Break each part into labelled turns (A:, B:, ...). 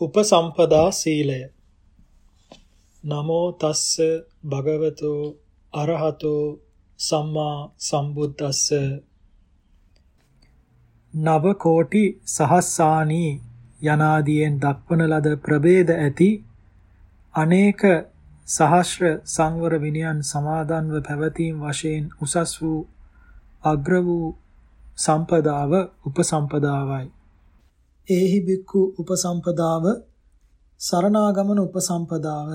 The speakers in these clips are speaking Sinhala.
A: උපසම්පදා සීලය. නමෝ තස්ස භගවතෝ අරහතෝ සම්මා සම්බුද්දස්ස. නව කෝටි සහස්සානී යනාදීන් දක්වන ලද ප්‍රභේද ඇති අනේක සහස්‍ර සංවර විනයන් සමාදන්ව පැවතීම් වශයෙන් උසස් වූ අග්‍ර වූ සම්පදාව උපසම්පදාවයි. ඒහි බික්කු උපසම්පදාව සරණාගමන උපසම්පදාව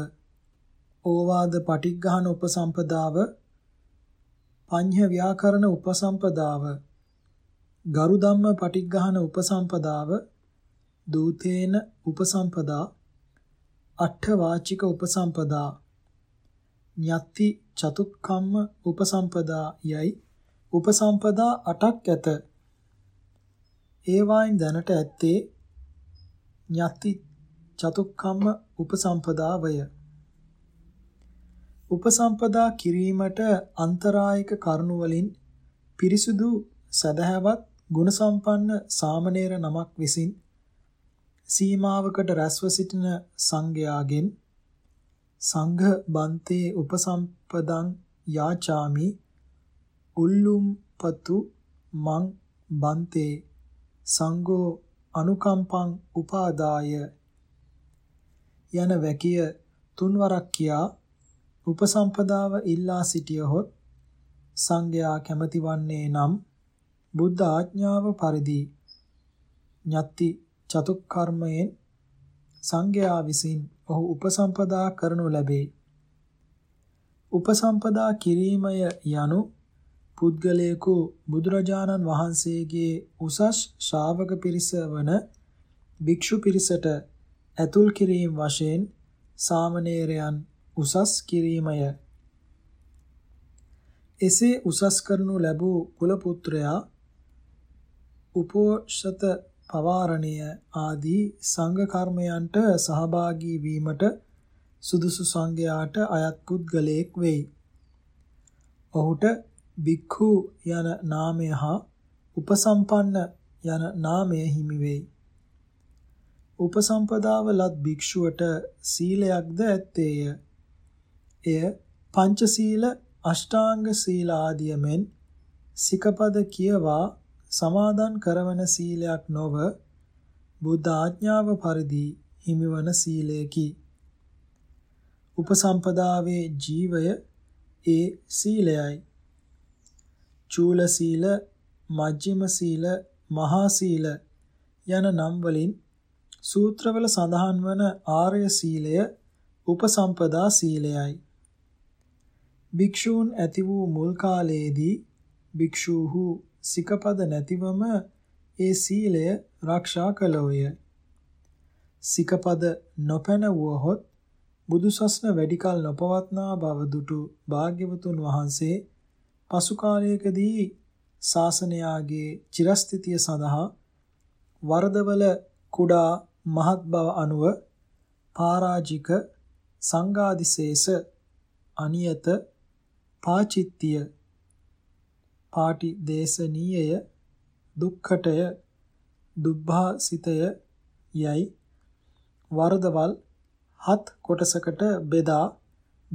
A: ඕවාද පටිග්ගහන උපසම්පදාව පඤ්ඤ ව්‍යාකරණ උපසම්පදාව ගරු ධම්ම පටිග්ගහන උපසම්පදාව දූතේන උපසම්පදා අට්ඨ වාචික උපසම්පදා ඤත්ති චතුක්කම්ම උපසම්පදා යයි උපසම්පදා අටක් ඇත. ඒවායින් දැනට ඇත්තේ ඤත්ති චතුක්කම්ම උපසම්පදාවය. උපසම්පදා කිරීමට අන්තරායක කරුණු වලින් පිරිසුදු සදහැවත් ගුණසම්පන්න සාමණේර නමක් විසින් සීමාවකට රැස්ව සිටින සංඝයාගෙන් සංඝ බන්තේ උපසම්පදං යාචාමි උල්ලුම්පතු මං බන්තේ සංඝෝ අනුකම්පං උපාදාය යන වැකිය තුන්වරක් කියා උපසම්පදාව ඉල්ලා සිටියහොත් සංඝයා කැමති වන්නේ නම් බුද්ධ ආඥාව පරිදි ඤත්ති චතුක්කර්මයෙන් සංඝයා විසින් ඔහු උපසම්පදා කරනු ලැබේ. උපසම්පදා කිරීමය යනු පුද්ගලයෙකු බුදුරජාණන් වහන්සේගේ උසස් ශ්‍රාවක පිරිස වන භික්ෂු පිරිසට ඇතුල් කිරීම වශයෙන් සාමණේරයන් උසස් කිරීමය. එසේ උසස් කරනු ලැබූ කුල පුත්‍රයා උපෝෂත පවාරණය ආදී සංඝ කර්මයන්ට සහභාගී වීමට සුදුසු සංඝයාට අයත් පුද්ගලයෙක් වෙයි. ඔහුට බික්ඛු යන නාමය හා උපසම්පන්න යන නාමය හිමි වෙයි. උපසම්පදාව ලත් භික්ෂුවට සීලයක්ද ඇත්තේය. එය පංචශීල අෂ්ටාංග සීල ආදිය මෙන් සිකපද කියවා සමාදන් කරවන සීලයක් නොව බුද්ධ ආඥාව පරිදි හිමිවන සීලයකි. උපසම්පදාවේ ජීවය ඒ සීලයයි. චූල සීල, මජ්ක්‍ධිම සීල, මහා සීල යන නම් වලින් සූත්‍රවල සඳහන් වන ආර්ය සීලය උපසම්පදා සීලයයි. භික්ෂූන් ඇති වූ මුල් කාලයේදී භික්ෂූහු සිකපද නැතිවම ඒ සීලය ආරක්ෂා කළෝය. සිකපද නොපැනවුවහොත් බුදුසස්න වැඩි කල නොපවත්නා බව දුටු භාග්‍යවතුන් වහන්සේ පසු කාලයකදී ශාසනයාගේ චිරස්ථිතිය සඳහා වරදවල කුඩා මහත් බව අනුව පරාජික සංඝාදිශේෂ අනියත පාචිත්‍ය පාටි දේශනීයය දුක්ඛටය දුබ්භාසිතය යයි වරදවල් හත් කොටසකට බෙදා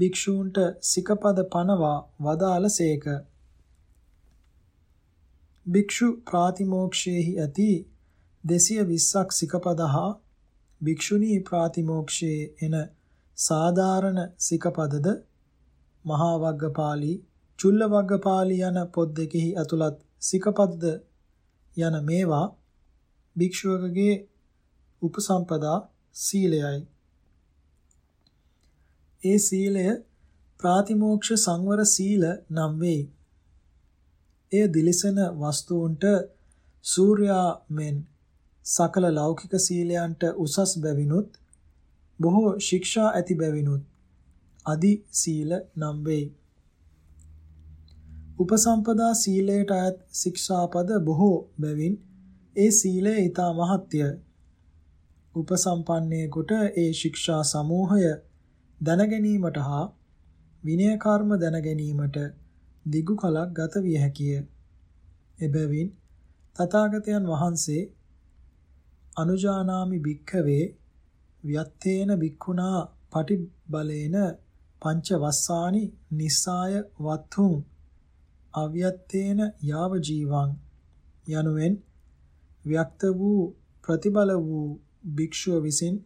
A: භික්ෂූන්ට සිකපද පනවා වදාළසේක භික්ෂු ප්‍රාතිමෝක්ෂයේහි ඇති 220ක් සිකපද හා භික්ෂුණී ප්‍රාතිමෝක්ෂයේ එන සාධාරණ සිකපදද මහා වග්ගපාළි චුල්ල වග්ගපාළි යන පොත් දෙකෙහි ඇතුළත් සිකපද්ද යන මේවා භික්ෂුවකගේ උපසම්පදා සීලයයි. ඒ සීලය ප්‍රාතිමෝක්ෂ සංවර සීල නම් වෙයි. එය දිලිසෙන වස්තුන්ට සූර්යා මෙන් සකල ලෞකික සීලයන්ට උසස් බැවිනුත් බොහෝ ශික්ෂා ඇති බැවිනුත් අදි සීල නම් වෙයි. උපසම්පදා සීලයට අයත් ශික්ෂාපද බොහෝ බැවින් ඒ සීලය ඊතා මහත්ය. උපසම්පන්නයෙකුට ඒ ශික්ෂා සමූහය දැන ගැනීමට හා විනය කර්ම දැන ගැනීමට දිගු කලක් ගත විය හැකිය. එබැවින් තථාගතයන් වහන්සේ අනුජානාමි භික්ඛවේ ව්‍යත්තේන භික්ඛුනා පටිබලේන පංච වස්සානි නිස්සාය වත්තුං අව්‍යත්තේන යාව ජීවං යනුවෙන් ව්‍යක්ත වූ ප්‍රතිබල වූ භික්ෂුව විසින්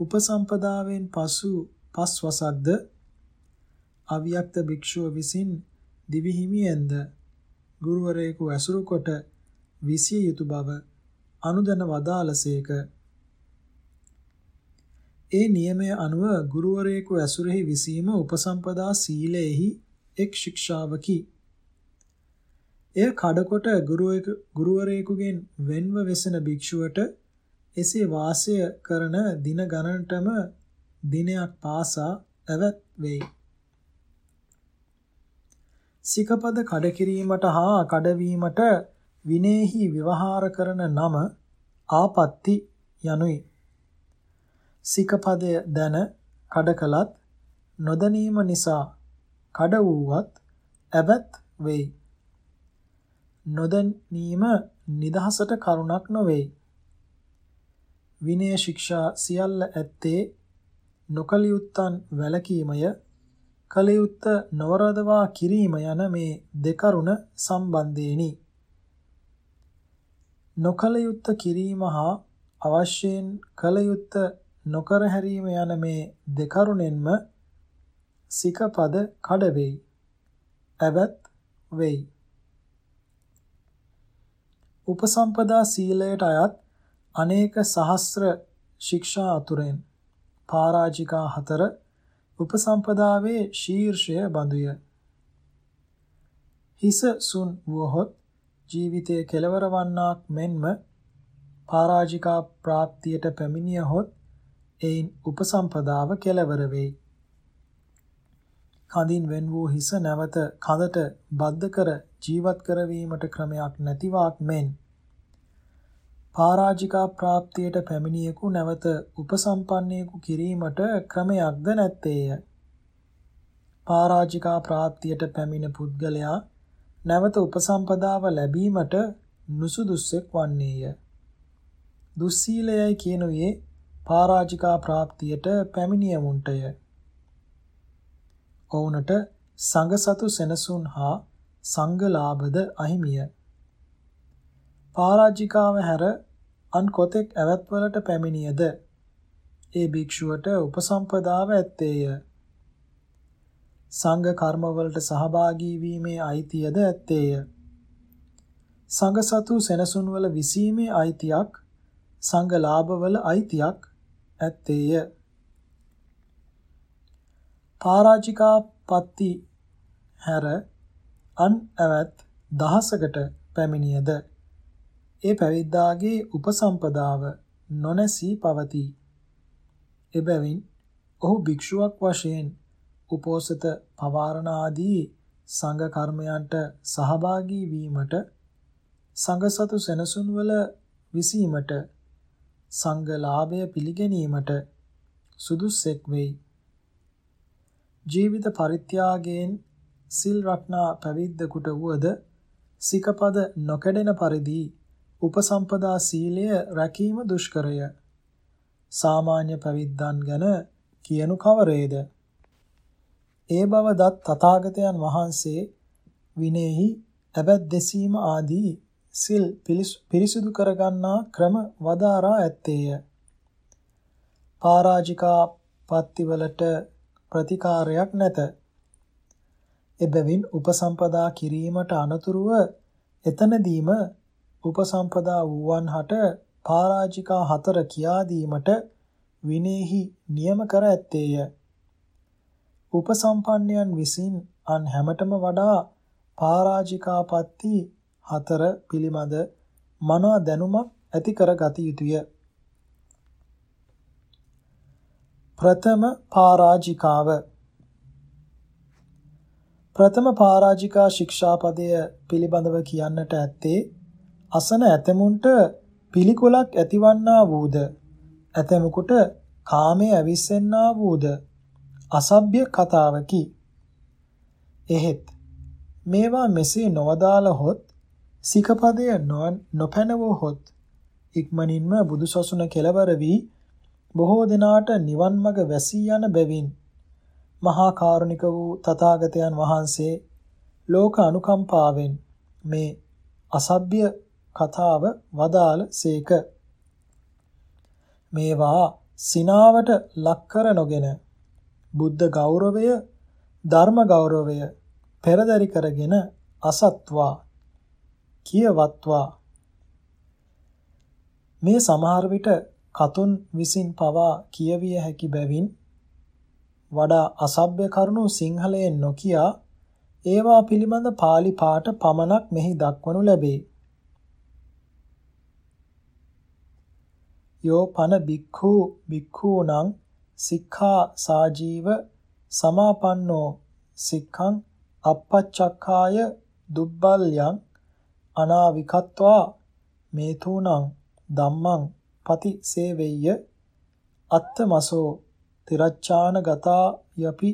A: උපසම්පදාවෙන් පසු පස්වසක්ද අව්‍යක්ත භික්ෂුව විසින් දිවිහිමියෙන්ද ගුරුවරයෙකු ඇසුරු කොට විසිය යුතු බව අනුදැන වදාළසේක ඒ නියමය අනුව ගුරුවරයෙකු ඇසුරෙහි විසීම උපසම්පදා සීලයෙහි එක් ශික්ෂාවකි. එය කඩකොට ගුරුවරයෙකුගෙන් වෙන්ව වෙසෙන භික්ෂුවට එසේ වාසය කරන දින ගණනටම දිනයක් පාසා ඇවත් වෙයි. සිකපද කඩ කිරීමට හා කඩවීමට විනේහි විවහාර කරන නම ආපත්‍ති යනුයි. සිකපදය දැන කඩ කලත් නොදැනීම නිසා කඩ වූවත් ඇබත් වෙයි. නොදැනීම නිදහසට කරුණක් නොවේයි. විනය ශික්ෂා සියල්ල ඇත්තේ නොකලියුත්තන් වැළකීමය කලියුත්ත නවරදවා කිරීම යන මේ දෙකරුණ සම්බන්ධේනි. නොකලියුත්ත කිරීම හා අවශ්‍යයෙන් කලියුත්ත නොකර හැරීම යන මේ දෙකරුණෙන්ම සිකපද කඩ වෙයි. ඇවත් වෙයි. උපසම්පදා සීලයට අයත් අනේක සහස්‍ර ශික්ෂා අතුරෙන් පරාජිකා හතර උපසම්පදාවේ ශීර්ෂය බඳුය. හිස සුන් වුවහොත් ජීවිතයේ කෙලවර වන්නාක් මෙන්ම පරාජිකා ප්‍රාප්තියට පැමිණියහොත් එයින් උපසම්පදාව කෙලවර වෙයි. කඳින් වෙන් වූ හිස නැවත කඳට බද්ධ කර ජීවත් කරවීමට ක්‍රමයක් නැතිවාක් මෙන් පරාජිකා ප්‍රාප්තියට පැමිණියෙකු නැවත උපසම්පන්නයෙකු කිරීමට ක්‍රමයක්ද නැත්තේය. පරාජිකා ප්‍රාප්තියට පැමිණ පුද්ගලයා නැවත උපසම්පදාව ලැබීමට නුසුදුස්සෙක් වන්නේය. දුස්සීලයයි කියනුවේ පරාජිකා ප්‍රාප්තියට පැමිණියමුන්ටය. ඔවුනට සංඝසතු සෙනසුන් හා සංඝ ලාභද අහිමිය. පරාජිකාව හැර අන් කොතෙක් ඇවැත්වලට පැමිණියද ඒ භික්ෂුවට උපසම්පදාව ඇත්තේය. සංඝ කර්මවලට සහභාගී වීමේ අයිතියද ඇත්තේය. සංඝ සතු සෙනසුන්වල විසීමේ අයිතියක් සංඝ ලාභවල අයිතියක් ඇත්තේය. පරාජිකා පත්ති හැර අන් ඇවත් දහසකට පැමිණියද ඒ පැවිද්දාගේ උපසම්පදාව නොනැසී පවතී. එබැවින් ඔහු භික්ෂුවක් වශයෙන් උපෝසත පවාරණ ආදී සංඝ කර්මයන්ට සහභාගී වීමට සංඝසතු සෙනසුන්වල විසීමට සංඝ ලාභය පිළිගැනීමට සුදුස්සෙක් වෙයි. ජීවිත පරිත්‍යාගයෙන් සිල් රක්නා පැවිද්දෙකුට වුවද සිකපද නොකඩෙන පරිදි උපසම්පදා සීලය රැකීම දුෂ්කරය. සාමාන්‍ය පැවිද්දන් ගැන කියනු කවරේද? ඒ බව දත් තථාගතයන් වහන්සේ විනේහි ඇබැත් දෙසීම ආදී සිල් පිරිසුදු කරගන්නා ක්‍රම වදාරා ඇත්තේය. පරාජිකා පත්තිවලට ප්‍රතිකාරයක් නැත. එබැවින් උපසම්පදා කිරීමට අනතුරුව එතනදීම උපසම්පදා වූවන් හට පරාජිකා හතර කියා දීමට විනේහි නියම කර ඇත්තේය. උපසම්පන්නයන් විසින් අන් හැමතෙම වඩා පරාජිකාපත්ති හතර පිළිබඳ මනා දැනුමක් ඇති කර ගත යුතුය. ප්‍රථම පරාජිකාව ප්‍රථම පරාජිකා ශික්ෂාපදය පිළිබඳව කියන්නට ඇත්තේ අසන ඇතමුන්ට පිළිකොලක් ඇතිවන්නා වූද ඇතෙමුකුට කාමයේ ඇවිස්සෙන්නා වූද අසභ්‍ය කතාවකි. එහෙත් මේවා මෙසේ නොවදාළහොත් සිකපදය නොපැනවොත් ඉක්මනින්ම බුදුසසුන කෙලවර වී බොහෝ දෙනාට නිවන් මඟ වැසී යන බැවින් මහා කාරුණික වූ තථාගතයන් වහන්සේ ලෝක අනුකම්පාවෙන් මේ අසභ්‍ය කතාව වදාළ සේක මේවා සිනාවට ලක් කර නොගෙන බුද්ධ ගෞරවය ධර්ම ගෞරවය පෙරදරි කරගෙන අසත්වා කියවත්වා මේ සමහර විට කතුන් විසින් පවා කියවිය හැකි බැවින් වඩා අසභ්‍ය කරුණු සිංහලයෙන් නොකියා ඒවා පිළිබඳ pāli පාඨ පමණක් මෙහි දක්වනු ලැබේ. යෝ පන බික්ඛු බික්ඛූණං සික්ඛා සාජීව සමාපන්නෝ සික්ඛං අපච්චක්ඛාය දුබ්බල්යං අනාවිකත්වා මේතුණං ධම්මං පති සේවෙය්‍ය අත්තමසෝ තිරච්ඡාන ගතා යපි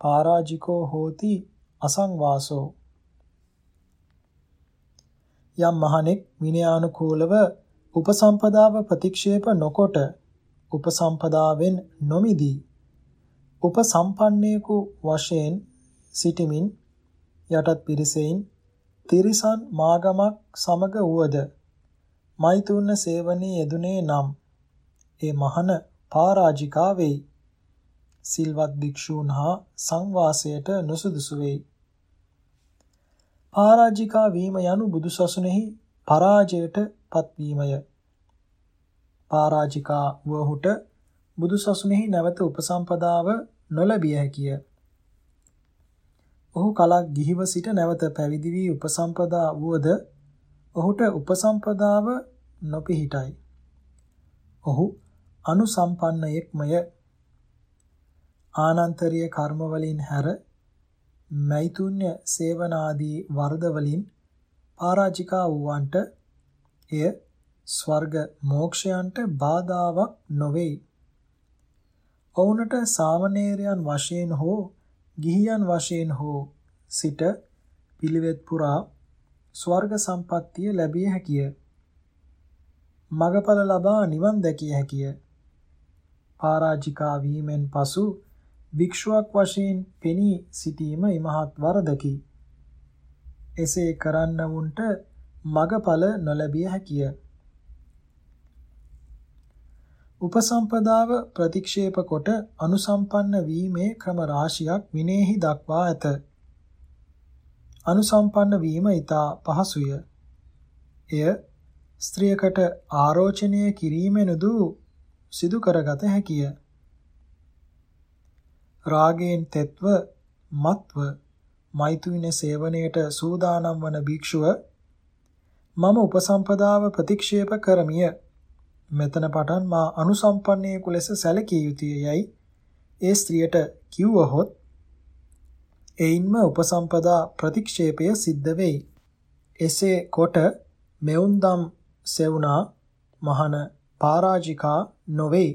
A: පරාජිකෝ හෝති අසංවාසෝ. යම් මහණෙක් විනයානුකූලව උපසම්පදාව ප්‍රතික්ෂේප නොකොට උපසම්පදාවෙන් නොමිදී උපසම්පන්නේකු වශයෙන් සිටිමින් යටත් පිරිසෙයින් තිරිසන් මාගමක් සමග වුවද මෛතුන්න සේවනයේ යෙදුනේ නම් ඒ මහන පරාජිකා වෙයි. සිල්වත් භික්ෂූන් හා සංවාසයට නුසුදුසු වෙයි. පරාජිකා වීම යනු බුදුසසුනේහි පරාජයට පත්වීමය. පරාජිකා වහුට බුදුසසුනේහි නැවත උපසම්පදාව නොලැබිය හැකිය. ඔහු කලක් ගිහිව සිට නැවත පැවිදි වී උපසම්පදා වුවද ඔහුට උපසම්පදාව නොපිහිටයි. ඔහු අනුසම්පන්නයෙක්මය. ආනන්තරීය කර්ම වලින් හැර මෛතුන්‍ය සේවනාදී වර්ධ වලින් පරාජිකා වූවන්ට එය ස්වර්ග මෝක්ෂයන්ට බාධාවක් නොවේයි. ඔවුන්ට සාමණේරයන් වශයෙන් හෝ ගිහියන් වශයෙන් හෝ සිට පිළිවෙත් පුරා ස්වර්ග සම්පත්තිය ලැබිය හැකිය. මගඵල ලබා නිවන් දැකිය හැකිය. පරාජිකා වීමෙන් පසු භික්ෂුවක් වශයෙන් පෙනී සිටීම ඉමහත් වරදකි. එසේ කරන්නවුන්ට මගඵල නොලැබිය හැකිය. උපසම්පදාව ප්‍රතික්ෂේප කොට අනුසම්පන්න වීමේ ක්‍රම රාශියක් විනේහි දක්වා ඇත. අනුසම්පන්න වීම ඊට පහසුය. එය ස්ත්‍රියකට ආරෝචනය කිරීමෙනුදු සිදු කරගත හැකිය. රාගයෙන් තෙත්ව මත්ව මෛතුන සේවනයේට සූදානම් වන භික්ෂුව මම උපසම්පදාව ප්‍රතික්ෂේප කරමිය. මෙතන පටන් මා අනුසම්පන්නයෙකු ලෙස සැලකිය යුතුය යයි ඒ ස්ත්‍රියට කිව්වහොත් එයින්ම උපසම්පදා ප්‍රතික්ෂේපය සිද්ධ වෙයි. එසේ කොට මෙවුන්දම් සෙවුනා මහන පරාජිකා නොවේ.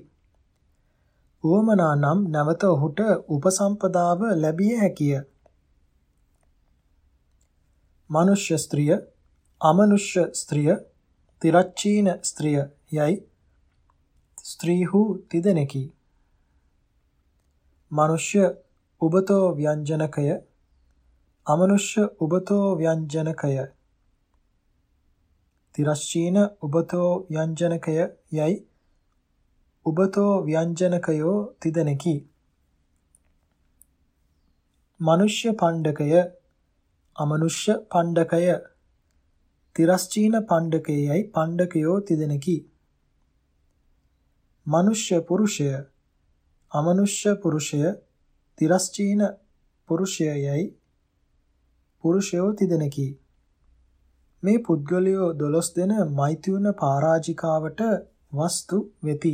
A: උවමනා නම් නැවත ඔහුට උපසම්පදාව ලැබිය හැකිය. මනුෂ්‍ය ස්ත්‍රිය, අමනුෂ්‍ය ස්ත්‍රිය, තිරච්චීන ස්ත්‍රිය යයි ස්ත්‍රීහු තිදෙනෙකි. මනුෂ්‍ය උබතෝ ව්‍යංජනකය අමනුෂ්‍ය උබතෝ ව්‍යංජනකය තිරශ්චීන උබතෝ ව්‍යංජනකය යයි උබතෝ ව්‍යංජනකයෝ තිදෙනකි. මනුෂ්‍ය පණ්ඩකය අමනුෂ්‍ය පණ්ඩකය තිරශ්චීන පණ්ඩකය යයි පණ්ඩකයෝ තිදෙනකි. මනුෂ්‍ය පුරුෂය අමනුෂ්‍ය පුරුෂය තිරශ්චීන පුරුෂය යයි පුරුෂයෝ තිදෙනකි. මේ පුද්ගලයෝ 12 දෙන මෛත්‍රියුන පරාජිකාවට වස්තු වෙති.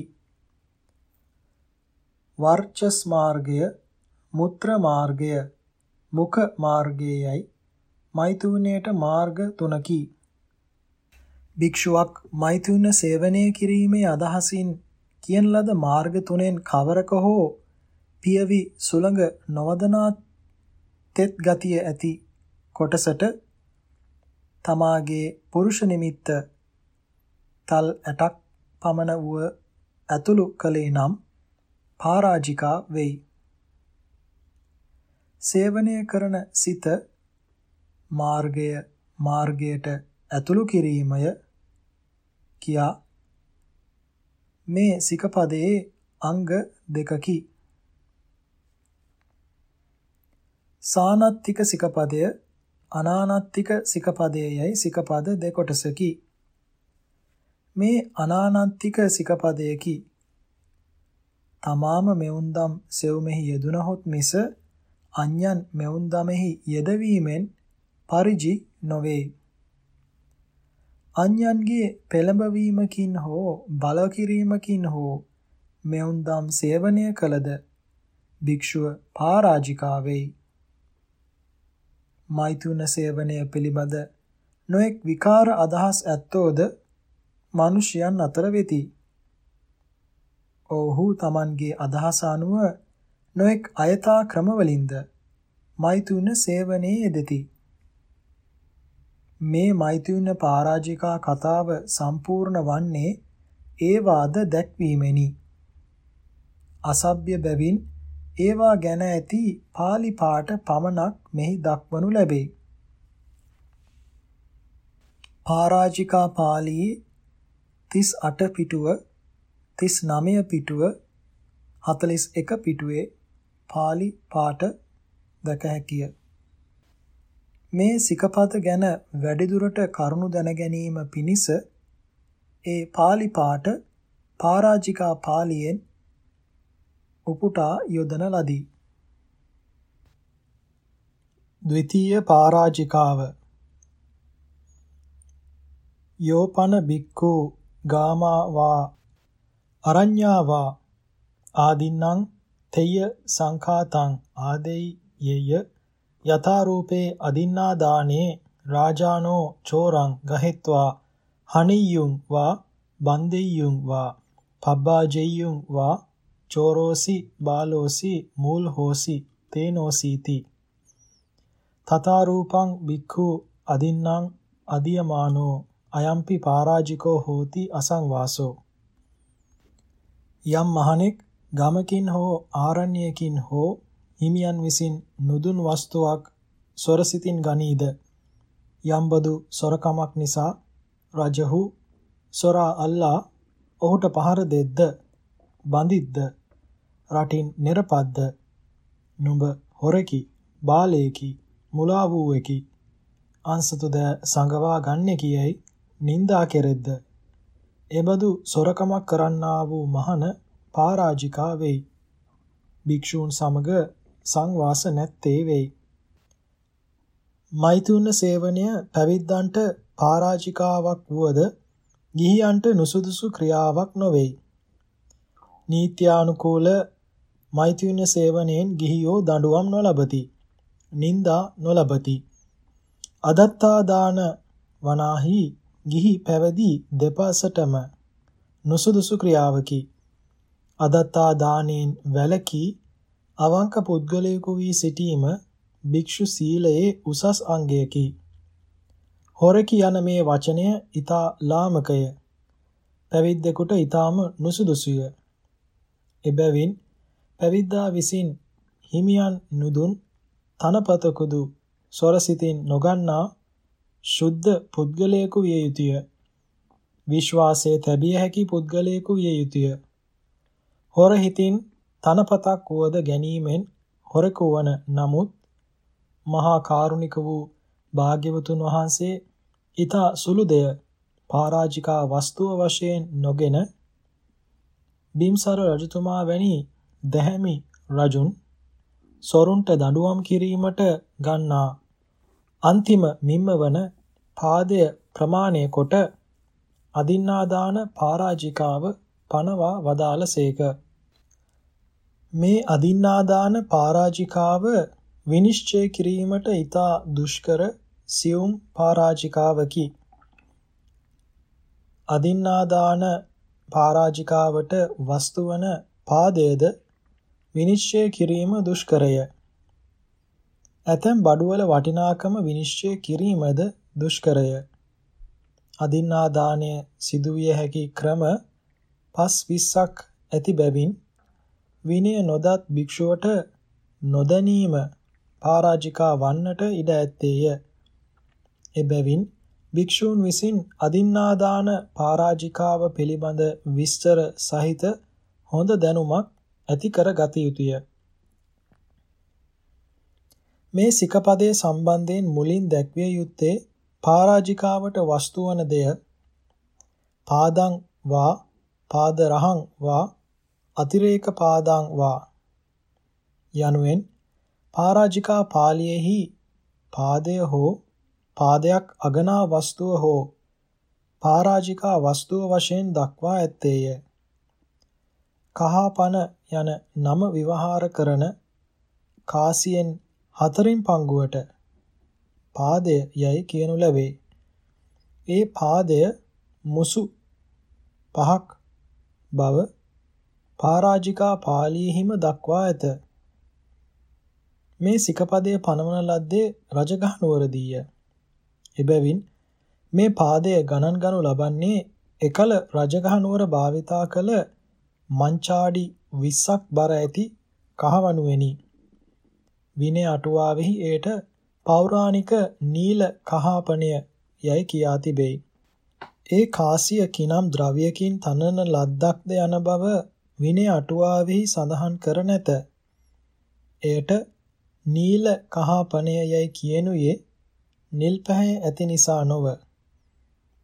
A: වර්චස් මාර්ගය, මුත්‍ර මාර්ගය, මුඛ මාර්ගයයි මෛත්‍රියුනේට මාර්ග තුනකි. භික්ෂුවක් මෛත්‍රියුන සේවනය කිරීමේ අදහසින් කියන ලද මාර්ග තුනෙන් කවරක හෝ පියවි සුළඟ නොවදනා තෙත් ගතිය ඇති කොටසට තමාගේ පුරුෂ නිමිත්ත තල් 8ක් පමණ වූ ඇතුළු කලේ නම් පරාජිකා වෙයි. සේවනය කරන සිත මාර්ගය මාර්ගයට ඇතුළු කිරීමය කියා මේ සිකපදයේ අංග දෙකකි. සානත්තික සිකපදය අනානත්තික සිකපදයයි සිකපද දෙකොටසකි. මේ අනානත්තික සිකපදයකි. තමාම මෙවුන්දම් සෙව්මෙහි යෙදුනහොත් මිස අඤ්ඤන් මෙවුන්දමෙහි යෙදවීමෙන් පරිජි නොවේ. අඤ්ඤන්ගේ පෙළඹවීමකින් හෝ බල කිරීමකින් හෝ මෙවුන්දම් සේවනය කළද භික්ෂුව පරාජිකා වෙයි. මෛතුන සේවනය පිළිබඳ නොඑක් විකාර අදහස් ඇත්තෝද මිනිසයන් අතර වෙති. ඔව්හු Tamanගේ අදහස අනුව නොඑක් අයථා ක්‍රමවලින්ද මෛතුන සේවනයේ යෙදෙති. මේ මෛතුන පරාජිකා කතාව සම්පූර්ණ වන්නේ ඒ වාද දැක්වීමෙනි. අසභ්‍ය බැවින් ඒවා ගැන ඇති pāli පාඨ පමණක් මෙහි දක්වනු ලැබේ. පරාජිකා පාළියේ 38 පිටුව 39 පිටුව 41 පිටුවේ pāli පාඨ දැක හැකිය. මේ සිකපද ගැන වැඩිදුරට කරුණු දැන ගැනීම පිණිස ඒ pāli පාඨ පරාජිකා පාළියෙන් උපුටා යොදන ලදී. ද්විතීය පරාජිකාව යෝපන බික්ඛු ගාමා වා අරඤ්ඤාවා ආදින්නම් තෙය්‍ය සංඛාතං ආදෙයි යෙය යථාරූපේ අදින්නා දානේ රාජානෝ චෝරං ගහෙත්වා හනියුම් වා බන්දෙය්‍යුම් වා පබ්බාජෙය්‍යුම් වා චෝරෝසි බාලෝසි මූල් හෝසි තේනෝසීති. තථාරූපං බික්ඛු අදින්නම් අදියමානෝ අයම්පි පරාජිකෝ හෝති අසංවාසෝ. යම් මහණෙක් ගමකින් හෝ ආරණ්‍යයකින් හෝ හිමියන් විසින් නුදුන් වස්තුවක් සොරසිතින් ගනීද? යම්බදු සොරකමක් නිසා රජහු සොරා අල්ලා ඔහුට පහර දෙද්ද? බඳිද්ද? රටින් නිර්පද්ද? නුඹ හොරකි බාලයෙකි මුලා වූවෙකි. අන්සතුද සංගවා ගන්නේ කියයි නින්දා කෙරෙද්ද? එබඳු සොරකමක් කරන්නා වූ මහන පරාජිකා වෙයි. භික්ෂූන් සමග සංවාස නැත්තේ වෙයි. මෛතුන සේවනය පැවිද්දන්ට පරාජිකාවක් වුවද ගිහියන්ට නුසුදුසු ක්‍රියාවක් නොවේයි. නීත්‍යානුකූල මෛතුන සේවනයෙන් ගිහියෝ දඬුවම් නොලබති නිന്ദා නොලබති. අදත්තා දාන වනාහි ගිහි පැවදි දෙපසටම නුසුදුසු ක්‍රියාවකි. අදත්තා දානෙන් වැළකී අවංක පුද්ගලයෙකු වී සිටීම භික්ෂු සීලයේ උසස් අංගයකි. හොරකි යන මේ වචනය ඊතා ලාමකය. පැවිද්දෙකුට ඊ타ම නුසුදුසුය. එබැවින් පැවිද්දා විසින් හිමියන් නුදුන් තනපතකුදු සොරසිතින් නොගන්නා ශුද්ධ පුද්ගලයෙකු විය යුතුය. විශ්වාසයේ තැබිය හැකි පුද්ගලයෙකු විය යුතුය. හොර හිතින් තනපතක් වුවද ගැනීමෙන් හොරකු වන නමුත් මහා කාරුණික වූ භාග්‍යවතුන් වහන්සේ ඊතා සුළු දෙය පරාජිකා වස්තුව වශයෙන් නොගෙන බිම්සර රජතුමා වැනි දැහැමි රජුන් සොරුන්ට දඬුවම් කිරීමට ගන්නා අන්තිම මිම්ම වන පාදය ප්‍රමාණය කොට අදින්නාදාන පරාජිකාව පනවා වදාළසේක. මේ අදින්නාදාන පරාජිකාව විනිශ්චය කිරීමට ඊතා දුෂ්කර සියුම් පරාජිකාවකි. අදින්නාදාන පරාජිකාවට වස්තු වන පාදයේද විනිශ්චය කිරීම දුෂ්කරය. ඇතැම් බඩුවල වටිනාකම විනිශ්චය කිරීමද දුෂ්කරය. අදින්නා දාණය සිදුවිය හැකි ක්‍රම පස් 20ක් ඇති බැවින් විනය නොදත් භික්ෂුවට නොදැනීම පරාජිකා වන්නට ඉඩ ඇත්තේය. එබැවින් භික්ෂූන් විසින් අදින්නාදාන පරාජිකාව පිළිබඳ විස්තර සහිත හොඳ දැනුමක් ඇති කර ගත යුතුය. මේ සිකපදයේ සම්බන්ධයෙන් මුලින් දැක්විය යුත්තේ පරාජිකාවට වස්තු වන දෙය පාදං වා පාද රහං වා අතිරේක පාදං වා යනුවෙන් පරාජිකා පාළියේහි පාදය හෝ පාදයක් අගනා වස්තුව හෝ පරාජිකා වස්තුව වශයෙන් දක්වා ඇත්තේය. කහපන යන නම විවහාර කරන කාසියෙන් හතරින් පංගුවට පාදය යයි කියනු ලැබේ. ඒ පාදය මුසු පහක් බව පරාජිකා පාළියෙහිම දක්වා ඇත. මේ සිකපදයේ පනවන ලද්දේ රජගහ නුවරදීය. එබැවින් මේ පාදය ගණන් ගනු ලබන්නේ එකල රජගහ නුවර භාවිතා කළ මංචාඩි 20ක් බර ඇති කහවණුවෙනි. විනය අටුවාවෙහි එයට පෞරාණික නීල කහාපණය යයි කියා තිබේ. ඒ කාසිය කිනම් ද්‍රව්‍යකින් තනන ලද්දක්ද යන බව විනය අටුවාවෙහි සඳහන් කර නැත. එයට නීල කහාපණය යයි කියනුයේ නිල් පැහැ ඇති නිසා නොව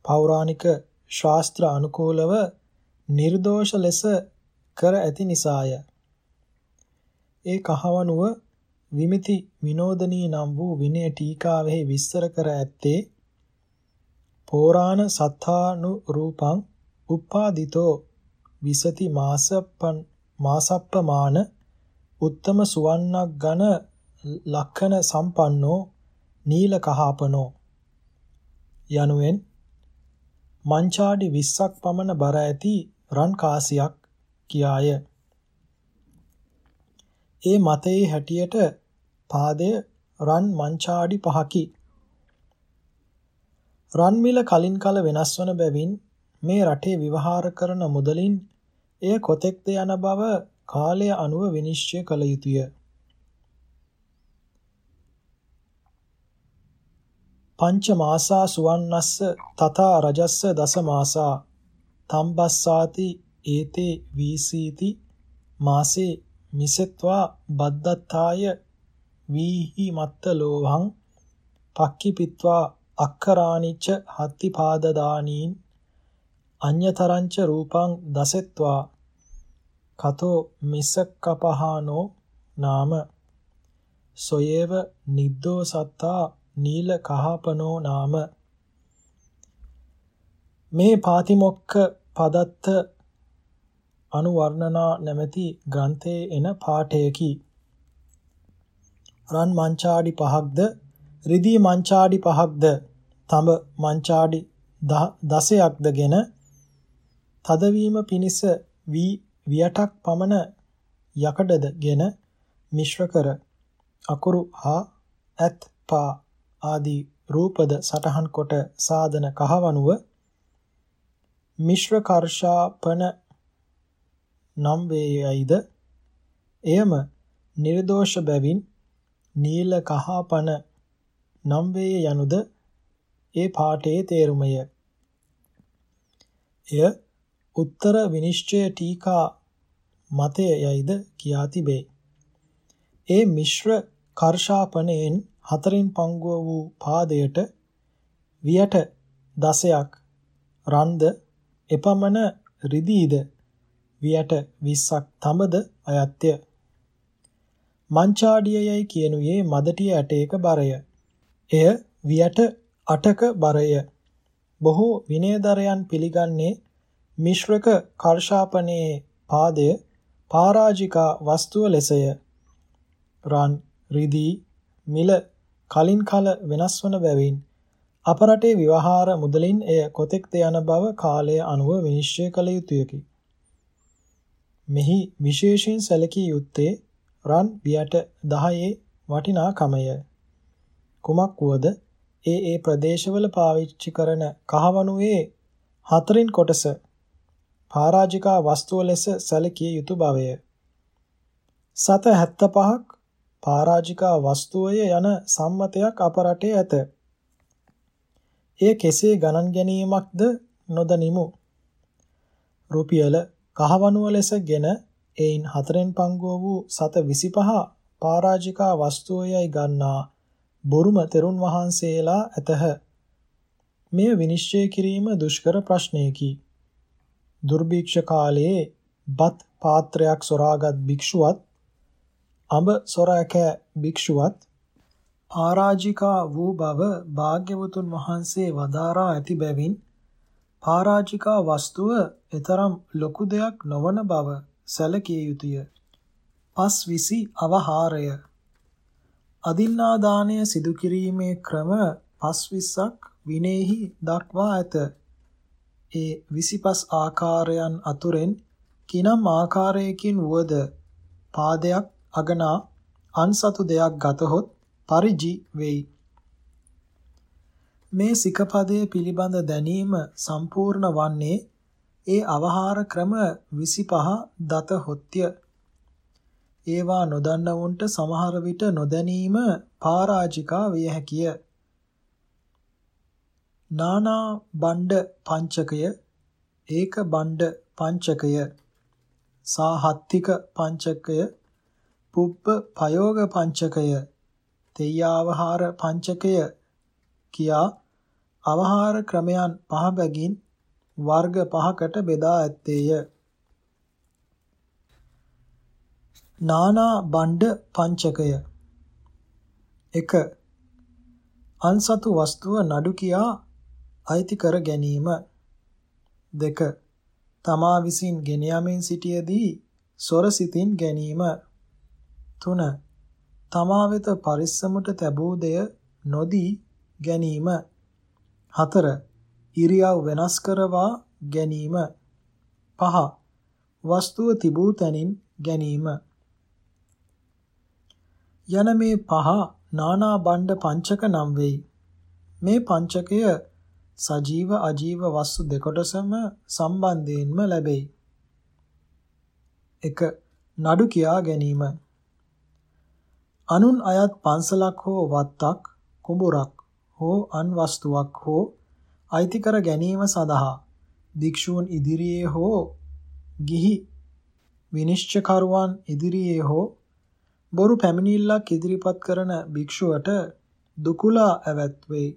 A: පෞරාණික ශාස්ත්‍ර අනුකූලව නිර්දෝෂ ලෙස කර ඇති නිසාය. ඒ කහවණුව විමිති විනෝදනී නම් වූ විනය ටීකාවෙහි විස්තර කර ඇත්තේ පෝරාණ සත්තානු රූපං උප්පාදිතෝ විසති මාසප්පන් මාසප්පමාන උත්තම සුවන්නක් ඝන ලක්ෂණ සම්පන්නෝ නීල කහපනෝ යනුවෙන් මංචාඩි 20ක් පමණ බර ඇති රන් කාසියක් කියාය. ඒ මතයේ හැටියට පාදය රන් මංචාඩි පහකි. රන් මිල කලින් කල වෙනස් වන බැවින් මේ රටේ විවහාර කරන මුදලින් එය කොතෙක්ද යන බව කාලය අනුව විනිශ්චය කළ යුතුය. පංච මාසා සුවන්නස්ස තථා රජස්ස දස මාසා තම්බස්සාති ඒතේ වීසීති මාසේ මිසෙත්වා බද්දත්තාය වීහි මත්ත ලෝහං පක්ඛිපිත්වා අක්කරානිච්ච හත්ති පාදදානීන් අඤ්‍යතරංච රූපං දසෙත්වා කතෝ මිසක්කපහානෝ නාම සොයේව නිද්දෝ සත්තා නීල කහපනෝ නාම මේ පාතිමොක්ක පදත්ත අනුවර්ණනා නැමැති ග්‍රන්ථයේ එන පාඨයකි. රන් මංචාඩි පහක්ද? රිදී මංචාඩි පහක්ද? තඹ මංචාඩි දසයක්දගෙන තදවීම පිණිස වී වියටක් පමණ යකඩදගෙන මිශ්‍ර කර අකුරු හා ඇත් පා ආදී රූපද සටහන් කොට සාදන කහවණුව මිශ්‍ර කර්ෂාපන නම් වේයයිද එයම නිර්දෝෂ බැවින් නීල කහපන නම් වේය යනුද ඒ පාඨයේ තේරුමය. එය උත්තර විනිශ්චය ටීකා මතය යයිද කියා තිබේ. ඒ මිශ්‍ර කර්ෂාපණයෙන් හතරින් පංගුව වූ පාදයට වියට දසයක් රන්ද එපමණ රිදීද වියට 20ක් තඹද අයත්ය. මංචාඩියයයි කියනුයේ මදටිය ඇටයක බරය. එය වියට 8ක බරය. බොහෝ විනයදරයන් පිළිගන්නේ මිශ්‍රක කර්ෂාපනයේ පාදය පරාජිකා වස්තුව ලෙසය. රන් රිදී මිල කලින් කල වෙනස් වන බැවින් අප රටේ විවහාර මුදලින් එය කොතෙක්ද යන බව කාලය අනුව විනිශ්චය කළ යුතුයකි. මෙහි විශේෂයෙන් සැලකිය යුත්තේ රන් වියට 10 වටිනාකමය. කුමක් වුවද ඒ ඒ ප්‍රදේශවල පාවිච්චි කරන කහවණුවේ හතරින් කොටස පරාජිකා වස්තුව ලෙස සැලකිය යුතු බවය. සත 75ක් පරාජිකා වස්තුවය යන සම්මතයක් අප රටේ ඇත. එය කෙසේ ගණන් ගැනීමක්ද නොදනිමු. රුපියල කහවණුව ලෙසගෙන එයින් හතරෙන් පංගුව වූ සත 25 පරාජිකා වස්තුවයයි ගන්නා බොරුම තෙරුන් වහන්සේලා ඇතහ. මෙය විනිශ්චය කිරීම දුෂ්කර ප්‍රශ්නයකි. දුර්භික්ෂ කාලයේ බත් පාත්‍රයක් සොරාගත් භික්ෂුවත් අඹ සොරාකෑ භික්ෂුවත් ආරාජිකා වූ බව භාග්‍යවතුන් වහන්සේ වදාරා ඇති බැවින් පරාජිකා වස්තුව එතරම් ලොකු දෙයක් නොවන බව සැලකිය යුතුය. පස් විසි අවහාරය අදින්නා දාණය සිදු කිරීමේ ක්‍රම පස් විස්සක් විනේහි දක්වා ඇත. ඒ 25 ආකාරයන් අතුරෙන් කිනම් ආකාරයකින් වුවද පාදයක් අගනා අන්සතු දෙයක් ගතහොත් පරිජි වෙයි. මේ සිකපදය පිළිබඳ දැනීම සම්පූර්ණ වන්නේ ඒ අවහාර ක්‍රම 25 දත හොත්ය. ඒවා නොදන්නවුන්ට සමහර විට නොදැනීම පරාජිකා විය හැකිය. නානා බණ්ඩ පංචකය ඒක බණ්ඩ පංචකය සාහත්තික පංචකය පුබ්බ පයෝග පංචකය තෙය්‍යාවහාර පංචකය කියා අවහාර ක්‍රමයන් පහ බැගින් වර්ග පහකට බෙදා ඇත්තේය. නානා බණ්ඩ පංචකය 1 අන්සතු වස්තුව නඩු කියා අයිති කර ගැනීම 2 තමා විසින් ගෙන යමින් සිටියේදී සොරසිතින් ගැනීම. 3 තමා වෙත පරිස්සමට තැබූ දෙය නොදී ගැනීම. 4 ඉරියව් වෙනස් කරවා ගැනීම. 5 වස්තුව තිබූ තැනින් ගැනීම. යන මේ පහ නානා බණ්ඩ පංචක නම් වෙයි. මේ පංචකය සජීව අජීව වස්තු දෙකොටසම සම්බන්ධයෙන්ම ලැබෙයි. 1 නඩු කියා ගැනීම. අනුන් අයත් පන්සලක් හෝ වත්තක් කුඹුරක් හෝ අන් වස්තුවක් හෝ අයිති කර ගැනීම සඳහා භික්ෂූන් ඉදිරියේ හෝ ගිහි විනිශ්චයකරුවන් ඉදිරියේ හෝ බොරු පැමිණිල්ලක් ඉදිරිපත් කරන භික්ෂුවට දුකුලා ඇවැත් වෙයි.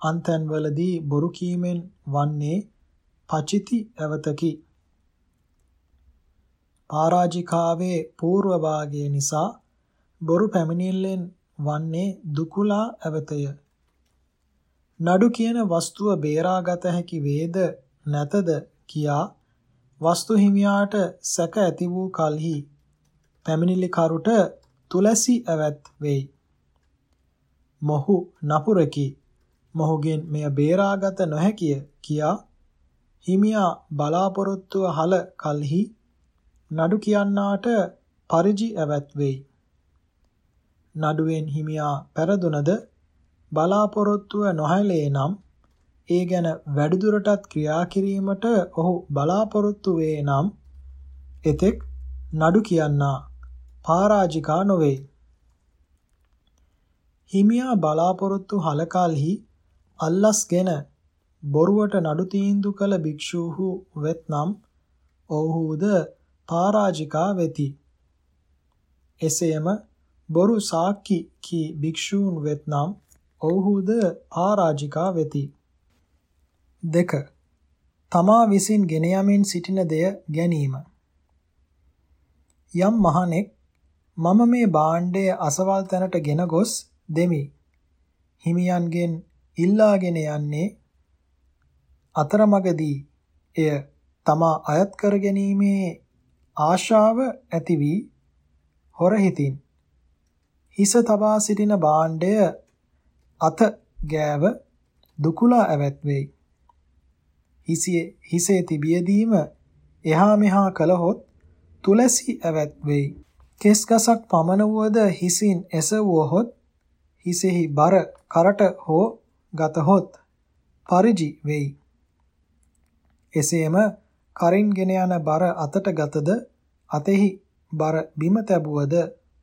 A: අන්තන්වලදී බොරු කීමෙන් වන්නේ පචිති ඇවතකි. පරාජිකාවේ పూర్ව භාගය නිසා බොරු පැමිණිල්ලෙන් වන්නේ දුකුලා ඇවතය. නඩු කියන වස්තුව බේරාගත හැකි වේද නැතද කියා වස්තු හිමියාට සැක ඇති වූ කලෙහි පැමිණිලි කරුට තුලසි ඇවැත් වෙයි. මොහු නපුරකි. මොහුගෙන් මෙය බේරාගත නොහැකිය කියා හිමියා බලාපොරොත්තුව හල කලෙහි නඩු කියන්නාට පරිජි ඇවැත් වෙයි. නඩුවෙන් හිමියා පෙරදුනද බලාපොරොත්තුව නොහැලේ නම් ඒ ගැන වැඩිදුරටත් ක්‍රියා කිරීමට ඔහු බලාපොරොත්තු වේ නම් එතෙක් නඩු කියන්නා පරාජිකා නොවේ. හිමියා බලාපොරොත්තු හලකල්හි අල්ලස්ගෙන බොරුවට නඩු තීන්දුව කළ භික්ෂූහු වෙත්නම් ඔව්හුද පරාජිකා වෙති. එසේම බොරු සාක්කි කී භික්ෂූන් වෙත්නම් ඔව්හුද ආරාජිකා වෙති. 2. තමා විසින් ගෙන යමින් සිටින දෙය ගැනීම. යම් මහණෙක් මම මේ භාණ්ඩය අසවල් තැනට ගෙන ගොස් දෙමි. හිමියන්ගෙන් ඉල්ලාගෙන යන්නේ අතරමඟදී එය තමා අයත් කර ගැනීමේ ආශාව ඇති වී හොරහිතින් හිස තබා සිටින භාණ්ඩය අත ගෑව දුකුලා ඇවැත් වෙයි. හිසේ හිසේ තිබියදීම එහා මෙහා කළහොත් තුලසි ඇවැත් වෙයි. කෙස් ගසක් පමන වුවද හිසින් එසවුවහොත් හිසෙහි බර කරට හෝ ගතහොත් පරිජි වෙයි. එසේම කරින්ගෙන යන බර අතට ගතද අතෙහි බර බිම තැබුවද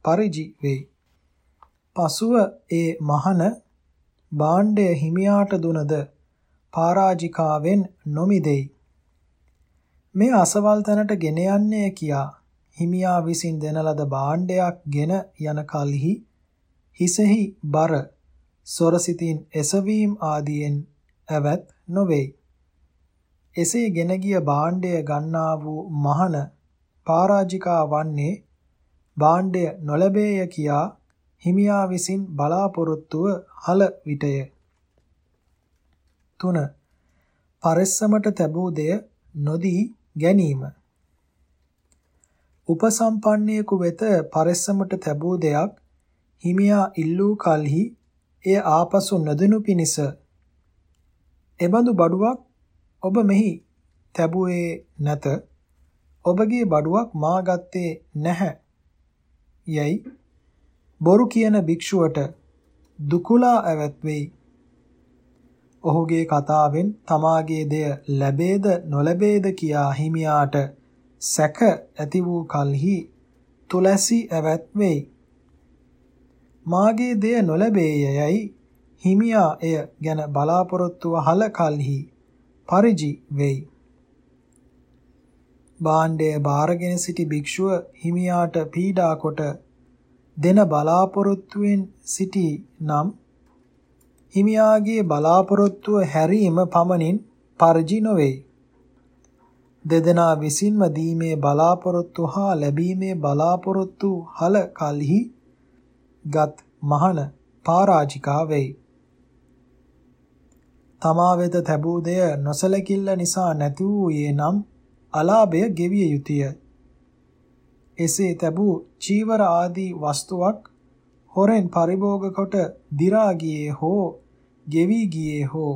A: පරිජි වෙයි. පසුව ඒ මහන භාණ්ඩය හිමියාට දුනද පරාජිකාවෙන් නොමිදෙයි. මේ අසවල් තැනට ගෙන යන්නේ කියා හිමියා විසින් දෙන ලද භාණ්ඩයක් ගෙන යන කලෙහි හිසෙහි බර සොරසිතින් එසවීම ආදියෙන් ඇවත් නොවේයි. එසේ ගෙන ගිය භාණ්ඩය ගන්නා වූ මහන පරාජිකා වන්නේ භාණ්ඩය නොලැබේය කියා හිමියා විසින් බලාපොරොත්තුව හල විටය. 3. පරිස්සමට තැබූ දෙය නොදී ගැනීම. උපසම්පන්නයෙකු වෙත පරිස්සමට තැබූ දෙයක් හිමියා ඉල්ලූ කලෙහි එය ආපසු නොදෙනු පිණිස. එබඳු බඩුවක් ඔබ මෙහි තැබුවේ නැත. ඔබගේ බඩුවක් මා ගත්තේ නැහැ. යයි බොරු කියන භික්ෂුවට දුකුලා ඇවත් වෙයි. ඔහුගේ කතාවෙන් තමාගේ දෙය ලැබේද නොලැබේද කියා හිමියාට සැක ඇති වූ කලෙහි තුලැසි ඇවත් වෙයි. මාගේ දෙය නොලැබේයයි හිමියා එය ගැන බලාපොරොත්තුව හල කලෙහි පරිජි වෙයි. භාණ්ඩය බාරගෙන සිටි භික්ෂුව හිමියාට පීඩා කොට දෙන බලාපොරොත්තුවෙන් සිටි නම් හිමියාගේ බලාපොරොත්තුව හැරීම පමණින් පරිජි නොවේ. දෙදෙනා විසින්ම දීමේ බලාපොරොත්තු හා ලැබීමේ බලාපොරොත්තු හල කලෙහි ගත් මහන පරාජිකා වෙයි. තමා වෙත තැබූ දෙය නොසලකිල්ල නිසා නැති වූයේ නම් අලාභය ගෙවිය යුතුය. එසේ තැබූ චීවර ආදී වස්තුවක් හොරෙන් පරිභෝග කොට දි รา ගියේ හෝ ගෙවි ගියේ හෝ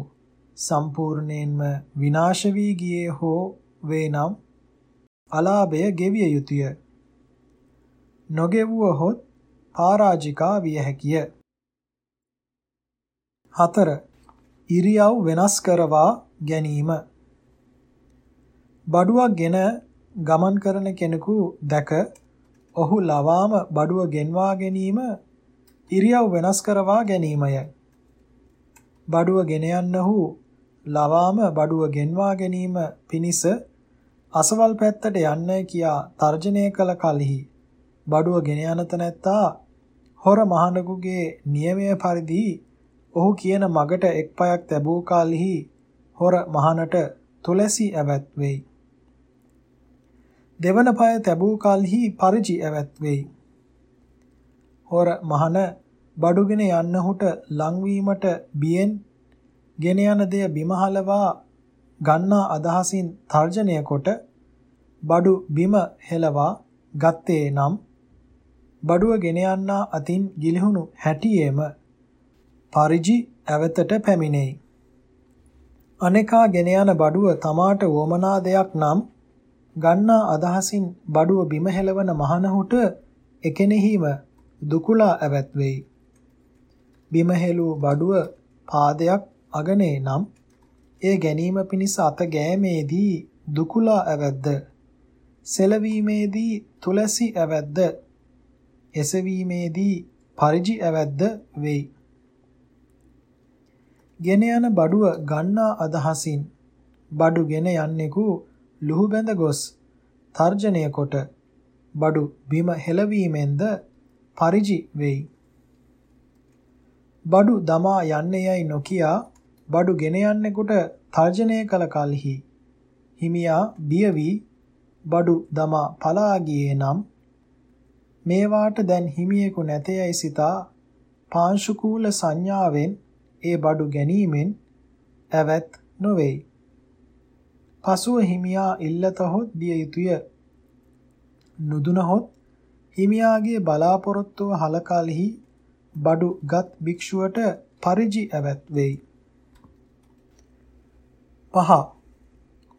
A: සම්පූර්ණයෙන්ම විනාශ වී ගියේ හෝ වේ නම් අලාභය ගෙවිය යුතුය. නොගෙවුවහොත් පරාජිකා විය හැකිය. 4. ඉරියව් වෙනස් කරවා ගැනීම බඩුවක් ගෙන ගමන් කරන කෙනෙකු දැක ඔහු ලවාම බඩුව ගෙන්වා ගැනීම ඉරියව් වෙනස් කරවා ගැනීමය. බඩුව ගෙන යන්නහු ලවාම බඩුව ගෙන්වා ගැනීම පිණිස අසවල් පැත්තට යන්න කියා තර්ජනය කළ කලෙහි බඩුව ගෙන යන තැනැත්තා හොර මහණකුගේ නියමය පරිදි ඔහු කියන මගට එක් පයක් තැබූ කාලෙහි හොර මහනට තුලැසි ඇවත් වෙයි. දෙවන පය තැබූ කාලෙහි පරිජි ඇවත් වෙයි. හොර මහන බඩුගෙන යන්නහුට ලංවීමට බියෙන් ගෙන යන දෙය බිමහලවා ගන්නා අදහසින් තර්ජනය කොට බඩු බිම හෙලවා ගත්තේ නම් බඩුව ගෙන යන්නා අතින් ගිලිහුණු හැටියේම පරිජි ඇවතට පැමිණෙයි. අනේකා ගෙන යන බඩුව තමාට වමනා දෙයක් නම් ගන්නා අදහසින් බඩුව බිම හෙලවන මහනහුට එකෙනෙහිම දුකුලා ඇවත් වෙයි. බිම හෙළූ බඩුව පාදයක් අගනේ නම් ඒ ගැනීම පිණිස අත ගෑමේදී දුකුලා ඇවැද්ද සෙලවීමේදී තුලසි ඇවැද්ද එසවීමේදී පරිජි ඇවැද්ද වෙයි ගෙන යන බඩුව ගන්නා අදහසින් බඩු ගෙන යන්නෙකු ලුහු බැඳ ගොස් තර්ජනය කොට බඩු බිම හෙලවීමෙන්ද පරිජි වෙයි. බඩු දමා යන්නේ යයි නොකියා බඩු ගෙන යන්නෙකුට තර්ජනය කළ කලෙහි හිමියා බිය වී බඩු දමා පලා ගියේ නම් මේවාට දැන් හිමියෙකු නැතේයි සිතා පාංශුකූල සංඥාවෙන් ඒ බඩු ගැනීමෙන් ඇවත් නොවේයි. පසුව හිමියා ඉල්ලතහොත් දිය යුතුය. නුදුනහොත් හිමියාගේ බලාපොරොත්තුව හලකලෙහි බඩු ගත් භික්ෂුවට පරිජි ඇවත් වෙයි. පහ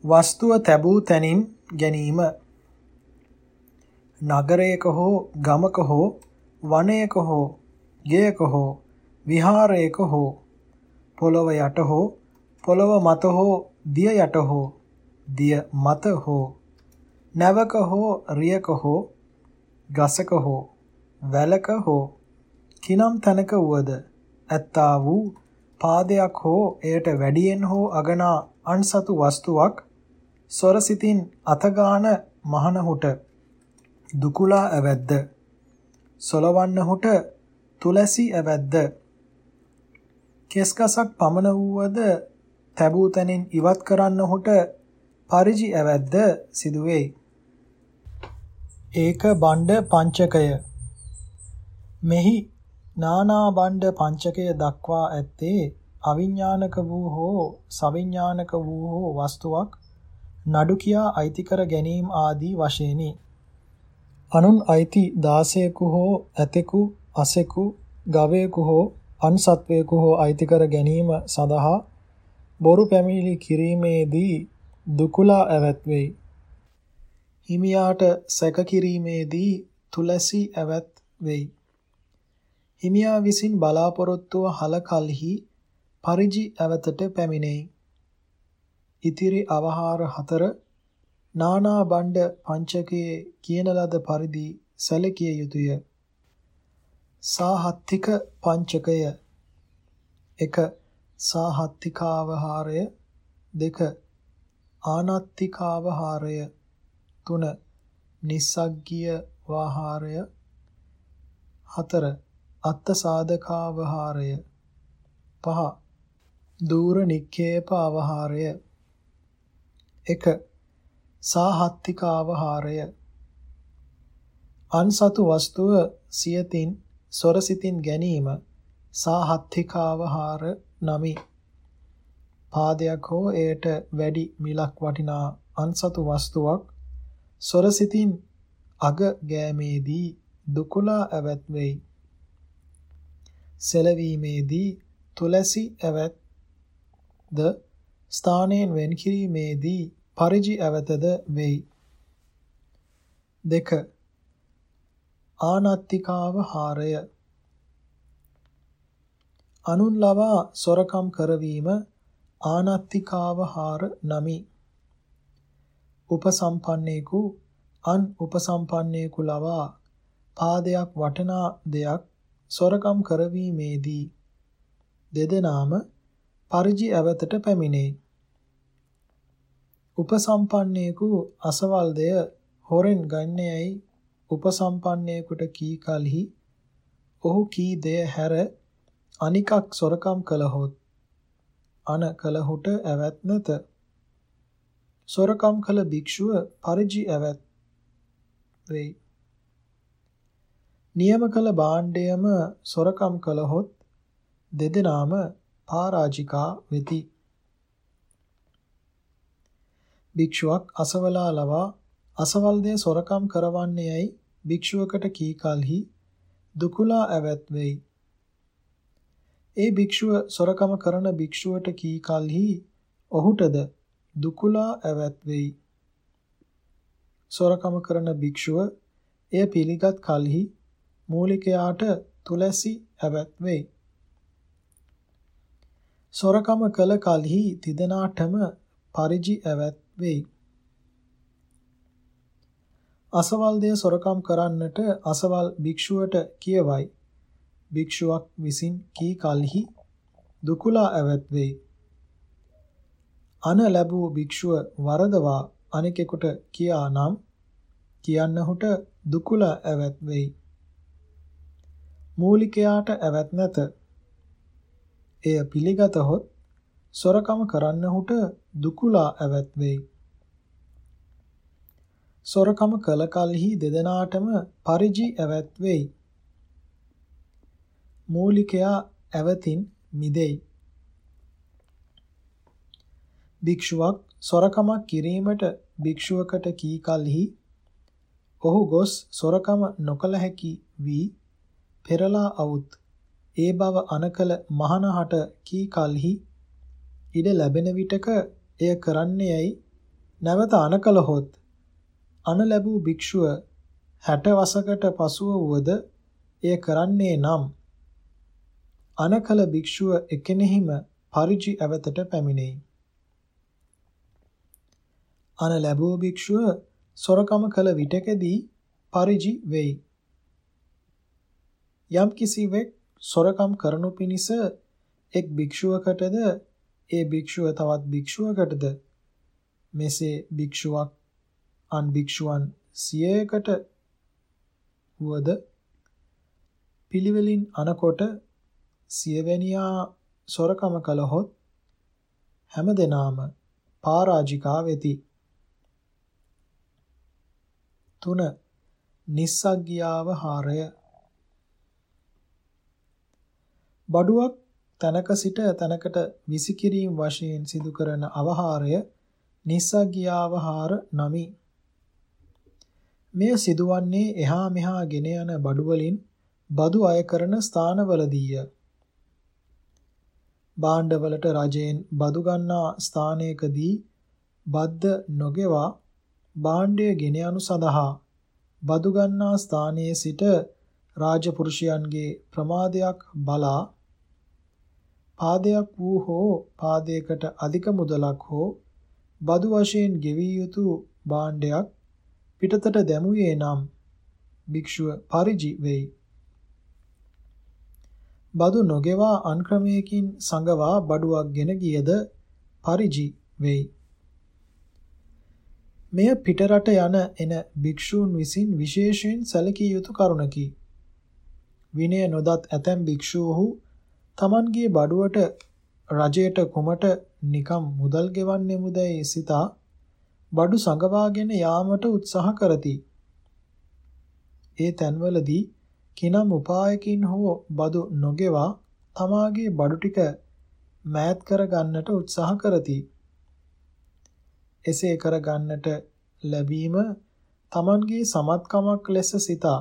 A: වස්තුව තැබූ තැනින් ගැනීම නගරයක හෝ ගමක හෝ වනයක හෝ ගෙයක හෝ විහාරයක හෝ පොළව යට හෝ පොළව මත හෝ දිය යට හෝ දිය මත හෝ නැවක හෝ රියක හෝ ගසක හෝ වැලක හෝ කිනම් තැනක වුවද ඇත්තා වූ පාදයක් හෝ එයට වැඩියෙන් හෝ අගනා අන්සතු වස්තුවක් සොරසිතින් අතගාන මහනහුට දුකුලා ඇවැද්ද? සොලවන්නහුට තුලසි ඇවැද්ද? කෙස්ගසක් පමණ වූවද තැබූ තැනින් ඉවත් කරන්නහුට පරිජි ඇවැද්ද සිදුවේයි ඒක බණ්ඩ පංචකය. මෙහි නානා බණ්ඩ පංචකය දක්වා ඇත්තේ අවිඥානික වූ හෝ සවිඥානික වූ හෝ වස්තුවක් නඩු කියා අයිති කර ගැනීම ආදී වශයෙනි. අනුන් අයිති දාසයෙකු හෝ ඇතෙකු අසෙකු ගවයෙකු හෝ අන්සත්වයෙකු හෝ අයිති කර ගැනීම සඳහා බොරු පැමිණිලි කිරීමේදී දුකුලා ඇවත් වෙයි. හිමියාට සැක කිරීමේදී තුලසි ඇවත් වෙයි. හිමියා විසින් බලාපොරොත්තුව හල කලෙහි පරිජි ඇවතට පැමිණෙයි. ඉතිරි අවහාර හතර නානා බණ්ඩ පංචකයේ කියන ලද පරිදි සැලකිය යුතුය. සාහත්තික පංචකය. 1 සාහත්තිකාවහාරය. 2 ආනත්තිකාවහාරය. 3 නිස්සග්ගිය වාහාරය 4 අත්ත සාධකාවහාරය 5 දූර නික්කේප අවහාරය 1 සාහත්තික අවහාරය අන්සතු වස්තුව සියතින් සොරසිතින් ගැනීම සාහත්තිකාවහාර නමි. පාදයක් හෝ එයට වැඩි මිලක් වටිනා අන්සතු වස්තුවක් සොරසිතින් අග ගෑමේදී දුකුලා ඇවත් වෙයි. සෙලවීමේදී තුලසි ඇවත් ද ස්ථානයෙන් වෙන් කිරීමේදී පරිජි ඇවතද වෙයි. දෙක ආනත්තිකාව හාරය අනුන් ලවා සොරකම් කරවීම ආනත්තිකාව හාර නමි. උපසම්පන්නේකු අන් උපසම්පන්නේකු ලවා පාදයක් වටනා දෙයක් සොරකම් කරවීමේදී දෙදෙනාම පරිජි ඇවතට පැමිණේ. උපසම්පන්නේකු අසවල් දෙය හොරෙන් ගන්නේයි උපසම්පන්නේකට කී කලෙහි ඔහු කී දෙය හැර අනිකක් සොරකම් කළහොත් අන කලහුට ඇවත් නැත. සොරකම් කළ භික්ෂුව පරිජි ඇවත් වෙයි. නියම කළ භාණ්ඩයම සොරකම් කළහොත් දෙදෙනාම පරාජිකා වෙති. භික්ෂුවක් අසවලා ලවා අසවල් දේ සොරකම් කරවන්නේයයි භික්ෂුවකට කී කලෙහි දුකුලා ඇවත් වෙයි. ඒ භික්ෂුව සොරකම කරන භික්ෂුවට කී කලෙහි ඔහුටද දුකුලා ඇවත් වෙයි. සොරකම කරන භික්ෂුව එය පිළිගත් කලෙහි මූලිකයාට තුලසි ඇවත් වෙයි. සොරකම කළ කලෙහි තිදෙනාටම පරිජි ඇවත් වෙයි. අසවල් දෙය සොරකම් කරන්නට අසවල් භික්ෂුවට කියවයි. භික්ෂුවක් විසින් කී කලෙහි දුකුලා ඇවත් වෙයි. අන ලැබූ භික්ෂුව වරදවා අනෙකෙකුට කියා නම් කියන්නහුට දුකුලා ඇවත් වෙයි. මූලිකයාට ඇවත් නැත. එය පිළිගතහොත් සොරකම කරන්නහුට දුකුලා ඇවත් වෙයි. සොරකම කළ කලෙහි දෙදෙනාටම පරිජි ඇවත් වෙයි. මූලිකයා ඇවතින් මිදෙයි. භික්ෂුවක් සොරකමක් කිරීමට භික්ෂුවකට කී කලෙහි ඔහු ගොස් සොරකම නොකල හැකි වී පෙරලා අවුත් ඒ බව අනකල මහනහට කී කලෙහි ඉඩ ලැබෙන විටක එය කරන්නේයයි නැවත අනකලහොත් අන ලැබූ භික්ෂුව 60 වසකට පසුව වුවද එය කරන්නේ නම් අනකල භික්ෂුව එකෙනෙහිම පරිජි ඇවතට පැමිණෙයි. අන ලැබූ භික්ෂුව සොරකම කළ විටකදී පරිජි වෙයි. යම් කිසිවෙක් සොරකම් කරනු පිණිස එක් භික්ෂුවකටද ඒ භික්ෂුව තවත් භික්ෂුවකටද මෙසේ භික්ෂුවක් අන් භික්ෂුවන් සියයකට වුවද පිළිවෙලින් අනකොට සියවැනියා සොරකම කළහොත් හැමදෙනාම පරාජිකා වෙති. 3. නිස්සග්ගියාව හාරය බඩුවක් තැනක සිට තැනකට විසිකිරීම වශයෙන් සිදු කරන අවහාරය නිස්සග්ගියාවහාර නමි. මෙය සිදුවන්නේ එහා මෙහා ගෙන යන බඩු වලින් බදු අය කරන ස්ථානවලදීය. භාණ්ඩවලට රජයෙන් බදු ගන්නා ස්ථානයකදී බද්ද නොගෙවා භාණ්ඩය ගෙන යනු සඳහා බදු ගන්නා ස්ථානයේ සිට රාජපුරුෂයන්ගේ ප්‍රමාදයක් බලා පාදයක් වූ හෝ පාදයකට අධික මුදලක් හෝ බදු වශයෙන් ගෙවිය යුතු භාණ්ඩයක් පිටතට දැමුවේ නම් භික්ෂුව පරිජි වෙයි. බදු නොගෙවා අන්ක්‍රමයකින් සංගවා බඩුවක් ගෙන ගියද පරිජි වෙයි. මෙය පිටරට යන එන භික්ෂූන් විසින් විශේෂයෙන් සැලකිය යුතු කරුණකි. විනය නොදත් ඇතැම් භික්ෂූහු Tamanගේ බඩුවට රජයට කුමට නිකම් මුදල් ගෙවන්නෙමුදැයි සිතා බඩු සංගවාගෙන යාමට උත්සාහ කරති. ඒ තැන්වලදී කිනම් උපායකින් හෝ බදු නොගෙවා තමාගේ බඩු ටික මෑත් කර ගන්නට උත්සාහ කරති. එසේ කර ගන්නට ලැබීම Tamanගේ සමත්කමක් ලෙස සිතා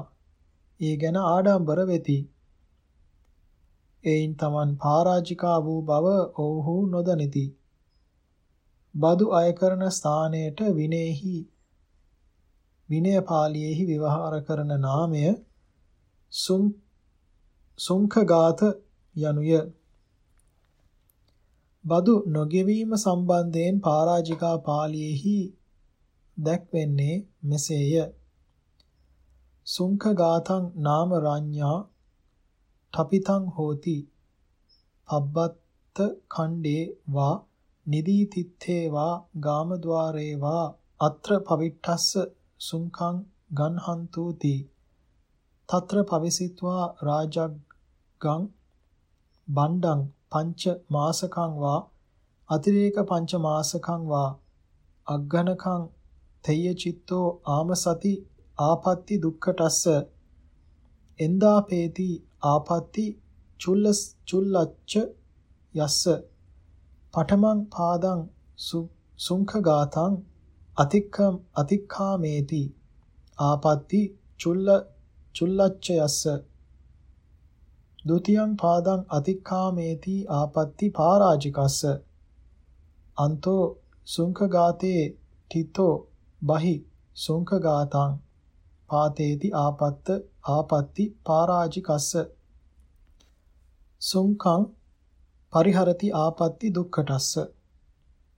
A: ඒ ගැන ආඩම්බර වෙති. එයින් Taman පරාජිකා වූ බව ඔවුහු නොදනිති. බදු අය කරන ස්ථානයට විනේහි විනය පාළියේහි විවහාර කරන නාමය සුම් සුංඛගාත යනුය. බදු නොගෙවීම සම්බන්ධයෙන් පරාජිකා පාළියේහි දැක්වෙන්නේ මෙසේය. සුංඛගාතං නාම රඤ්ඤා තපිතං හෝති. පබ්බත්ත ඛණ්ඩේ වා නිදී තිත්තේ වා ගාමද්වාරේ වා අත්‍ර පවිට්ඨස්ස සුංඛං ගන්හන්තුති. తත්‍ර පවිසිත්වා රාජග්ගං බණ්ඩං පංච මාසකං වා අතිරේක පංච මාසකං වා අග්ඝනකං තෙය්‍ය චිත්තෝ ආමසති ආපත්‍ති දුක්ඛටස්ස. එන්දාපේති ආපත්‍ති චුල්ලස් චුල්ලච්ච යස්ස. පඨමං පාදං සුංඛගාතං අතික්ඛම් අතික්ඛාමේති. ආපත්‍ති චුල්ල චුල්ලච්ච යස්ස. ဒ ුතියං පාදං අතික්ඛාමේති ආපත්‍ති පරාජිකස්ස. අන්තෝ සුංඛගාතේ තිතෝ බහි සුංඛගාතං. පාතේති ආපත්ත ආපත්‍ති පරාජිකස්ස. සුංඛං පරිහරති ආපත්‍ති දුක්ඛටස්ස.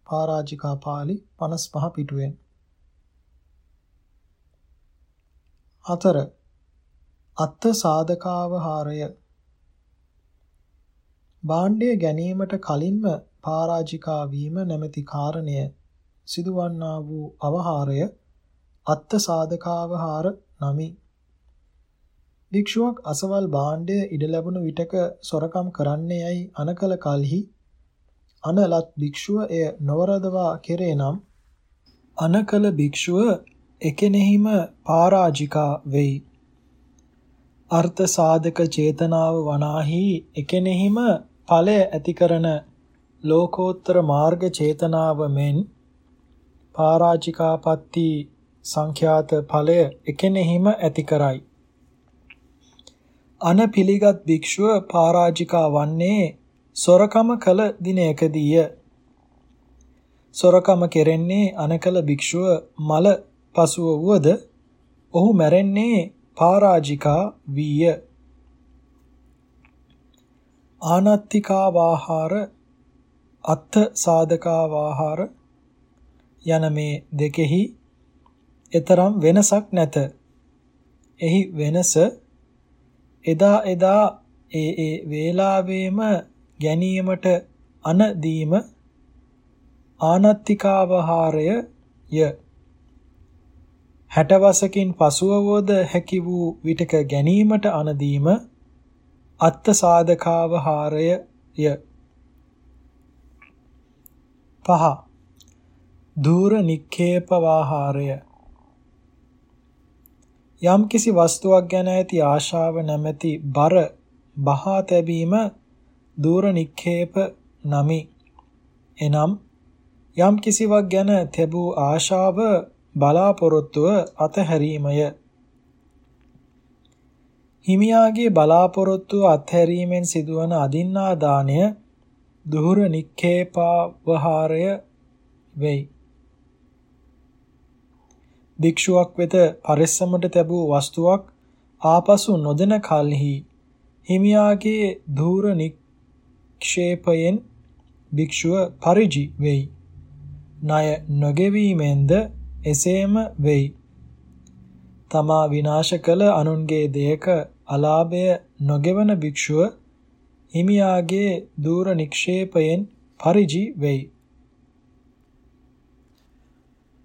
A: පරාජිකා පාළි 55 පිටුවෙන්. හතර. අත්ථ සාධකාවහාරය. භාණ්ඩය ගැනීමට කලින්ම පරාජිකා වීම නැමැති කාරණය සිදුවන්නා වූ අවහාරය අත්ථ සාධකාවහාර නමි. භික්ෂුවක් අසවල් භාණ්ඩය ඉඩ ලැබුණු විටක සොරකම් කරන්නේ යයි අනකල කලෙහි අනලත් භික්ෂුව එය නොවරදවා කෙරේ නම් අනකල භික්ෂුව එකෙනෙහිම පරාජිකා වෙයි. අර්ථ සාධක චේතනාව වනාහි එකෙනෙහිම ඵලය ඇති කරන ලෝකෝත්තර මාර්ග චේතනාව මෙන් පරාජිකාපත්ති සංඛ්‍යාත ඵලය එකෙනෙහිම ඇති කරයි. අන පිළිගත් භික්ෂුව පරාජිකා වන්නේ සොරකම කළ දිනයකදීය. සොරකම කෙරෙන්නේ අනකල භික්ෂුව මල පසුව වුවද ඔහු මැරෙන්නේ පරාජිකා වීය. ආනත්තිකා වාහාර අත්ථ සාධකා වාහාර යන මේ දෙකෙහි එතරම් වෙනසක් නැත. එහි වෙනස එදා එදා ඒ ඒ වේලාවෙම ගැනීමට අන දීම ආනත්තිකාවහාරය ය. 60 වසකින් පසුවවද හැකි වූ විටක ගැනීමට අනදීම අත්ත සාධකාවහාරය ය. පහ. දූර නික්ඛේප වාහාරය යම් කිසි වස්තුවක් ගැන ඇති ආශාව නැමැති බර බහා තැබීම දූර නික්ඛේප නමි එනම් යම් කිසිවක් ගැන තැබූ ආශාව බලාපොරොත්තුව අතහැරීමය හිමියාගේ බලාපොරොත්තුව අත්හැරීමෙන් සිදුවන අදින්නා දාණය දුහුර නික්ඛේපාවහාරය වෙයි. භික්ෂුවක් වෙත පරිස්සමට තැබූ වස්තුවක් ආපසු නොදෙන කලෙහි හිමියාගේ ධූර නික්ෂේපයෙන් භික්ෂුව පරිජි වෙයි. ණය නොගෙවීමෙන්ද එසේම වෙයි. තමා විනාශ කළ අනුන්ගේ දෙයක අලාභය නොගෙවන භික්ෂුව හිමියාගේ දූර නික්ෂේපයෙන් පරිජි වෙයි.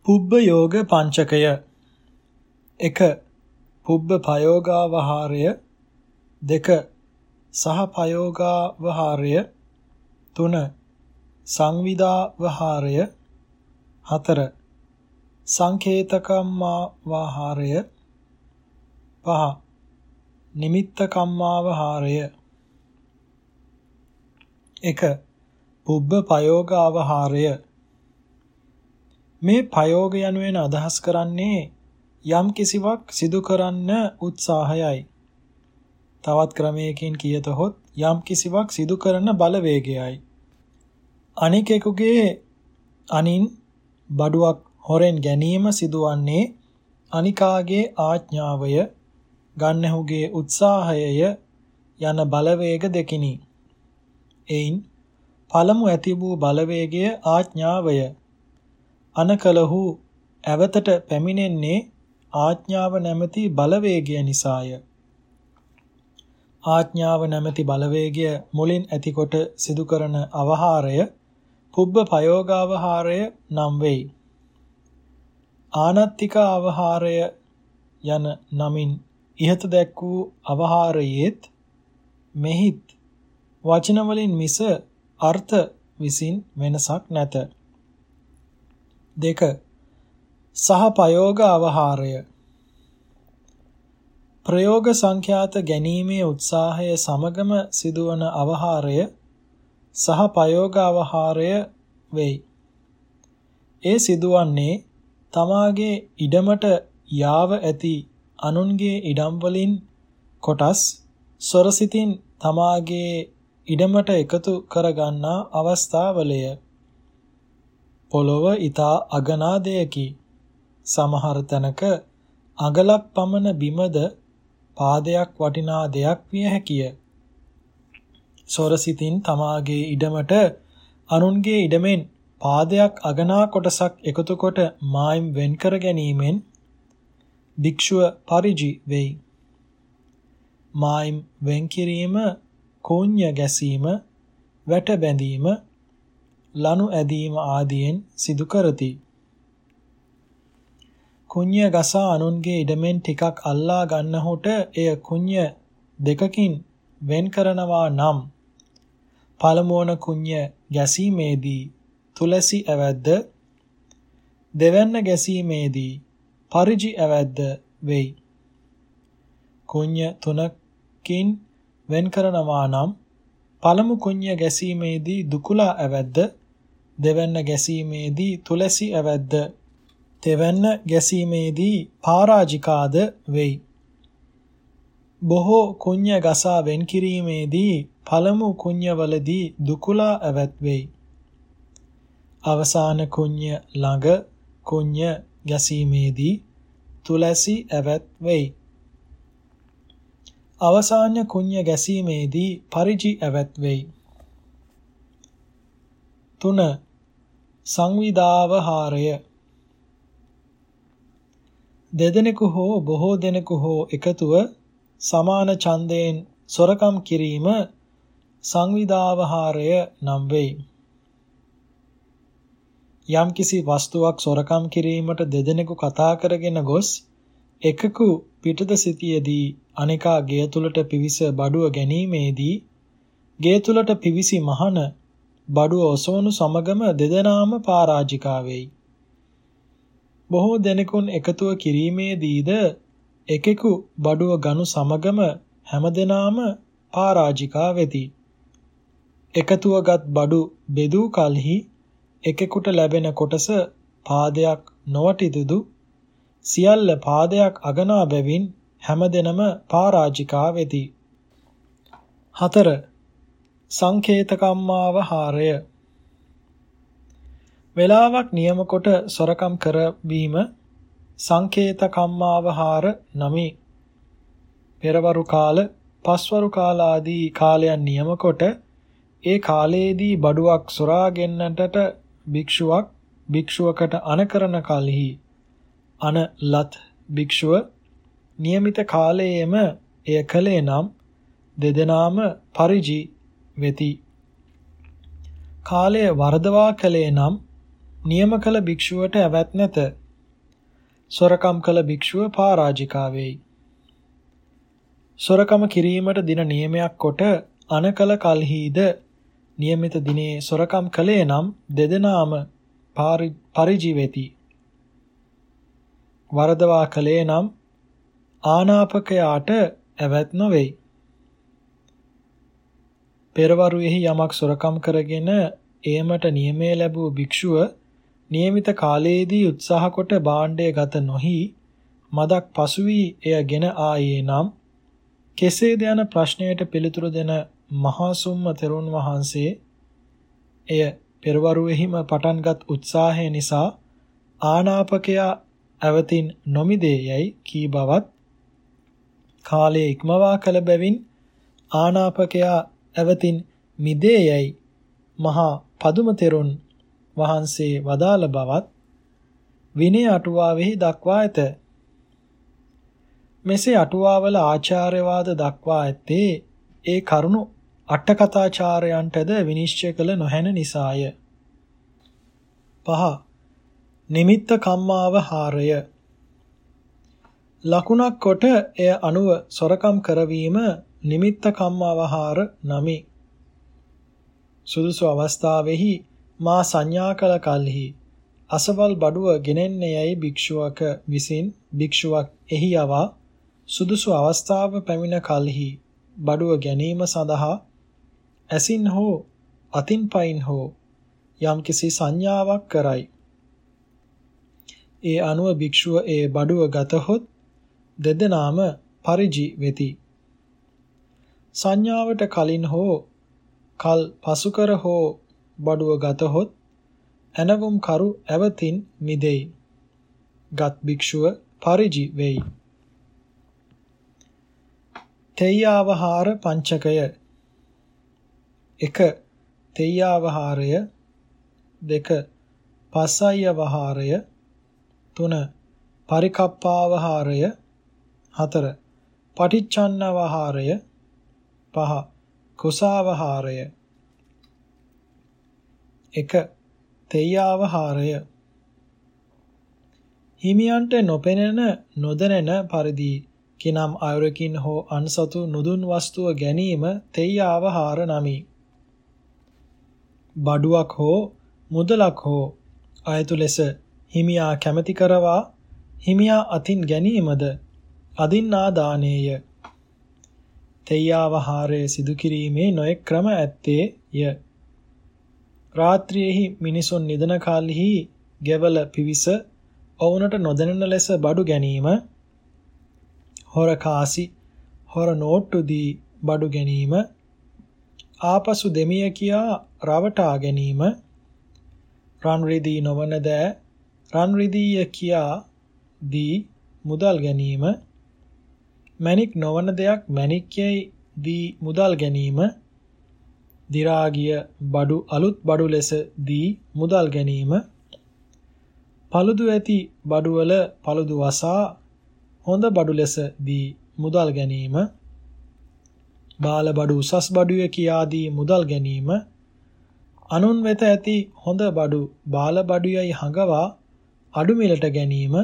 A: පුබ්බ යෝග පංචකය. 1 පුබ්බ පයෝගාවහාරය 2 සහ පයෝගාවහාරය 3 සංවිදාවහාරය 4 සංකේතකම්මාවහාරය. 5 නිමිත්තකම්මාවහාරය. 1 පුබ්බ පයෝගාවහාරය මේ ප්‍රයෝග යනුවෙන් අදහස් කරන්නේ යම් කිසිවක් සිදු කරන්න උත්සාහයයි. තවත් ක්‍රමයකින් කියතොත් යම් කිසිවක් සිදු කරන බලවේගයයි. අනිකෙකුගේ අනින් බඩුවක් හොරෙන් ගැනීම සිදුවන්නේ අනිකාගේ ආඥාවය ගන්නහුගේ උත්සාහයය යන බලවේග දෙකිනි. එයින් පළමු ඇති වූ බලවේගය ආඥාවය අනකලහු ඇවතට පැමිණෙන්නේ ආඥාව නැමැති බලවේගය නිසාය. ආඥාව නැමැති බලවේගය මුලින් ඇතිකොට සිදු කරන අවහාරය පුබ්බ පයෝගාවහාරය නම් වෙයි. ආනත්තික අවහාරය යන නමින් ඉහත දැක් වූ අවහාරයේත් මෙහිත් වචන වලින් මිස අර්ථ විසින් වෙනසක් නැත. දෙක සහ ප්‍රයෝග අවහාරය ප්‍රයෝග සංඛ්‍යාත ගැනීමේ උත්සාහය සමගම සිදුවන අවහාරය සහ ප්‍රයෝග අවහාරය වෙයි. ඒ සිදුවන්නේ තමාගේ ඉඩමට යාව ඇති අනුන්ගේ ඉඩම් වලින් කොටස් සොරසිතින් තමාගේ ඉඩමට එකතු කරගන්නා අවස්ථාවලය. පොළොව ඊතා අගනා දෙයකි. සමහර තැනක අගලක් පමණ බිමද පාදයක් වටිනා දෙයක් විය හැකිය. සොරසිතින් තමාගේ ඉඩමට අනුන්ගේ ඉඩමෙන් පාදයක් අගනා කොටසක් එකතු කොට මායිම් වෙන් කර ගැනීමෙන් භික්ෂුව පරිජි වෙයි. මායිම් වෙන් කිරීම, කෝඤ්ඤ ගැසීම, වැට බැඳීම, ලනු ඇදීම ආදියෙන් සිදු කරති. කුඤ්ඤ ගසා අනුන්ගේ ඉඩමෙන් ටිකක් අල්ලා ගන්නහොට එය කුඤ්ඤ දෙකකින් වෙන් කරනවා නම් පළමුවන කුඤ්ඤ ගැසීමේදී තුලසි ඇවැද්ද දෙවැන්න ගැසීමේදී පරිජි ඇවැද්ද වෙයි. කුඤ්ඤ තුනකින් වෙන් කරනවා නම් පළමු කුඤ්ඤ ගැසීමේදී දුකුලා ඇවැද්ද දෙවැන්න ගැසීමේදී තුලසි ඇවැද්ද තෙවැන්න ගැසීමේදී පරාජිකාද වෙයි. බොහෝ කුඤ්ඤ ගසා වෙන් කිරීමේදී පළමු කුඤ්ඤවලදී දුකුලා ඇවැත් වෙයි. අවසාන කුඤ්ඤ ළඟ කුඤ්ඤ ගැසීමේදී තුලසි ඇවැත් වෙයි. අවසාන කුඤ්ඤ ගැසීමේදී පරිජි ඇවැත් වෙයි. 3 සංවිධාවහාරය දෙදෙනෙකු හෝ බොහෝ දෙනෙකු හෝ එකතුව සමාන ඡන්දයෙන් සොරකම් කිරීම සංවිධාවහාරය නම් වෙයි. යම්කිසි වස්තුවක් සොරකම් කිරීමට දෙදෙනෙකු කතා කරගෙන ගොස් එකකු පිටත සිටියේදී අනිකා ගෙය තුලට පිවිස බඩුව ගැනීමේදී ගෙය තුලට පිවිසි මහන බඩුව ඔසවනු සමගම දෙදෙනාම පරාජිකා වෙයි. බොහෝ දෙනෙකුන් එකතුව කිරීමේදීද එකෙකු බඩුව ගනු සමගම හැමදෙනාම පරාජිකා වෙති. එකතුවගත් බඩු බෙදූ කලෙහි එකෙකුට ලැබෙන කොටස පාදයක් නොවටිදුදු සියල්ල පාදයක් අගනා බැවින් හැමදෙනම පරාජිකා වෙති. 4. සංකේතකම්මාව හාරය වේලාවක් නියම කොට සොරකම් කරවීම සංකේතකම්මාවහාර නමි. පෙරවරු කාල, පස්වරු කාල ආදී කාලයන් නියම කොට ඒ කාලයේදී බඩුවක් සොරා ගෙන්නටට භික්ෂුවක් භික්ෂුවකට අනකරන කලෙහි අන ලත් භික්ෂුව નિયમિત කාලයේම එය කලේ නම් දෙදෙනාම පරිජි වෙති. කාලය වර්ධවා කලේ නම් නියම කළ භික්ෂුවට ඇවැත් නැත. සොරකම් කළ භික්ෂුව පරාජිකා වෙයි. සොරකම කිරීමට දින නියමයක් කොට අනකල කලහිද નિયમિત දිනේ සොරකම් කළේ නම් දෙදෙනාම පරිජීවෙති. වරදවා කළේ නම් ආනාපකයාට ඇවැත් නොවේයි. පෙරවරුෙහි යමක් සොරකම් කරගෙන ඒමට නියමය ලැබූ භික්ෂුව નિયમિત කාලයේදී උත්සාහ කොට භාණ්ඩය ගත නොහි මදක් පසු වී එය ගෙන ආයේ නම් කෙසේද යන ප්‍රශ්නයට පිළිතුරු දෙන මහා සුම්ම තෙරුන් වහන්සේ එය පෙරවරුෙහිම පටන්ගත් උත්සාහය නිසා ආනාපකයා ඇවතින් නොමිදේයයි කී බවත් කාලයේ ඉක්මවා කළ බැවින් ආනාපකයා ඇවතින් මිදේයයි මහා පදුම තෙරුන් වහන්සේ වදාළ බවත් විනය අටුවාවෙහි දක්වා ඇත. මෙසේ අටුවාවල ආචාර්යවාද දක්වා ඇත්තේ ඒ කරුණු අටකථාචාරයන්ටද විනිශ්චය කළ නොහැන නිසාය. පහ නිමිත්ත කම්මාව හාරය ලකුණක් කොට එය අනුව සොරකම් කරවීම නිමිත්ත කම්මාවහාර නමි. සුදුසු අවස්ථාවෙහි මා සංඥා කළ කල්හි අසවල් බඩුව ගෙනෙන්නේ යයි භික්ෂුවක විසින් භික්ෂුවක් එහි යවා සුදුසු අවස්ථාව පැමිණ කල්හි බඩුව ගැනීම සඳහා ඇසින් හෝ අතින් පයින් හෝ යම්කිසි සංඥාවක් කරයි. ඒ අනුව භික්ෂුව ඒ බඩුව ගතහොත් දෙදෙනාම පරිජි වෙති. සංඥාවට කලින් හෝ කල් පසු කර හෝ බඩුව ගතහොත් ඇනවුම් කරු ඇවතින් මිදෙයි. ගත් භික්ෂුව පරිජි වෙයි. තෙය්‍යාවහාර පංචකය. 1 තෙය්‍යාවහාරය. 2 පස්සය්‍යවහාරය. 3 පරිකප්පාවහාරය. 4 පටිච්චන්නවහාරය 5 කුසාවහාරය 1 තෙය්‍යාවහාරය හිමියන්ට නොපෙනෙන නොදැනෙන පරිදි කිනම් අයුරකින් හෝ අන්සතු නුදුන් වස්තුව ගැනීම තෙය්‍යාවහාර නමි. බඩුවක් හෝ මුදලක් හෝ අයතු ලෙස හිමියා කැමැති කරවා හිමියා අතින් ගැනීමද අදින්නා දානේය. තෙය්‍යාවහාරය සිදු කිරීමේ නොයෙක් ක්‍රම ඇත්තේ ය. රාත්‍රියේහි මිනිසුන් නිදන කාලෙහි ගෙවල පිවිස ඔවුනට නොදැනෙන ලෙස බඩු ගැනීම හොර කාසි හොර නෝට්ටු දී බඩු ගැනීම ආපසු දෙමිය කියා රවටා ගැනීම රන් රිදී නොවන දෑ රන් රිදීය කියා දී මුදල් ගැනීම මණික් නොවන දෙයක් මණික් යයි දී මුදල් ගැනීම දි รา ගිය බඩු අලුත් බඩු ලෙස දී මුදල් ගැනීම paludu ඇති බඩුවල paludu වසා හොඳ බඩු ලෙස දී මුදල් ගැනීම බාල බඩු උසස් බඩුය කියාදී මුදල් ගැනීම අනුන් වෙත ඇති හොඳ බඩු බාල බඩුයයි හඟවා අඩු මිලට ගැනීම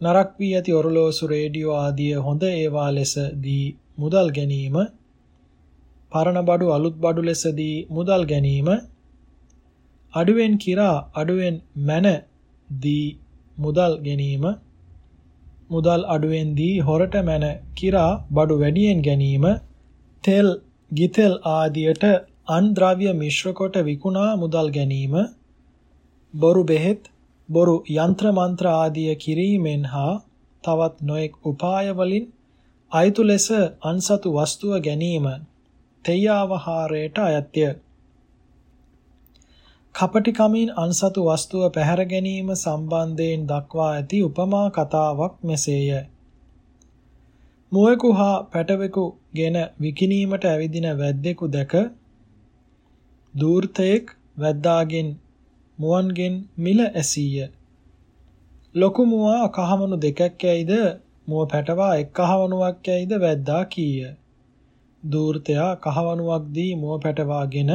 A: නරක් වී ඇති ඔරලෝසු රේඩියෝ ආදිය හොඳ ඒවා ලෙස දී මුදල් ගැනීම පරණ බඩු අලුත් බඩු ලෙස දී මුදල් ගැනීම අඩුවෙන් කිරා අඩුවෙන් මැන දී මුදල් ගැනීම මුදල් අඩුවෙන් දී හොරට මැන කිරා බඩු වැඩියෙන් ගැනීම තෙල් ගිතෙල් ආදියට අන් ද්‍රව්‍ය මිශ්‍ර කොට විකුණා මුදල් ගැනීම බොරු බෙහෙත් බොරු යන්ත්‍ර මන්ත්‍ර ආදිය කිරීමෙන් හා තවත් නොඑක් උපාය වලින් අයතු ලෙස අන්සතු වස්තුව ගැනීම තෙයාවහාරයට අයත්ය. කපටි කමින් අන්සතු වස්තුව පැහැර ගැනීම සම්බන්ධයෙන් දක්වා ඇති උපමා කතාවක් මෙසේය. මුවෙකු හා පැටවෙකු ගෙන විකිණීමට ඇවිදින වැද්දෙකු දැක දූර්තයෙක් වැද්දාගෙන් මුවන්ගෙන් මිල ඇසීය. ලොකු මුවා කහවණු දෙකක් ඇයිද මුව පැටවා එක් කහවණුවක් ඇයිද වැද්දා කීය. දූර්තයා කහවණුවක් දී මුව පැටවාගෙන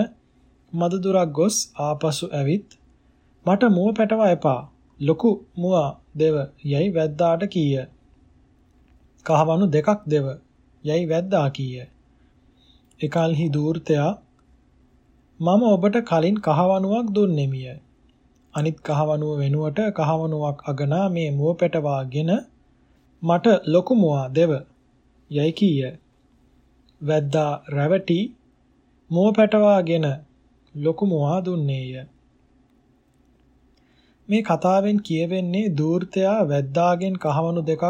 A: මද දුරක් ගොස් ආපසු ඇවිත් මට මුව පැටවා එපා ලොකු මුවා දෙව යයි වැද්දාට කීය. කහවණු දෙකක් දෙව යයි වැද්දා කීය. එකල්හි දූර්තයා මම ඔබට කලින් කහවණුවක් දුන්නෙමිය. අනිත් කහවණුව වෙනුවට කහවණුවක් අගනා මේ මුව පැටවාගෙන මට ලොකු මුවා දෙව යයි කීය. වැද්දා රැවටි මුව පැටවාගෙන ලොකු මුවා දුන්නේය. මේ කතාවෙන් කියවෙන්නේ දූර්තයා වැද්දාගෙන් කහවණු දෙකක්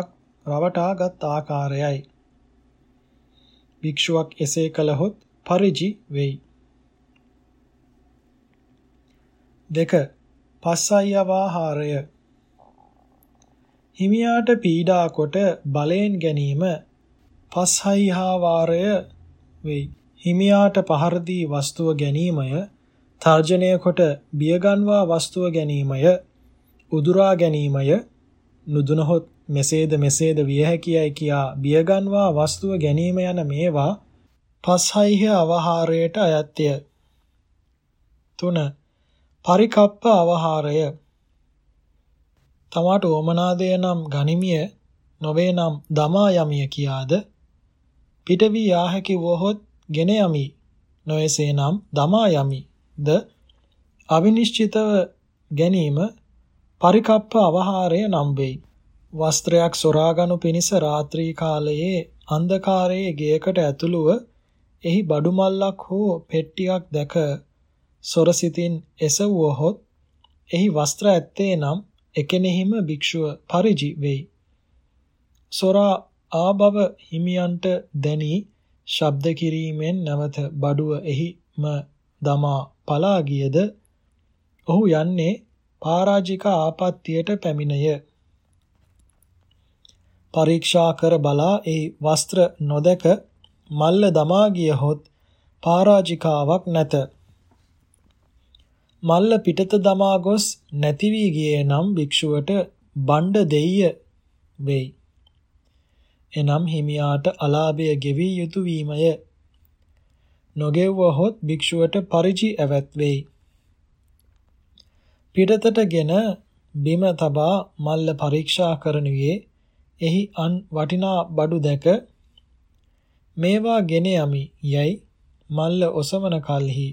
A: රවටාගත් ආකාරයයි. භික්ෂුවක් එසේ කළහොත් පරිජි වෙයි. දෙක පස්සයවාහාරය හිමියාට පීඩා කොට බලයෙන් ගැනීම පස්හයිහාවාරය වෙයි. හිමියාට පහර දී වස්තුව ගැනීමය තර්ජනය කොට බියගන්වා වස්තුව ගැනීමය උදුරා ගැනීමය නුදුනහොත් මෙසේද මෙසේද විය හැකියයි කියා බියගන්වා වස්තුව ගැනීම යන මේවා පස්හයිහ අවහාරයට අයත්ය. 3 පරිකප්ප අවහාරය. තමාට ඕමනාදය නම් ගනිමිය නොවේ නම් දමා යමිය කියාද? පිට වී යා හැකි වොහොත් ගෙන යමි නොයසේ නම් දමා යමි ද අවිනිශ්චිතව ගැනීම පරිකප්ප අවහාරය නම් වෙයි. වස්ත්‍රයක් සොරාගනු පිණිස රාත්‍රී කාලයේ අන්ධකාරයේ ගෙයකට ඇතුළුව එහි බඩු මල්ලක් හෝ පෙට්ටියක් දැක සොරසිතින් එසවුවහොත් එහි වස්ත්‍ර ඇත්තේ නම් එකෙනෙහිම භික්ෂුව පරිජි වෙයි. සොරා ආභව හිමියන්ට දැනි ශබ්ද කිරීමෙන් නැවත බඩුව එහිම දමා පලා ගියද ඔහු යන්නේ පරාජික ආපත්‍යයට පැමිණය. පරීක්ෂා කර බලා ඒ වස්ත්‍ර නොදක මල්ල දමා ගියහොත් පරාජිකාවක් නැත. මල්ල පිටත දමා ගොස් නැති වී ගියේ නම් භික්ෂුවට බණ්ඩ දෙయ్య වෙයි. එනම් හිමියාට අලාභය ගෙවි යුතු වීමය. නොගෙව්වහොත් භික්ෂුවට පරිචි ඇවත් වෙයි. පිටතටගෙන බිම තබා මල්ල පරීක්ෂා කරනුයේ එහි අන් වටිනා බඩු දැක මේවා ගෙන යමි යයි මල්ල ඔසවන කලෙහි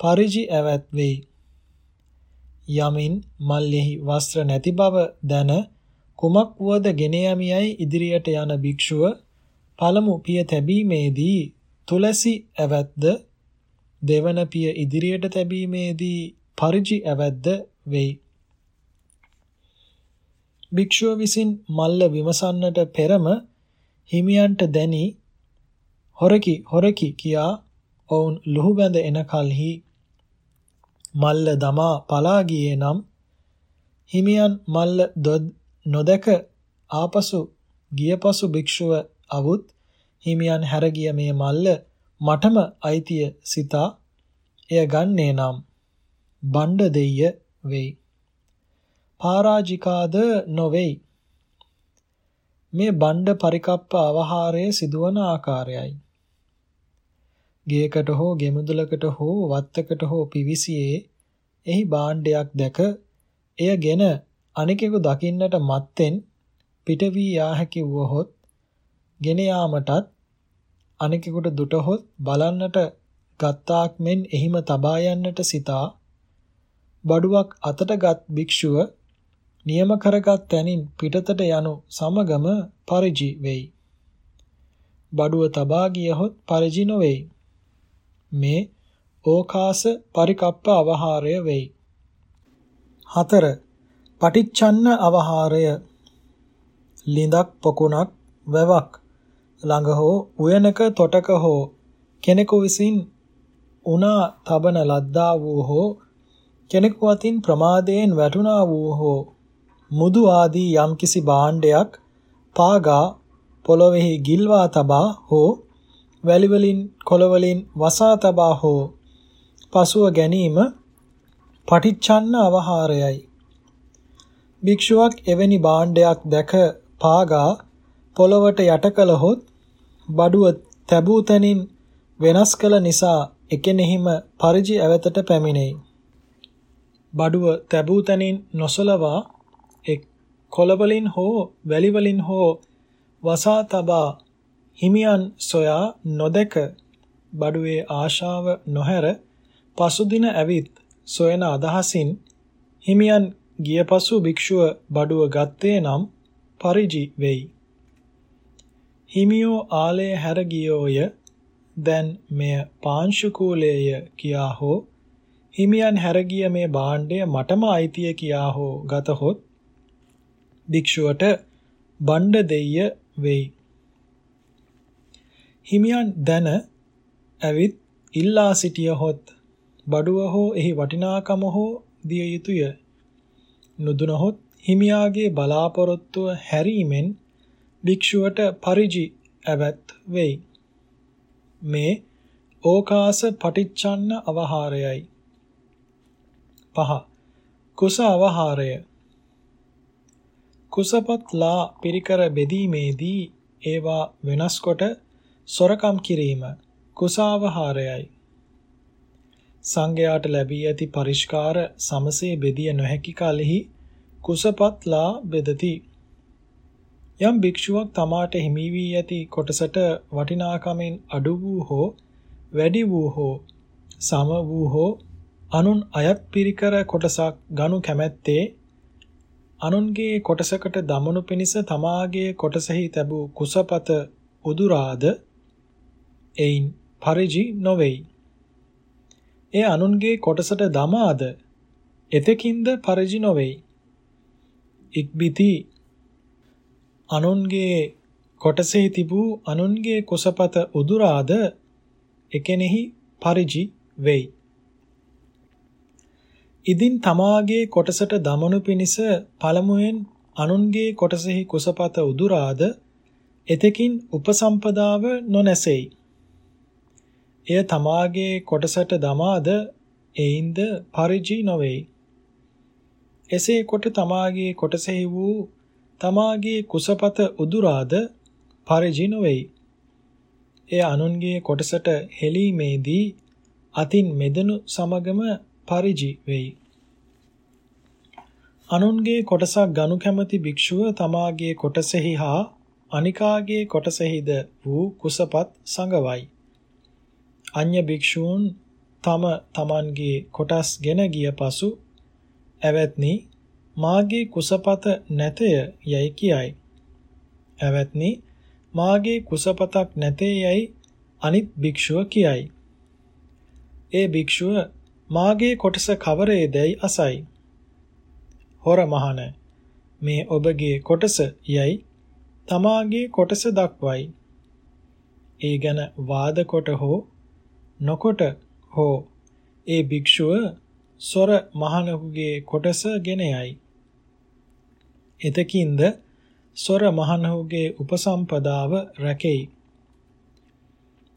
A: පරිජි ඇවත් වෙයි. යමින් මල්ලෙහි වස්ත්‍ර නැති බව දැන කුමක් වුවද ගෙන යමියයි ඉදිරියට යන භික්ෂුව පළමු පිය තැබීමේදී තුලසි ඇවැද්ද දෙවන පිය ඉදිරියට තැබීමේදී පරිජි ඇවැද්ද වෙයි. භික්ෂුව විසින් මල්ල විමසන්නට පෙරම හිමියන්ට දැනි හොරකි හොරකි කියා ඔවුන් ලුහු බැඳ එන කලෙහි මල්ල දමා පලා ගියේ නම් හිමියන් මල්ල නොදක ආපසු ගියපසු භික්ෂුව අවුත් හිමියන් හැර ගිය මේ මල්ල මටම අයිතිය සිතා එය ගන්නේ නම් බණ්ඩ දෙය වෙයි. පරාජිකාද නොවේයි. මේ බණ්ඩ පරිකප්ප අවහාරය සිදුවන ආකාරයයි. ගේකට හෝ ගෙමුදුලකට හෝ වත්තකට හෝ පිවිසියේ එහි භාණ්ඩයක් දැක එයගෙන අනිකෙකු දකින්නට මත්තෙන් පිට වී යා හැකි වුවහොත් ගෙන යාමටත් අනිකෙකුට දුටහොත් බලන්නට ගත්තාක් මෙන් එහිම තබා යන්නට සිතා බඩුවක් අතටගත් භික්ෂුව නියම කරගත් තැනින් පිටතට යනු සමගම පරිජි වෙයි. බඩුව තබා ගියහොත් පරිජි නොවේයි. මේ ඕකාස පරිකප්ප අවහාරය වෙයි. 4. පටිච්චන්න අවහාරය ලිඳක් පොකුණක් වැවක් ළඟ හෝ උයනක තොටක හෝ කෙනෙකු විසින් උනා තබන ලද්දා වූ හෝ කෙනෙකු අතින් ප්‍රමාදයෙන් වැටුණා වූ හෝ මුදු ආදී යම්කිසි භාණ්ඩයක් පාගා පොළොවේහි ගිල්වා තබා හෝ වැලි වලින් කොළ වලින් වසා තබා හෝ පසුව ගැනීම පටිච්චන්න අවහාරයයි. භික්ෂුවක් එවැනි භාණ්ඩයක් දැක පාගා පොළවට යට කළහොත් බඩුව තැබූ තැනින් වෙනස් කළ නිසා එකෙනෙහිම පරිජි ඇවතට පැමිණෙයි. බඩුව තැබූ තැනින් නොසලවා එක් කොළවලින් හෝ වැලිවලින් හෝ වසා තබා හිමියන් සොයා නොදක බඩුවේ ආශාව නොහැර පසුදින ඇවිත් සොයන අදහසින් හිමියන් ගිය පසු භික්ෂුව බඩුව ගත්තේ නම් පරිජි වෙයි. හිමියෝ ආලය හැර ගියෝය දැන් මෙය පාංශුකූලේය කියා හෝ හිමියන් හැර ගිය මේ භාණ්ඩය මටම අයිතිය කියා හෝ ගතහොත් භික්ෂුවට බණ්ඩ දෙය වෙයි. හිමියන් දැන ඇවිත් ඉල්ලා සිටියහොත් බඩුව හෝ එහි වටිනාකම හෝ දිය යුතුය. නුදුනහොත් හිමියාගේ බලාපොරොත්තුව හැරීමෙන් භික්ෂුවට පරිජි ඇවැත් වෙයි. මේ ඕකාස පටිච්චන්න අවහාරයයි. පහ කුස අවහාරය කුසපත්ලා පිරිකර බෙදීමේදී ඒවා වෙනස් කොට සොරකම් කිරීම කුසාවහාරයයි. සංඝයාට ලැබී ඇති පරිස්කාර සමසේ බෙදිය නොහැකි කලෙහි කුසපත්ලා බෙදති. යම් භික්ෂුවක් තමාට හිමි වී ඇති කොටසට වටිනාකමින් අඩු වූ හෝ වැඩි වූ හෝ සම වූ හෝ අනුන් අයත් පිරිකර කොටසක් ගනු කැමැත්තේ අනුන්ගේ කොටසකට දමනු පිණිස තමාගේ කොටසෙහි තැබූ කුසපත උදුරාද එයින් පරිජි නොවේයි. ඒ අනුන්ගේ කොටසට දමාද එතකින්ද පරිජි නොවේයි. ඉක්බිති අනුන්ගේ කොටසෙහි තිබූ අනුන්ගේ කුසපත උදුරාද එකෙනෙහි පරිජි වෙයි. ඉදින් තමාගේ කොටසට දමනු පිණිස පළමුවෙන් අනුන්ගේ කොටසෙහි කුසපත උදුරාද එතකින් උපසම්පදාව නොනැසෙයි. එය තමාගේ කොටසට දමාද එයින්ද පරිජි නොවේයි. එසේ කොට තමාගේ කොටසෙහි වූ තමාගේ කුසපත උදුරාද පරිජි නොවේයි. එය අනුන්ගේ කොටසට හෙලීමේදී අතින් මෙදනු සමගම පරිජි වෙයි. අනුන්ගේ කොටසක් ගනු කැමති භික්ෂුව තමාගේ කොටසෙහි හා අනිකාගේ කොටසෙහිද වූ කුසපත් සංගවයි. අඤ්‍ය භික්ෂූන් තම තමන්ගේ කොටස් ගෙන ගිය පසු ඇවැත්නි මාගේ කුසපත නැතය යයි කියයි. ඇවැත්නි මාගේ කුසපතක් නැතේ යයි අනිත් භික්ෂුව කියයි. ඒ භික්ෂුව මාගේ කොටස කවරේදයි අසයි. හොර මහන මේ ඔබගේ කොටස යයි තමාගේ කොටස දක්වයි. ඒ ගැන වාද කොට හෝ නොකොට හෝ ඒ භික්ෂුව සොර මහණකුගේ කොටස ගෙන යයි. එතකින්ද සොර මහණකුගේ උපසම්පදාව රැකෙයි.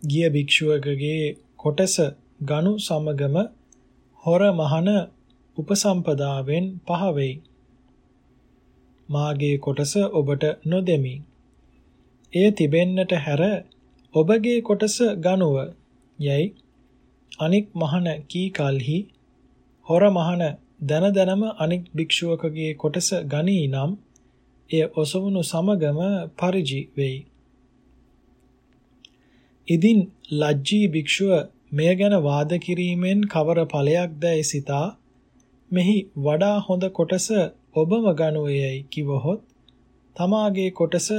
A: ගිය භික්ෂුවකගේ කොටස ගනු සමගම හොර මහන උපසම්පදාවෙන් පහ වෙයි. මාගේ කොටස ඔබට නොදෙමි. එය තිබෙන්නට හැර ඔබගේ කොටස ගනුව යයි අනික් මහන කී කලෙහි හොර මහන දන දනම අනික් භික්ෂුවකගේ කොටස ගනී නම් එය ඔසවුණු සමගම පරිජි වෙයි. ඉදින් ලජ්ජී භික්ෂුව මෙය ගැන වාද කිරීමෙන් කවර ඵලයක්දයි සිතා මෙහි වඩා හොඳ කොටස ඔබම ගනුවේයි කිවහොත් තමාගේ කොටස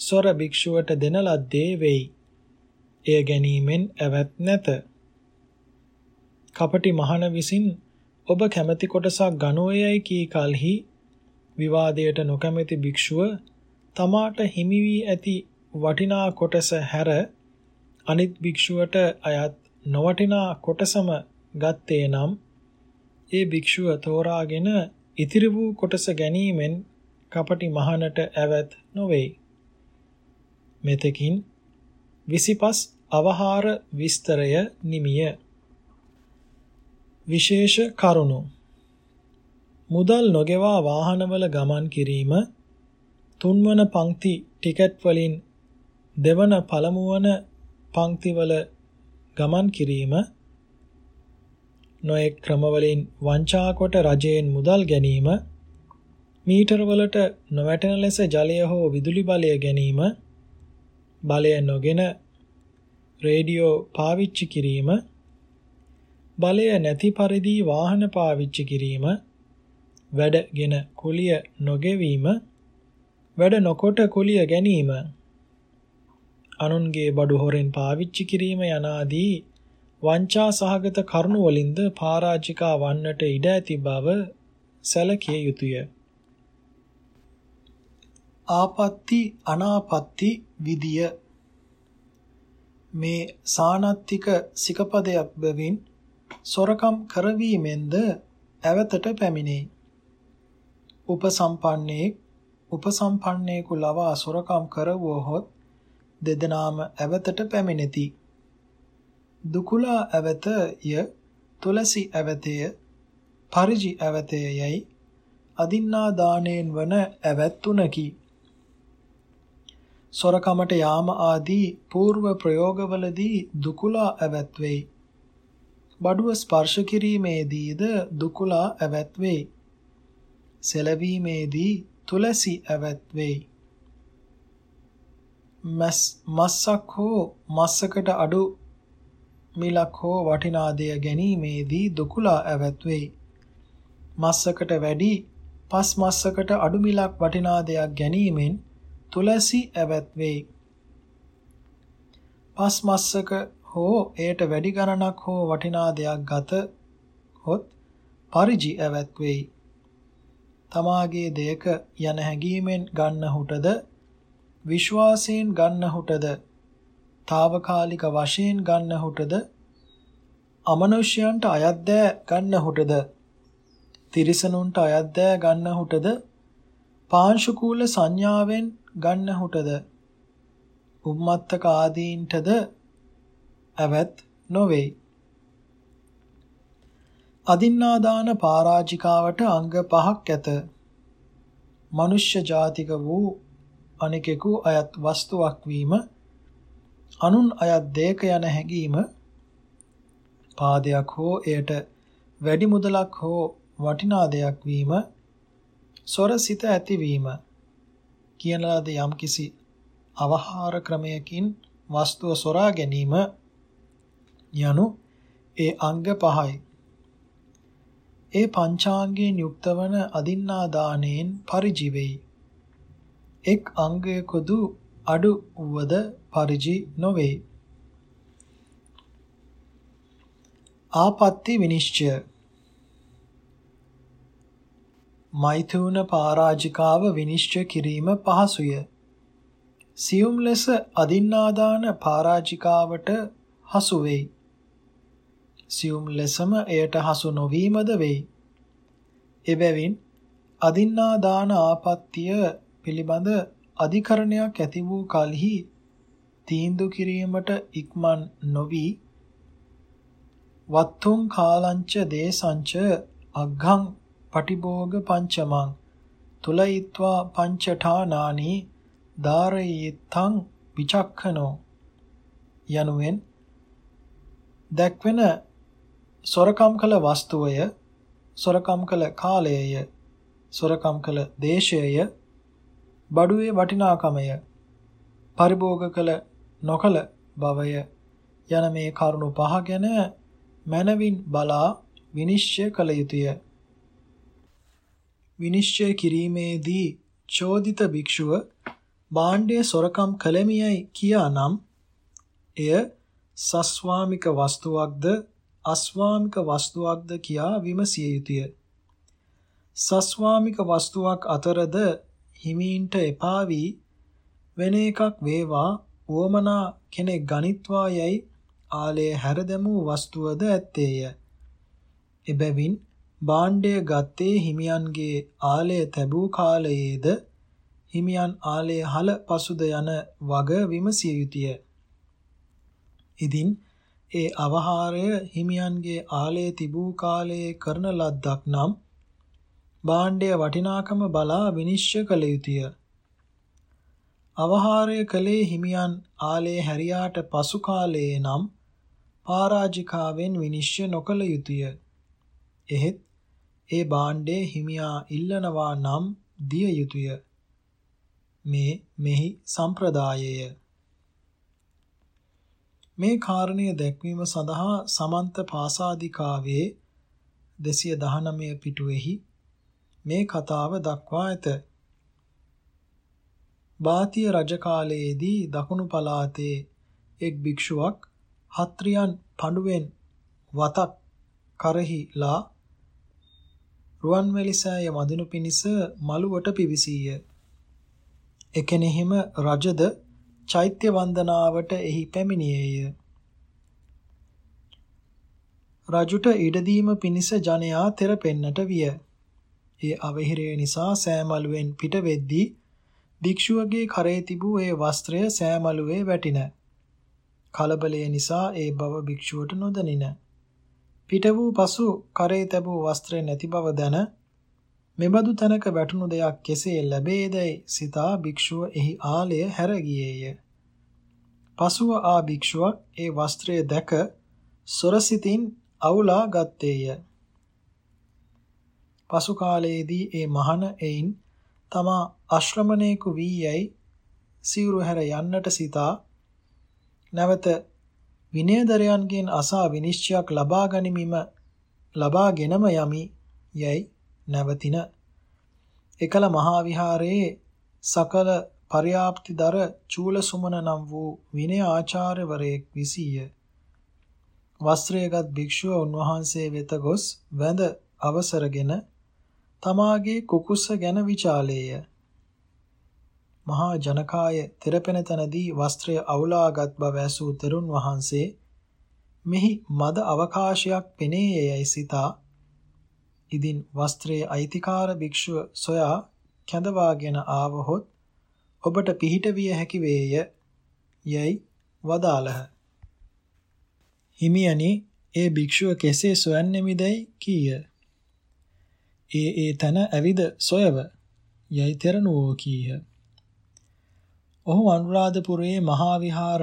A: සොර භික්ෂුවට දෙන ලද්දේ වෙයි. එය ගැනීමෙන් ඇවත් නැත. කපටි මහන විසින් ඔබ කැමැති කොටසක් ගනුවේයයි කී කලෙහි විවාදයට නොකැමැති භික්ෂුව තමාට හිමි වී ඇති වටිනා කොටස හැර අනිත් භික්ෂුවට අයත් නොවටිනා කොටසම ගත්තේ නම් ඒ භික්ෂුව තෝරාගෙන ඉතිරි වූ කොටස ගැනීමෙන් කපටි මහනට ඇවැත් නොවේ. මෙතකින් 25 අවහාර විස්තරය නිමිය. විශේෂ කරුණු මුදල් නොගෙවා වාහනවල ගමන් කිරීම තුන්වන පංක්ති ටිකට් වලින් දෙවන පළමුවන පංක්තිවල ගමන් කිරීම නොයෙක් ක්‍රමවලින් වංචා කොට රජයෙන් මුදල් ගැනීම මීටර වලට නොවැටෙන ලෙස ජලය හෝ විදුලි බලය ගැනීම බලය නොගෙන රේඩියෝ පාවිච්චි කිරීම බලය නැති පරිදි වාහන පාවිච්චි කිරීම වැඩගෙන කුලිය නොගෙවීම වැඩ නොකොට කුලිය ගැනීම අනුන්ගේ බඩු හොරෙන් පාවිච්චි කිරීම යනාදී වංචා සහගත කරුණු වලින්ද පරාජිකා වන්නට ඉඩ ඇති බව සැලකිය යුතුය. ආපත්‍ති අනාපත්‍ති විදිය මේ සානත්තික සිකපදයක් බැවින් සොරකම් කරවීමෙන්ද ඇවතට පැමිණේ. උපසම්පන්නේ උපසම්පන්නේකු ලවා සොරකම් කරවුවහොත් දෙදෙනාම ඇවතට පැමිණෙති. දුකුලා ඇවතය තුලසි ඇවතය පරිජි ඇවතය යයි අදින්නා දාණයෙන් වන ඇවැත් තුනකි. සොරකමට යාම ආදී పూర్ව ප්‍රයෝගවලදී දුකුලා ඇවැත් වෙයි. බඩුව ස්පර්ශ කිරීමේදීද දුකුලා ඇවැත් වෙයි. සෙලවීමේදී තුලසි ඇවැත් වෙයි. මස් මස්සක් හෝ මස්සකට අඩු මිලක් හෝ වටිනා දෙය ගැනීමේදී දුකුලා ඇවැත් වෙයි. මස්සකට වැඩි පස් මස්සකට අඩු මිලක් වටිනා දෙයක් ගැනීමෙන් තුලසි ඇවැත් වෙයි. පස් මස්සක හෝ එයට වැඩි ගණනක් හෝ වටිනා දෙයක් ගත හොත් පරිජි ඇවැත් වෙයි. තමාගේ දෙයක යන හැඟීමෙන් ගන්නහුටද විශ්වාසයෙන් ගන්නහුටද తాවකාලික වශයෙන් ගන්නහුටද අමනුෂ්‍යයන්ට අයත් දෑ ගන්නහුටද තිරිසනුන්ට අයත් දෑ ගන්නහුටද පාංශුකූල සංඥාවෙන් ගන්නහුටද උම්මත්තක ආදීන්ටද ඇවැත් නොවේයි අදින්නාදාන පරාජිකාවට අංග පහක් ඇත. මනුෂ්‍ය ජාතික වූ අනිකෙකු අයත් වස්තුවක් වීම අනුන් අයත් දෙයක යන හැඟීම පාදයක් හෝ එයට වැඩි මුදලක් හෝ වටිනා දෙයක් වීම සොරසිත ඇතිවීම කියන ලද යම්කිසි අවහාර ක්‍රමයකින් වස්තුව සොරා ගැනීම යනු ඒ අංග පහයි ඒ පංචාංගයෙන් යුක්ත වන අදින්නා දාණයෙන් පරිජිවෙයි. එක් අංගයකදු අඩු වුවද පරිජි නොවේ. ආපත්‍ති විනිශ්චය මෛථුන පරාජිකාව විනිශ්චය කිරීම පහසුය. සියුම් ලෙස අදින්නාදාන පරාජිකාවට හසු වෙයි. සියුම් ලෙසම එයට හසු නොවීමද වෙයි. එබැවින් අදින්නා දාන ආපත්‍ය පිළිබඳ අධිකරණයක් ඇති වූ කලෙහි තීන්දු කිරීමට ඉක්මන් නොවි වත්තුං කාලංච දේසංච අග්ගං පටිභෝග පංචමං තුලයිත්වා පංචඨානානි ධාරයිත්තං විචක්ඛනෝ යනුවෙන් දැක්වෙන සොරකම් කළ වස්තුවය සොරකම් කළ කාලයය සොරකම් කළ දේශයය බඩුවේ වටිනාකමය පරිභෝග කළ නොකළ බවය යන මේ කරුණු පහ ගැන මනවින් බලා විනිශ්චය කළ යුතුය. විනිශ්චය කිරීමේදී චෝදිත භික්ෂුව භාණ්ඩයේ සොරකම් කළමියයි කියානම් එය සස්වාමික වස්තුවක්ද අස්වාමික වස්තුවක්ද කියා විමසිය යුතුය. සස්වාමික වස්තුවක් අතරද හිමීන්ට එපා වී වෙන එකක් වේවා උවමනා කෙනෙක් ගනිත්වා යයි ආලය හැර දැමූ වස්තුවද ඇත්තේය. එබැවින් භාණ්ඩය ගත්තේ හිමියන්ගේ ආලය තැබූ කාලයේද හිමියන් ආලය හල පසුද යන වග විමසිය යුතුය. ඉදින් ඒ අවහාරය හිමියන්ගේ ආලය තිබූ කාලයේ කරන ලද්දක් නම් භාණ්ඩය වටිනාකම බලා විනිශ්චය කළ යුතුය. අවහාරය කළේ හිමියන් ආලේ හැරියාට පසු කාලයේ නම් පරාජිකාවෙන් විනිශ්චය නොකළ යුතුය. එහෙත් ඒ භාණ්ඩේ හිමියා ඉල්ලනවා නම් දිය යුතුය. මේ මෙහි සම්ප්‍රදායය. මේ කාරණය දැක්වීම සඳහා සමන්ත පාසාදිකාවේ 219 පිටුවේහි මේ කතාව දක්වා ඇත. බාතිය රජ කාලයේදී දකුණු පළාතේ එක් භික්ෂුවක් හත්රියන් පඬුවෙන් වතක් කරහිලා රුවන්වැලිසෑය මදිනු පිණිස මළුවට පිවිසීය. එකෙනෙහිම රජද චෛත්‍ය වන්දනාවට එහි පැමිණියේය. රජුට ඉඩදීම පිණිස ජනයා තෙරපෙන්නට විය. ඒ අවහිරය නිසා සෑමලුවෙන් පිට වෙද්දී භික්ෂුවගේ කරේ තිබූ ඒ වස්ත්‍රය සෑමලුවේ වැටින. කලබලය නිසා ඒ බව භික්ෂුවට නොදනින. පිට වූ පසු කරේ තැබූ වස්ත්‍රය නැති බව දැන මෙබඳු තැනක වැටුණු දෙයක් කෙසේ ලැබේදයි සිතා භික්ෂුව එහි ආලය හැර ගියේය. පසුව ආ භික්ෂුවක් ඒ වස්ත්‍රය දැක සොරසිතින් අවුලා ගත්තේය. පසු කාලයේදී ඒ මහන එයින් තමා අශ්‍රමණේකු වී යයි සිවුරු හැර යන්නට සිතා නැවත විනයදරයන්ගෙන් අසා විනිශ්චයක් ලබා ගනිමිම ලබාගෙනම යමි යයි නැවතින එකල මහා විහාරයේ සකල පර්‍යාප්තිදර චූලසුමන නම් වූ විනය ආචාර්යවරයෙක් විසීය වස්ත්‍රයගත් භික්ෂුව උන්වහන්සේ වෙත ගොස් වැඳ අවසරගෙන තමාගේ කුකුස ගැන විචාලේය. මහා ජනකාය තෙරපෙන තැනදී වස්ත්‍රය අවුලාගත් බව ඇසූ තෙරුන් වහන්සේ මෙහි මද අවකාශයක් පෙනේයයි සිතා ඉදින් වස්ත්‍රයේ අයිතිකාර භික්ෂුව සොයා කැඳවාගෙන ආවහොත් ඔබට පිහිට විය හැකි වේය යයි වදාළහ. හිමියනි ඒ භික්ෂුව කෙසේ සොයන්නෙමිදයි කීය. ඒ ඒ තන ඇවිද සොයව යයි තෙරණුවෝ කීහ. ඔහු අනුරාධපුරයේ මහා විහාර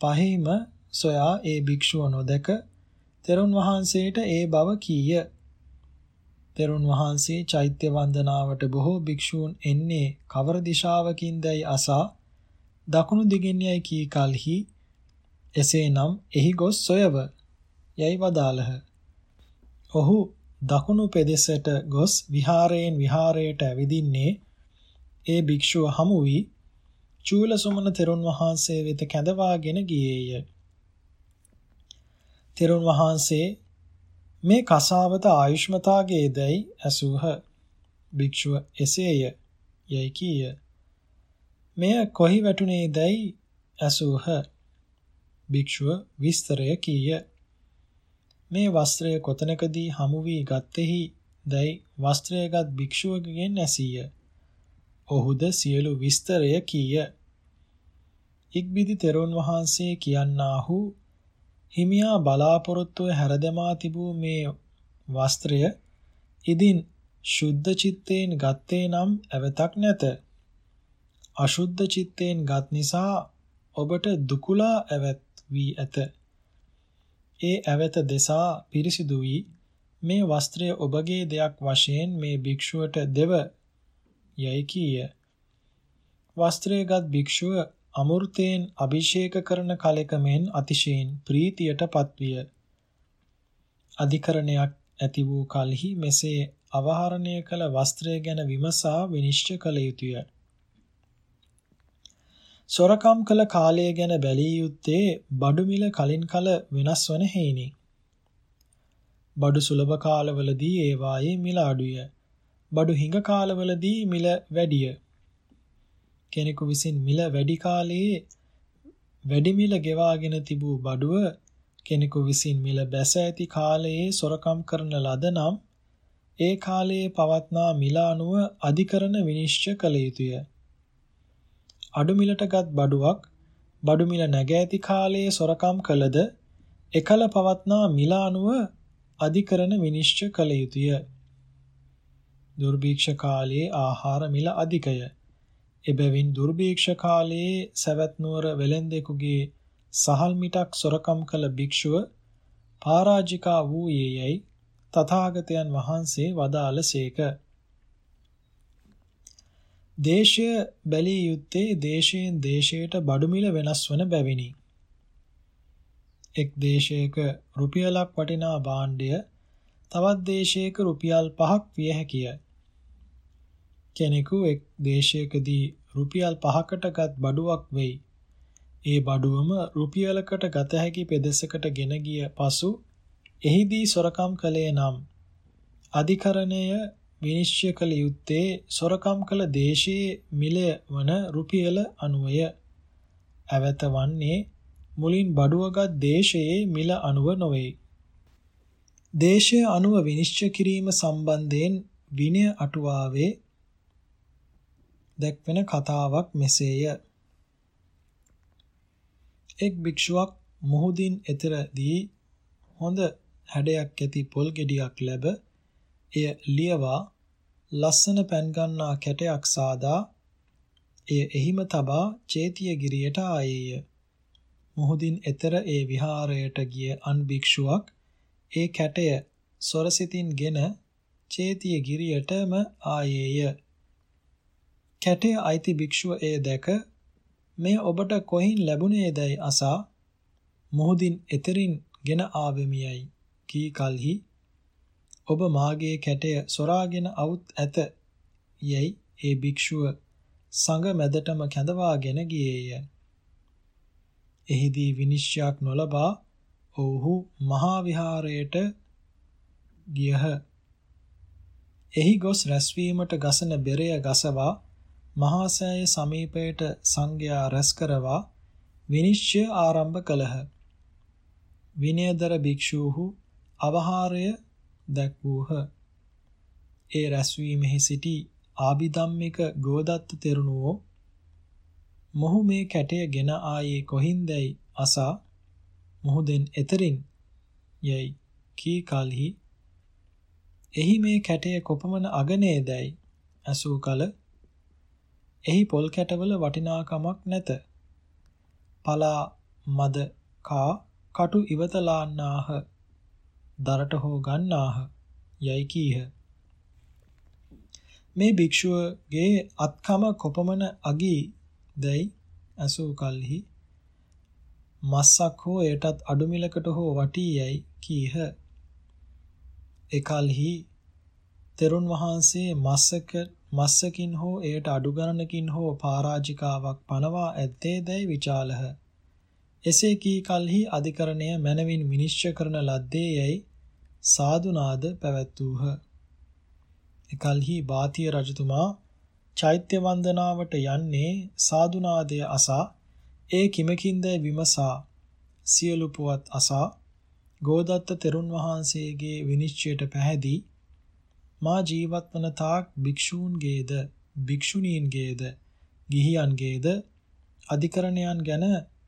A: පහෙම සොයා ඒ භික්ෂුව නොදක තෙරුන් වහන්සේට ඒ බව කීය. තෙරුන් වහන්සේ චෛත්‍ය වන්දනාවට බොහෝ භික්ෂූන් එන්නේ කවර දිශාවකින්දයි අසා දකුණු දිගින් යයි කී කලෙහි එසේනම් එහි ගොස් සොයව යයි වදාළහ. ඔහු දකුණු පෙදෙසට ගොස් විහාරයෙන් විහාරයට ඇවිදින්නේ ඒ භික්ෂුව හමු වී චූලසුමන තෙරුන් වහන්සේ වෙත කැඳවාගෙන ගියේය. තෙරුන් වහන්සේ මේ කසාවත ආයුෂ්මතාගේදයි ඇසූහ. භික්ෂුව එසේය යයි කීය. මෙය කොහි වැටුනේදයි ඇසූහ. භික්ෂුව විස්තරය කීය. මේ වස්ත්‍රය කොතනකදී හමු වී ගත්තේහි දැයි වස්ත්‍රයගත් භික්ෂුවකගෙන් ඇසීය. ඔහුද සියලු විස්තරය කීය. ඉක්බිදි තෙරුන් වහන්සේ කියන්නාහු හිමියා බලාපොරොත්තුව හැරදමා තිබූ මේ වස්ත්‍රය ඉදින් ශුද්ධ චිත්තයෙන් ගත්තේ නම් ඇවතක් නැත. අශුද්ධ චිත්තයෙන් ගත් නිසා ඔබට දුකුලා ඇවැත් වී ඇත. ඒ ඇවැත දෙසා පිරිසිදු වී මේ වස්ත්‍රය ඔබගේ දෙයක් වශයෙන් මේ භික්ෂුවට දෙව යයි කීය. වස්ත්‍රයගත් භික්ෂුව අමෘතයෙන් අභිෂේක කරන කලෙක මෙන් අතිශයින් ප්‍රීතියටපත් විය. අධිකරණයක් ඇති වූ කලෙහි මෙසේ අවහරණය කළ වස්ත්‍රය ගැන විමසා විනිශ්චය කළ යුතුය. සොරකම් කළ කාලය ගැන බැලිය යුත්තේ බඩු මිල කලින් කල වෙනස් වන හේිනි. බඩු සුලභ කාලවලදී ඒවායේ මිල අඩුය. බඩු හිඟ කාලවලදී මිල වැඩිය. කෙනෙකු විසින් මිල වැඩි කාලයේ වැඩි මිල ගෙවාගෙන තිබූ බඩුව කෙනෙකු විසින් මිල බැස ඇති කාලයේ සොරකම් කරන ලද නම් ඒ කාලයේ පවත්නා මිල අනුව අධිකරණ විනිශ්චය කළ යුතුය. අඩු මිලටගත් බඩුවක් බඩු මිල නැග ඇති කාලයේ සොරකම් කළද එකල පවත්නා මිල අනුව අධිකරණ විනිශ්චය කළ යුතුය. දුර්භීක්ෂ කාලයේ ආහාර මිල අධිකය. එබැවින් දුර්භීක්ෂ කාලයේ සවැත් නුවර වෙලෙන්දෙකුගේ සහල් මිටක් සොරකම් කළ භික්ෂුව පරාජිකා වූයේ යයි තථාගතයන් වහන්සේ වදාළසේක. දේශය බැලිය යුත්තේ දේශයෙන් දේශයට බඩු මිල වෙනස් වන බැවිනි. එක් දේශයක රුපියලක් වටිනා භාණ්ඩය තවත් දේශයක රුපියල් 5ක් විය හැකිය. කෙනෙකු එක් දේශයකදී රුපියල් 5කටගත් බඩුවක් වෙයි. ඒ බඩුවම රුපියලකට ගත හැකි පෙදෙසකට ගෙන ගිය පසු එහිදී සොරකම් කළේ නම් අධිකරණය විනිශ්චය කළ යුත්තේ සොරකම් කළ දේශයේ මිලය වන රුපියල අනුවය. ඇවත වන්නේ මුලින් බඩුවගත් දේශයේ මිල අනුව නොවේ. දේශය අනුව විනිශ්චය කිරීම සම්බන්ධයෙන් විනය අටුවාවේ දැක්වෙන කතාවක් මෙසේය. එක් භික්ෂුවක් මුහුදින් එතරදී හොඳ හැඩයක් ඇති පොල් ගෙඩියක් ලැබ එය ලියවා ලස්සන පැන් ගන්නා කැටයක් සාදා එය එහිම තබා චේතියගිරියට ආයේය. මුහුදින් එතර ඒ විහාරයට ගිය අන් භික්ෂුවක් ඒ කැටය සොරසිතින්ගෙන චේතියගිරියටම ආයේය. කැටේ අයිති භික්ෂුව එය දැක මේ ඔබට කොහින් ලැබුණේදයි අසා මුහුදින් එතරින් ගෙන ආවෙමියයි කී කලෙහි ඔබ මාගේ කැටය සොරාගෙන අවුත් ඇත යයි ඒ භික්ෂුව සංඝ මැදටම කැඳවාගෙන ගියේය. එහිදී විනිශ්චයක් නොලබා ඔව්හු මහා විහාරයට ගියහ. එහි ගොස් රැස්වීමට ගසන බෙරය ගසවා මහා සෑය සමීපයට සංඝයා රැස් කරවා විනිශ්චය ආරම්භ කළහ. විනයදර භික්ෂූහු අවහාරය දැක්වූහ. ඒ රැස්වීමෙහි සිටි ආබිධම්මික ගෝදත්ත තෙරණුවෝ මොහු මේ කැටය ගෙන ආයේ කොහින්දයි අසා මොහුදෙන් එතරින් යයි කී කලෙහි එහි මේ කැටය කොපමණ අගනේදයි ඇසූ කල එහි පොල් කැටවල වටිනාකමක් නැත. පලා මද කා කටු ඉවතලාන්නාහ. දරට හෝ ගන්නාහ. යයි කීහ. මේ භික්ෂුවගේ අත්කම කොපමණ අගී දැයි අසූ කල්හි මස්සක් හෝ එයටත් අඩු මිලකට හෝ වටී යයි කීහ. එකල්හි තෙරුන් වහන්සේ මස්සක මස්සකින් හෝ එයට අඩු ගණනකින් හෝ පරාජිකාවක් පනවා ඇත්තේ දැයි විචාලහ එසේ කී කලෙහි අධිකරණය මනවින් විනිශ්චය කරන ලද්දේ යයි සාදුනාද පැවැත්වූහ. එකල්හි බාතිය රජතුමා චෛත්‍ය වන්දනාවට යන්නේ සාදුනාදය අසා ඒ කිමකින්ද විමසා සියලු පුවත් අසා ගෝදත්ත තෙරුන් වහන්සේගේ විනිශ්චයට පැහැදී මා ජීවත් වන තාක් භික්ෂූන්ගේද භික්ෂුණීන්ගේද ගිහියන්ගේද අධිකරණයන් ගැන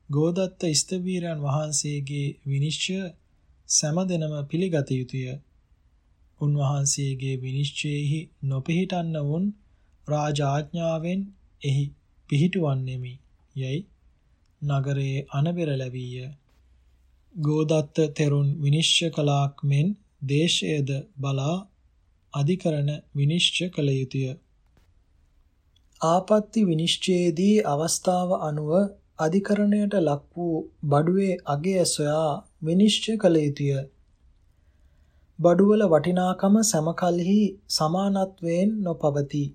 A: ගෝදත්ත ස්තවීරයන් වහන්සේගේ විනිශ්චය සෑමදෙනම පිළිගත යුතුය. උන්වහන්සේගේ විනිශ්චයෙහි නොපිහිටන්න වුන් රාජාඥාවෙන් එහි පිහිටුවන්නෙමි. යයි නගරයේ අනබෙර ලැබීය. ගෝදත්ත තෙරුන් විනිශ්චය කලාක් මෙන් දේශයේද බලා අධිකරණ විනිශ්චය කළ යුතුය. ආපත්‍ති විනිශ්චයේදී අවස්ථාව අනුව අධිකරණයට ලක් වූ බඩුවේ අගය සොයා විනිශ්චය කළ යුතුය. බඩුවල වටිනාකම සමකල්හි සමානත්වයෙන් නොපවතී.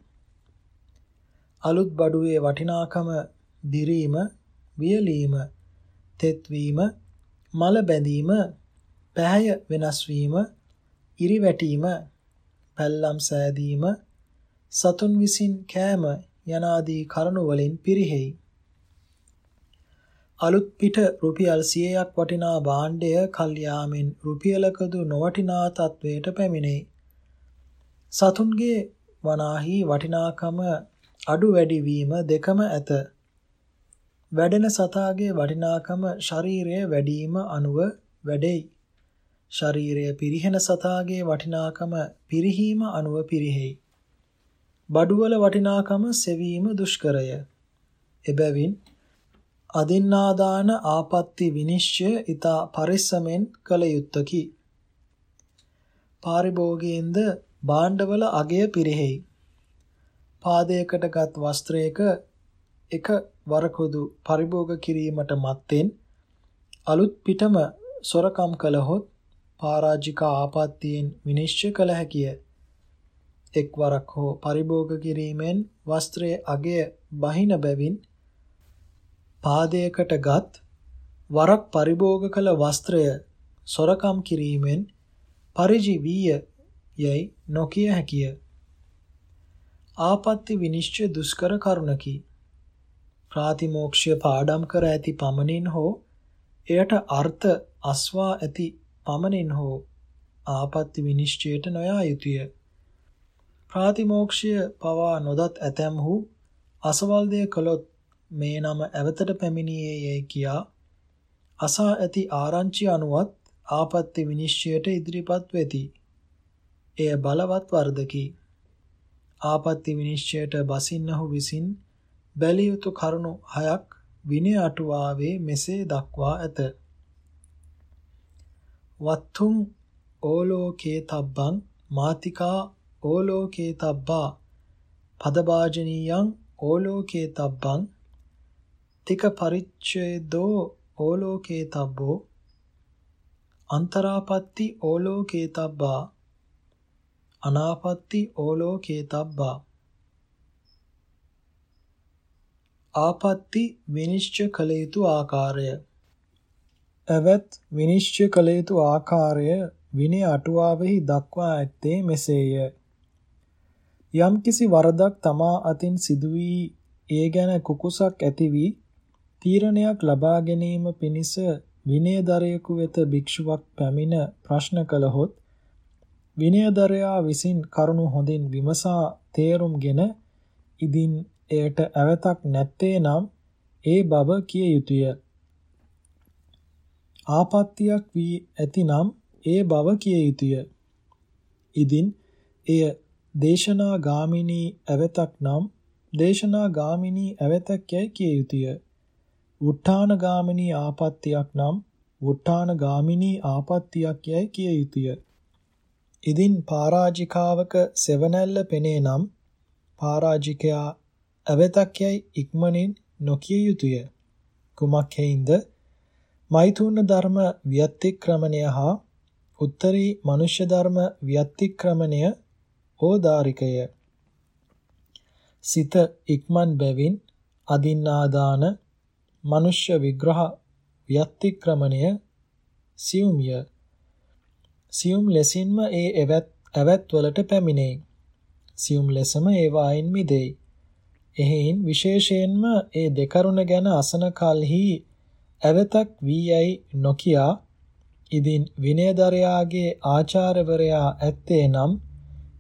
A: අලුත් බඩුවේ වටිනාකම දිරීම, වියලීම, තෙත්වීම, මල බැඳීම, පැහැය වෙනස් වීම, ඉරි වැටීම, පැල්ලම් සෑදීම, සතුන් විසින් කෑම යනාදී කරුණු වලින් පිරිහෙයි. අලුත් පිට රුපියල් 100ක් වටිනා භාණ්ඩය කල්යාමෙන් රුපියලකදු නොවටිනා තත්වයට පැමිණේ. සතුන්ගේ වනාහි වටිනාකම අඩු වැඩි වීම දෙකම ඇත. වැඩෙන සතාගේ වටිනාකම ශරීරය වැඩිම අනුව වැඩෙයි. ශරීරය පිරිහෙන සතාගේ වටිනාකම පිරිහීම අනුව පිරිහෙයි. බඩුවල වටිනාකම සෙවීම දුෂ්කරය. එබැවින් අදින්නාදාන ආපත්‍ති විනිශ්චය ඊතා පරිස්සමෙන් කළ යුත්තකි. පාරිභෝගයෙන්ද භාණ්ඩවල අගය පිරෙහි. පාදයකටගත් වස්ත්‍රයක එක වරකොදු පරිභෝග කිරීමට මත්තෙන් අලුත් පිටම සොරකම් කළහොත් පරාජික ආපත්තියෙන් විනිශ්චය කළ හැකිය. එක් වරක් හෝ පරිභෝග කිරීමෙන් වස්ත්‍රයේ අගය බහින බැවින් පාදයකටගත් වරක් පරිභෝග කළ වස්ත්‍රය සොරකම් කිරීමෙන් පරිජීවීය යයි නොකිය හැකිය. ආපත්‍ති විනිශ්චය දුෂ්කර කරුණකි. ප්‍රාතිමෝක්ෂය පාඩම් කර ඇති පමණින් හෝ එයට අර්ථ අස්වා ඇති පමණින් හෝ ආපත්‍ති විනිශ්චයට නොයා යුතුය. ප්‍රාතිමෝක්ෂය පවා නොදත් ඇතැම්හු අසවල් දෙය කළොත් මේ නම ඇවතට පැමිණියේ යයි කියා අසා ඇති ආරංචි අනුවත් ආපත්‍ය විනිශ්චයට ඉදිරිපත් වෙති. එය බලවත් වර්ධකි. ආපත්‍ය විනිශ්චයට බසින්නහු විසින් බැලිය යුතු කරුණු හයක් විනය අටුවාවේ මෙසේ දක්වා ඇත. වත්තුං ඕලෝකේ තබ්බං මාතිකා ඕලෝකේ තබ්බා පදභාජනීයං ඕලෝකේ තබ්බං තික පරිච්ඡේදෝ ඕලෝකේ තබ්බෝ අන්තරාපත්ති ඕලෝකේ තබ්බා අනාපත්ති ඕලෝකේ තබ්බා ආපත්ති විනිශ්චය කළ යුතු ආකාරය එවත් විනිශ්චය කළ යුතු ආකාරය විනය අටුවාවෙහි දක්වා ඇත්තේ මෙසේය යම්කිසි වරදක් තමා අතින් සිදු වී ඒ ගැන කුකුසක් ඇති වී තීරණයක් ලබා ගැනීම පිණිස විනයදරයෙකු වෙත භික්ෂුවක් පැමිණ ප්‍රශ්න කළහොත් විනයදරයා විසින් කරුණු හොඳින් විමසා තේරුම්ගෙන ඉදින් එයට ඇවතක් නැත්තේ නම් ඒ බව කිය යුතුය. ආපත්‍යක් වී ඇතිනම් ඒ බව කිය යුතුය. ඉදින් එය දේශනා ගාමිනී ඇවතක් නම් දේශනා ගාමිනී ඇවතක් යැයි කිය යුතුය. වුට්ටාන ගාමිනී ආපත්‍යක් නම් වුට්ටාන ගාමිනී ආපත්‍යක් යැයි කිය යුතුය. ඉදින් පරාජිකාවක සෙවණැල්ල පෙනේ නම් පරාජිකයා අවෙතක් යැයි ඉක්මනින් නොකිය යුතුය. කුමක් හේින්ද? මෛතුන ධර්ම ව්‍යතික්‍රමණය හා උත්තරී මනුෂ්‍ය ධර්ම ව්‍යතික්‍රමණය ඕදාරිකය. සිත ඉක්මන් බැවින් අදින්නාදාන මනුෂ්‍ය විග්‍රහ ව්‍යතික්‍රමණය සියුම්ය. සියුම් ලෙසින්ම ඒ එවත් ඇවත් වලට පැමිණේ. සියුම් ලෙසම ඒවායින් මිදෙයි. එහෙයින් විශේෂයෙන්ම ඒ දෙකරුණ ගැන අසන කලෙහි ඇවතක් වී යයි නොකියා ඉදින් විනයදරයාගේ ආචාර්යවරයා ඇත්තේ නම්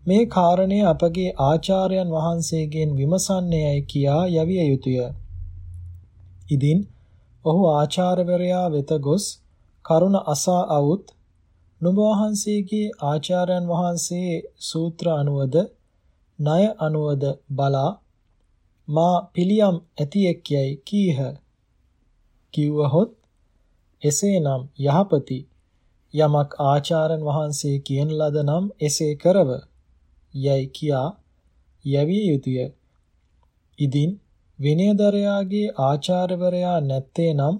A: මේ කාරණය අපගේ ආචාර්යයන් වහන්සේගෙන් විමසන්නේයයි කියා යවිය යුතුය. ඉදින් ඔහු ආචාර්යවරයා වෙත ගොස් කරුණ අසා අවුත් නුඹ වහන්සේගේ ආචාර්යයන් වහන්සේ සූත්‍ර අනුවද ණය අනුවද බලා මා පිළියම් ඇතියෙක් යයි කීහ. කිව්වහොත් එසේනම් යහපති යමක් ආචාර්යන් වහන්සේ කියන ලද නම් එසේ කරව යයි කියා යැවිය යුතුය. ඉදින් විනයදරයාගේ ආචාර්යවරයා නැත්තේ නම්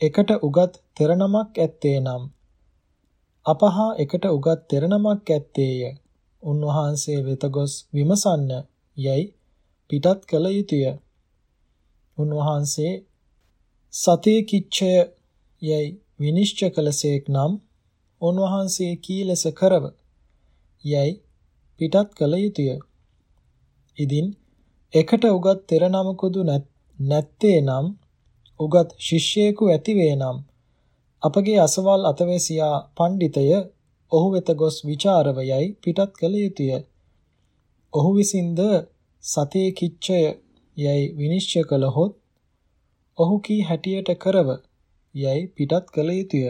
A: එකට උගත් තෙරණමක් ඇත්තේ නම් අපහා එකට උගත් තෙරණමක් ඇත්තේය. උන්වහන්සේ වෙත ගොස් විමසන්න යයි පිටත් කළ යුතුය. උන්වහන්සේ සතේ කිච්ඡය යයි විනිශ්චය කළසේක් නම් උන්වහන්සේ කී ලෙස කරව යයි පිටත් කළ යුතුය ඉදින් එකට උගත් තෙර නමකුදු නැත්තේ නම් උගත් ශිෂ්‍යයෙකු ඇති වේ නම් අපගේ අසවල් අතවැසියා පඬිතය ඔහු වෙත ගොස් ਵਿਚාරව යයි පිටත් කළ යුතුය. ඔහු විසින්ද සතේ කිච්ඡය යයි විනිශ්චය කළහොත් ඔහු කී හැටියට කරව යයි පිටත් කළ යුතුය.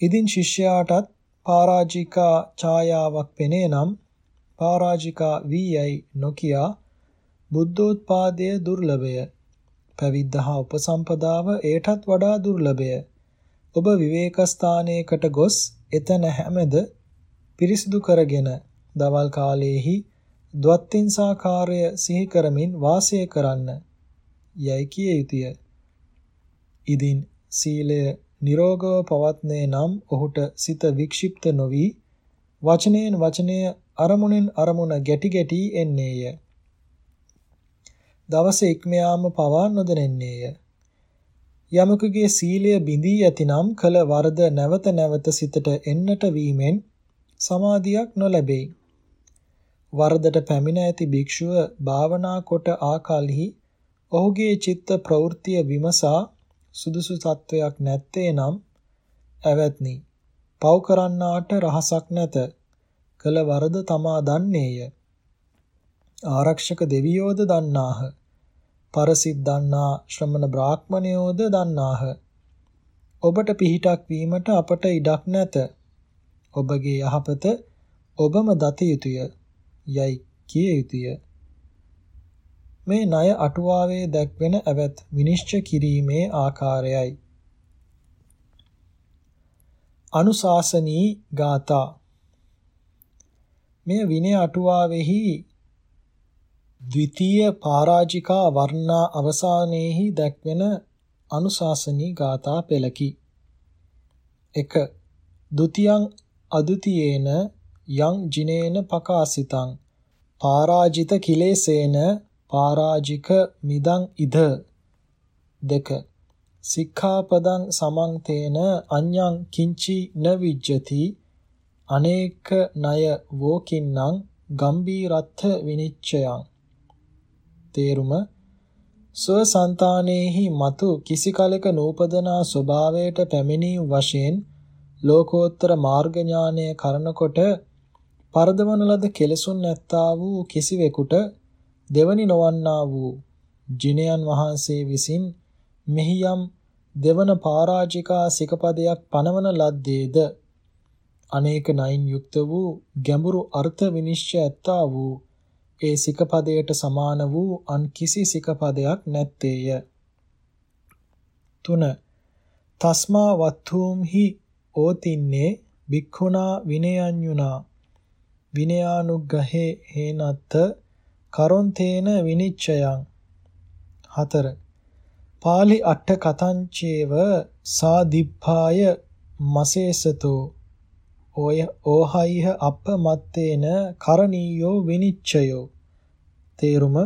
A: ඉදින් ශිෂ්‍යයාටත් පරාජිකා ඡායාවක් පෙනේ නම් පරාජිකා වී යයි නොකියා බුද්ධෝත්පාදය දුර්ලභය. පැවිද්ද හා උපසම්පදාව ඒටත් වඩා දුර්ලභය. ඔබ විවේක ස්ථානයකට ගොස් එතන හැමද පිරිසිදු කරගෙන දවල් කාලයේහි ද්වත්තිංසාකාරය සිහි කරමින් වාසය කරන්න යයි කිය යුතුය. ඉදින් සීලය නිරෝගව පවත්නේ නම් ඔහුට සිත වික්ෂිප්ත නොවි වචනයෙන් වචනය අරමුණෙන් අරමුණ ගැටි ගැටි එන්නේය. දවස ඉක්ම යාම පවා නොදැනෙන්නේය. යමකගේ සීලය බිඳී ඇතිනම් කල වරද නැවත නැවත සිතට එන්නට වීමෙන් සමාධියක් නොලැබේ. වරදට පැමිණ ඇති භික්ෂුව භාවනා කොට ආකල්හි ඔහුගේ චිත්ත ප්‍රවෘත්තිය විමසා සුදුසු තත්වයක් නැත්තේ නම් ඇවැත්නි පව් කරන්නාට රහසක් නැත කළ වරද තමා දන්නේය. ආරක්ෂක දෙවියෝද දන්නාහ. පරසිට දන්නා ශ්‍රමණ බ්‍රාහ්මණයෝද දන්නාහ. ඔබට පිහිටක් වීමට අපට ඉඩක් නැත. ඔබගේ යහපත ඔබම දත යුතුය. යයි කිය යුතුය. මේ ණය අටුවාවේ දැක්වෙන ඇවත් විනිශ්චය කිරීමේ ආකාරයයි. අනුශාසනී ගාථා මෙය විනය අටුවාවෙහි ද්විතීය පරාජිකා වර්ණා අවසානයේහි දැක්වෙන අනුශාසනී ගාථා පෙළකි. 1. ဒ ුතියං අදුතියේන යං ජිනේන පකාසිතං පරාජිත කිලේසේන පරාජික මිදං ඉද. දෙක. සික්ඛාපදං සමන්තේන අඤ්ඤං කිංචි න විජ්ජති අනේක ණය වෝකින්නම් ගම්බීරත්ථ විනිච්ඡයං. තේරුම. ස්වසන්තානෙහි මතු කිසි කලක නූපදනා ස්වභාවයට පැමිණීම වශයෙන් ලෝකෝත්තර මාර්ග ඥානය කරනකොට පරදවන ලද කෙලසුන් නැත්තා වූ කිසිවෙකුට දෙවනි නොවන්නා වූ ජිනයන් වහන්සේ විසින් මෙහියම් දෙවන පරාජිකා සිකපදයක් පනවන ලද්දේද අනේක නයින් යුක්ත වූ ගැඹුරු අර්ථ විනිශ්චය ඇත්තා වූ ඒ සිකපදයට සමාන වූ අන් කිසි සිකපදයක් නැත්තේය. 3. තස්මා වත්ථූම්හි ඕතින්නේ භික්ඛුනා විනයඤ්ඤුනා විනයානුග්ගහේ හේනත්ත කරොන්තේන විනිච්ඡයං. 4. පාලි අට්ඨ කතංචේව සාදිප්පාය මසේසතෝ. ඔය ඕහයිහ අපමත්තේන කරණීයෝ විනිච්ඡයෝ. තේරුම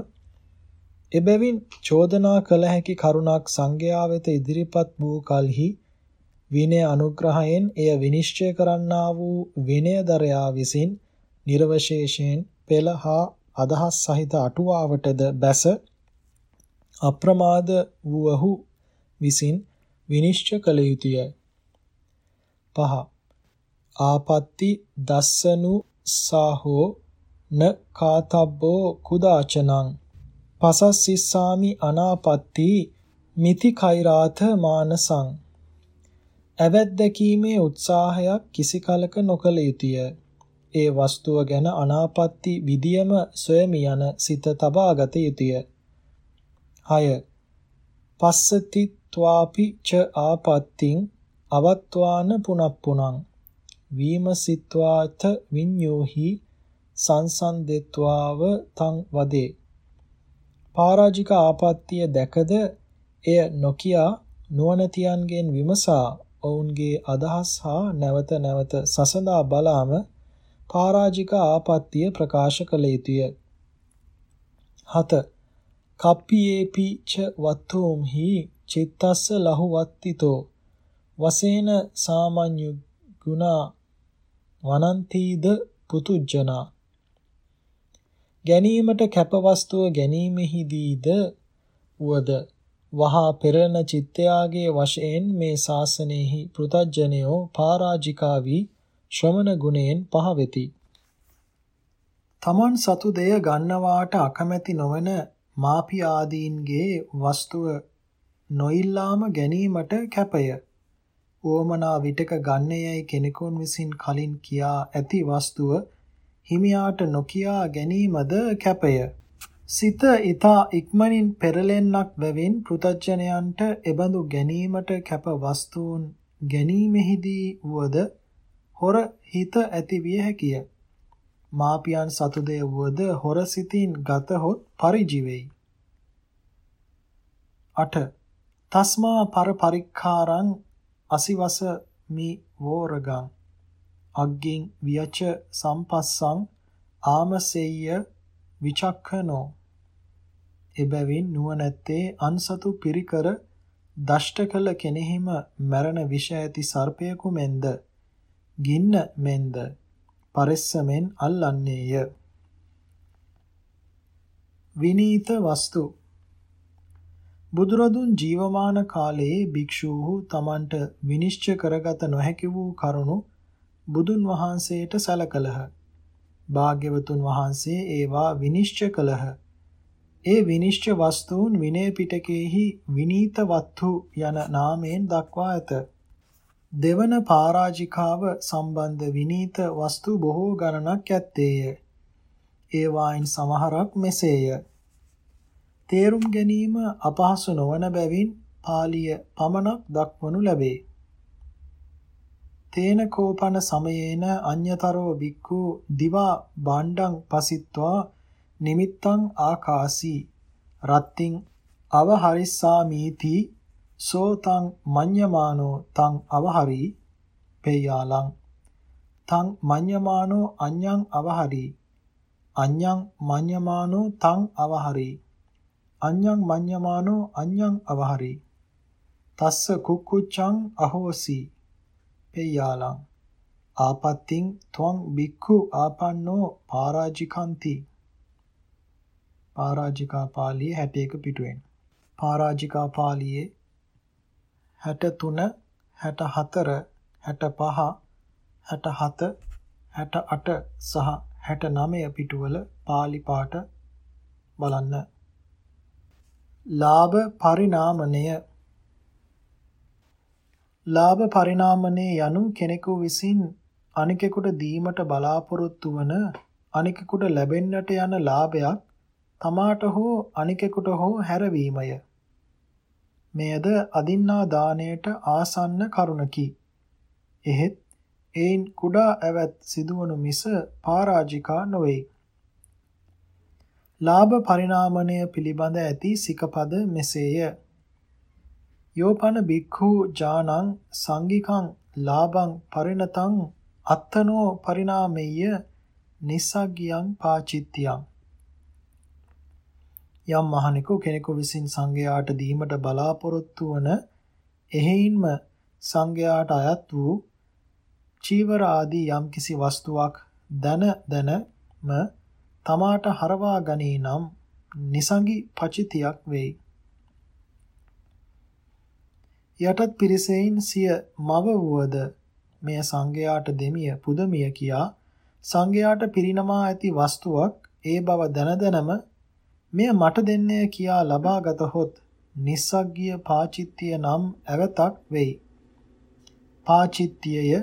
A: එබැවින් චෝදනා කළ හැකි කරුණක් සංඝයා වෙත ඉදිරිපත් වූ කලෙහි විනය අනුග්‍රහයෙන් එය විනිශ්චය කරන්නා වූ විනයදරයා විසින් නිර්වශේෂයෙන් පෙළ හා අදහස් සහිත අටුවාවටද බැස අප්‍රමාද වූවහු විසින් විනිශ්චය කළ යුතුය. 5 ආපත්‍ති දස්සනු සාහෝ න කාතබ්බෝ කුදාචනං පසස්සිස්සාමි අනාපත්ති මිති කෛරාත මානසං ඇවැද්දකීමේ උත්සාහයක් කිසි කලක නොකළ යුතුය. ඒ වස්තුව ගැන අනාපත්ති විදියම සොයමි යන සිත තබාගත යුතුය. 6. පස්සතිත්වාපි ච ආපත්තිං අවත්වාන පුනප්පුනං වීමසිත්වාත විඤ්ඤෝහි සංසන්දෙත්වාව තං වදේ පරාජික ආපත්‍ය දැකද එය නොකියා නුවණතියන්ගෙන් විමසා ඔවුන්ගේ අදහස් හා නැවත නැවත සසඳා බලාම පරාජික ආපත්‍ය ප්‍රකාශ කළ යුතුය. 7. කප්පියේපි ච වත්තුම්හි චිත්තස්ස ලහුවත්තිතෝ වසේන සාමඤ්ඤු ගුණා වනන්තිද පුතුජනා ගැනීමට කැප වස්තුව ගැනීමෙහිදීද වුවද වහා පෙරණ චිත්තයාගේ වශයෙන් මේ ශාසනයෙහි පෘතජ්ජනයෝ පරාජිකා වී ශ්‍රමණ ගුණයෙන් පහ වෙති. තමන් සතු දෙය ගන්නවාට අකමැති නොවන මාපි ආදීන්ගේ වස්තුව නොඉල්ලාම ගැනීමට කැපය. ඕමනා විටක ගන්නේයයි කෙනෙකුන් විසින් කලින් කියා ඇති වස්තුව හිමියාට නොකියා ගැනීමද කැපය. සිත ඊතා ඉක්මනින් පෙරලෙන්නක් බැවින් පෘතජ්ජනයන්ට එබඳු ගැනීමට කැප වස්තුන් ගැනීමෙහිදී වුවද හොර හිත ඇති විය හැකිය. මාපියන් සතුදේ වුවද හොර සිතින් ගතහොත් පරිජීවෙයි. 8 තස්මා පර පරික්ඛාරං අසිවස මි වෝරගං අග්ගින් වියච සම්පස්සං ආමසෙය්‍ය විචක්ඛනෝ එබැවින් නුවණැත්තේ අන්සතු පිරිකර දෂ්ට කළ කෙනෙහිම මරණ විෂ ඇති සර්පයෙකු මෙන්ද ගින්න මෙන්ද පරිස්සමෙන් අල්ලන්නේය විනීත වස්තු බුදුරදුන් ජීවමාන කාලයේ භික්ෂූහු තමන්ට විනිශ්චය කරගත නොහැකි වූ කරුණු බුදුන් වහන්සේට සැලකලහ. භාග්‍යවතුන් වහන්සේ ඒවා විනිශ්චය කළහ. ඒ විනිශ්චය වස්තුන් විනය පිටකයේහි විනීත වත්තු යන නාමයෙන් දක්වා ඇත. දෙවන පරාජිකාව සම්බන්ධ විනීත වස්තු බොහෝ ගණනක් ඇත්තේය. ඒවායින් සමහරක් මෙසේය. තේරුම් ගැනීම අපහසු නොවන බැවින් පාලිය පමණක් දක්වනු ලැබේ. තේන කෝපන සමයේන අඤ්‍යතරෝ බික්ඛු දිවා බාණ්ඩං පසිත්වා නිමිත්තං ආකාසී රත්තිං අවහරිස්සාමීති සෝතං මඤ්ඤමානෝ තං අවහරි පේයාලං. තං මඤ්ඤමානෝ අඤ්ඤං අවහරි. අඤ්ඤං මඤ්ඤමානෝ තං අවහරි. අඤ්ඤං මඤ්ඤමානෝ අඤ්ඤං අවහරි. තස්ස කුක්කුච්ඡං අහෝසි පෙය්‍යාලං ආපත්තිං ත්වං බික්ඛු ආපන්නෝ පරාජිකಂತಿ පරාජිකා පාළියේ 61 පිටුවෙන්. පරාජිකා පාළියේ 63 64 65 67 68 සහ 69 පිටුවල පාලි පාඨ බලන්න ලාභ පරිණාමණය ලාභ පරිණාමණය යනු කෙනෙකු විසින් අනිකෙකුට දීමට බලාපොරොත්තු වන අනිකෙකුට ලැබෙන්නට යන ලාභයක් තමාට හෝ අනිකෙකුට හෝ හැරවීමය. මෙයද අදින්නා දාණයට ආසන්න කරුණකි. එහෙත් ඒන් කුඩා ඇවත් සිදුවනු මිස පරාජිකා නොවේ. ලාභ පරිණාමණය පිළිබඳ ඇති සිකපද මෙසේය. යෝපන බික්ඛු ජානං සංගිකං ලාභං පරිණතං අත්තනෝ පරිණාමෙය්‍ය නිස්සග්ගියං පාචිත්‍යං යම් මහණෙකු කෙනෙකු විසින් සංඝයාට දීමට බලාපොරොත්තු වන එහෙයින්ම සංඝයාට අයත් වූ චීවර ආදී යම්කිසි වස්තුවක් දන දනම තමාට හරවා ගනී නම් නිසංගි පචිතියක් වෙයි. යටත් පිරිසෙයින් සිය මව වුවද මෙය සංඝයාට දෙමිය පුදමිය කියා සංඝයාට පිරිනමා ඇති වස්තුවක් ඒ බව දැන දැනම මෙය මට දෙන්නේ කියා ලබාගතහොත් නිස්සග්ගිය පාචිත්‍ය නම් ඇවතක් වෙයි. පාචිත්‍යය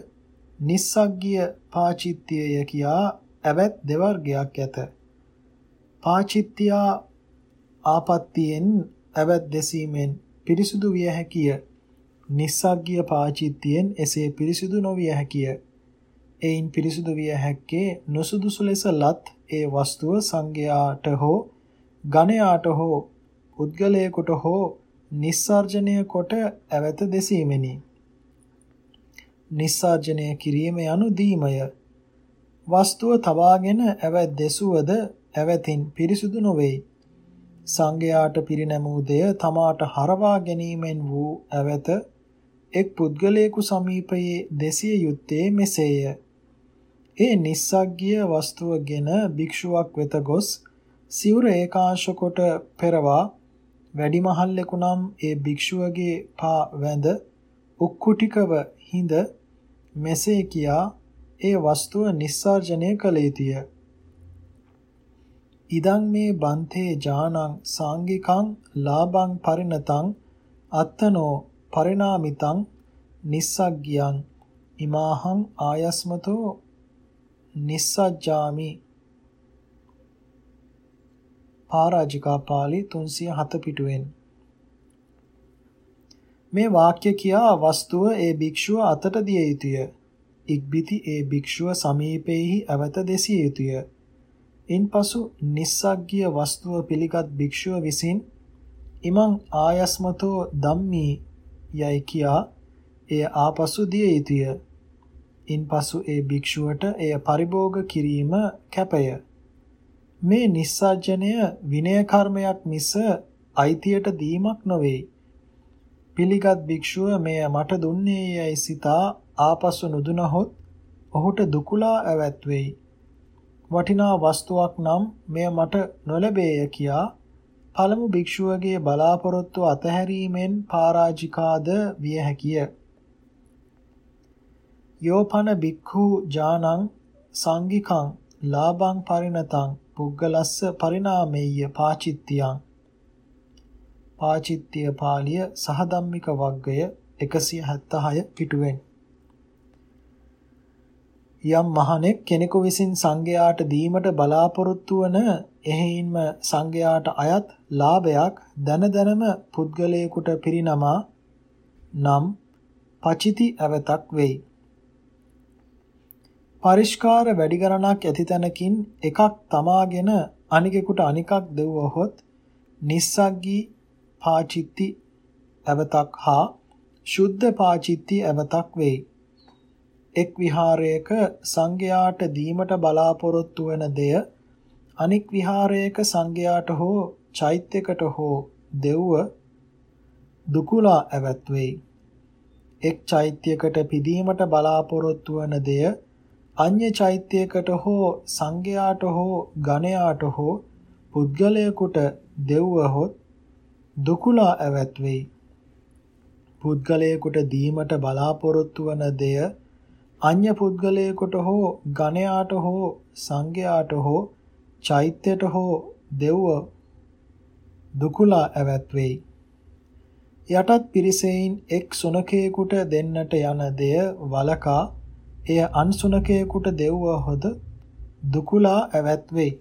A: නිස්සග්ගිය පාචිත්‍යය කියා ඇවත් දෙවර්ගයක් ඇත. පාචිත්‍යා ආපත්තියෙන් ඇවත් දෙසීමෙන් පිරිසුදු විය හැකිය. නිස්සග්ගිය පාචිත්‍යයෙන් එසේ පිරිසුදු නොවිය හැකිය. එයින් පිරිසුදු විය හැක්කේ නොසුදුසු ලෙස ලත් ඒ වස්තුව සංඝයාට හෝ ගණයාට හෝ පුද්ගලයෙකුට හෝ නිස්සර්ජනය කොට ඇවත දෙසීමෙනි. නිස්සර්ජනය කිරීම යනු දීමය. වස්තුව තබාගෙන ඇවැත් දෙසුවද ඇවැතින් පිරිසුදු නොවේ. සංඝයාට පිරිනැමූ දෙය තමාට හරවා ගැනීමෙන් වූ ඇවැත එක් පුද්ගලයෙකු සමීපයේ දෙසිය යුත්තේ මෙසේය. ඒ නිස්සග්ගිය වස්තුවගෙන භික්ෂුවක් වෙත ගොස් සිවුර ඒකාංශ කොට පෙරවා වැඩිමහල්ලෙකු නම් ඒ භික්ෂුවගේ පා වැඳ උක්කුටිකව හිඳ මෙසේ කියා ඒ වස්තුව නිස්සාර්ජනය කළ යුතුය. ඉදං මේ බන්තේ ජානං සාංගිකං ලාභං පරිණතං අත්තනෝ පරිණාමිතං නිස්සග්ගියං ඉමාහං ආයස්මතෝ නිස්සජ්ජාමි පරාජිකා පාළි 307 පිටුවෙන් මේ වාක්‍ය කියා වස්තුව ඒ භික්ෂුව අතට දිය යුතුය. ඉක්බිති ඒ භික්ෂුව සමීපෙහි අවත දෙසිය යුතුය. ඉන්පසු නිස්සග්ගිය වස්තුව පිළිගත් භික්ෂුව විසින් ඉමං ආයස්මතෝ ධම්මී යයි කියා එය ආපසු දිය යුතුය. ඉන්පසු ඒ භික්ෂුවට එය පරිභෝග කිරීම කැපය. මේ නිස්සජ්ජනය විනය කර්මයක් මිස අයිතියට දීමක් නොවේ. පිළිගත් භික්ෂුව මෙය මට දුන්නේ යයි සිතා ආපසු නුදුනහොත් ඔහුට දුකුලා ඇවැත් වෙයි. වටිනා වස්තුවක් නම් මෙය මට නොලැබේය කියා පළමු භික්ෂුවගේ බලාපොරොත්තු අතහැරීමෙන් පරාජිකාද විය හැකිය. යෝපන භික්ඛු ජානං සංගිකං ලාභං පරිණතං පුග්ගලස්ස පරිණාමෙය්‍ය පාචිත්‍යං පාචිත්‍ය පාළිය සහධම්මික වග්ගය 176 පිටුවෙන් යම් මහණෙක් කෙනෙකු විසින් සංඝයාට දීමට බලාපොරොත්තු වන එහෙයින්ම සංඝයාට අයත් ලාභයක් දන දනම පුද්ගලයෙකුට පිරිනමා නම් පචිති අවතක් වෙයි. පරිස්කාර වැඩි ගණනක් ඇති තැනකින් එකක් තමාගෙන අනිකෙකුට අනිකක් දෙවුවහොත් නිස්සග්ගී පාචිත්ති අවතක් හා ශුද්ධ පාචිත්ති අවතක් වෙයි. එක් විහාරයක සංඝයාට දීමට බලාපොරොත්තු වන දෙය අනික් විහාරයක සංඝයාට හෝ චෛත්‍යයකට හෝ දෙව්ව දුකුලා ඇවත් වෙයි. එක් චෛත්‍යයකට පිදීමට බලාපොරොත්තු වන දෙය අන්‍ය චෛත්‍යයකට හෝ සංඝයාට හෝ ගණයාට හෝ පුද්ගලයෙකුට දෙව්වහොත් දුකුලා ඇවත් වෙයි. පුද්ගලයෙකුට දීමට බලාපොරොත්තු වන දෙය අන්‍ය පුද්ගලයෙකුට හෝ ගණයාට හෝ සංඝයාට හෝ චෛත්‍යයට හෝ දෙව්ව දුකුලා ඇවත් වෙයි. යටත් පිරිසෙයින් එක් සුනකයෙකුට දෙන්නට යන දෙය වලකා එය අන් සුනකයෙකුට දෙව්වහොද දුකුලා ඇවත් වෙයි.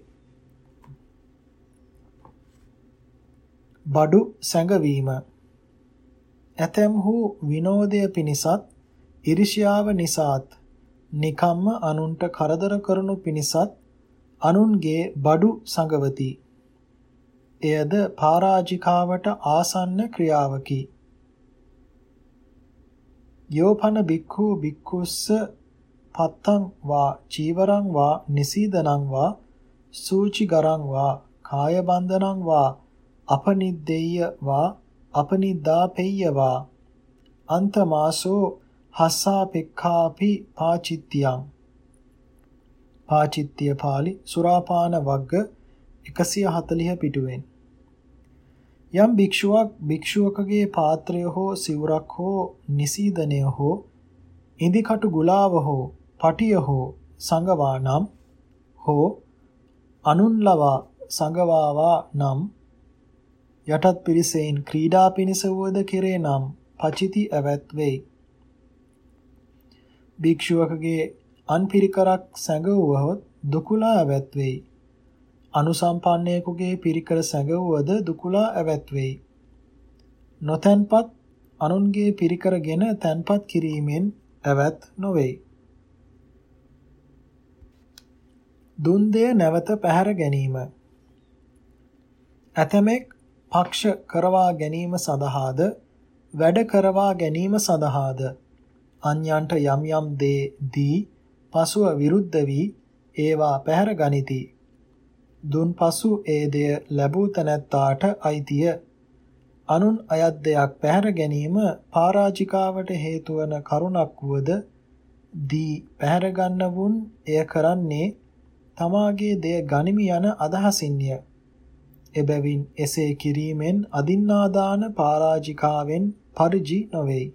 A: බඩු සැඟවීම ඇතැම්හු විනෝදය පිණිසත් ඉරිෂ්‍යාව නිසාත් නිකම්ම අනුන්ට කරදර කරනු පිණිසත් අනුන්ගේ බඩු සංගවති. එයද පරාජිකාවට ආසන්න ක්‍රියාවකි. යෝපන බික්ඛු බික්ඛුස්ස පත්තං වා චීවරං වා නිසීදනං වා සූචිගරං වා කාය බන්ධනං වා අපනිද්දෙය්‍ය වා අපනිද්දාපෙය්‍ය වා අන්තමාසෝ හස්සාපෙක්ඛාපි පාචිත්‍යං පාචිත්‍ය පාළි සුරාපාන වග්ග 140 පිටුවෙන්. යම් භික්ෂුවක් භික්ෂුවකගේ පාත්‍රය හෝ සිවුරක් හෝ නිසීදනය හෝ ඉදිකටු ගුලාව හෝ පටිය හෝ සංගවා නම් හෝ අනුන් ලවා සංගවාවා නම් යටත් පිරිසෙන් ක්‍රීඩා පිණිස වුවද කෙරේ නම් පචිති ඇවැත් වෙයි. භික්ෂුවකගේ අන්පිරිකරක් සැඟවුවහොත් දුකුලා ඇවැත් වෙයි. අනුසම්පන්නයෙකුගේ පිරිකර සැඟවුවද දුකුලා ඇවැත් වෙයි. නොතැන්පත් අනුන්ගේ පිරිකරගෙන තැන්පත් කිරීමෙන් ඇවැත් නොවේයි. දුන් දෙය නැවත පැහැර ගැනීම. ඇතමෙක් පක්ෂ කරවා ගැනීම සඳහාද වැඩ කරවා ගැනීම සඳහාද? අන්‍යයන්ට යම් යම් දේ දී පසුව විරුද්ධ වී ඒවා පැහැර ගනිති. දුන් පසු ඒ දෙය ලැබූ තැනැත්තාට අයිතිය. අනුන් අයත් දෙයක් පැහැර ගැනීම පරාජිකාවට හේතු වන කරුණක් වුවද දී පැහැර ගන්නවුන් එය කරන්නේ තමාගේ දෙය ගනිමි යන අදහසින්ය. එබැවින් එසේ කිරීමෙන් අදින්නාදාන පරාජිකාවෙන් පරිජි නොවේයි.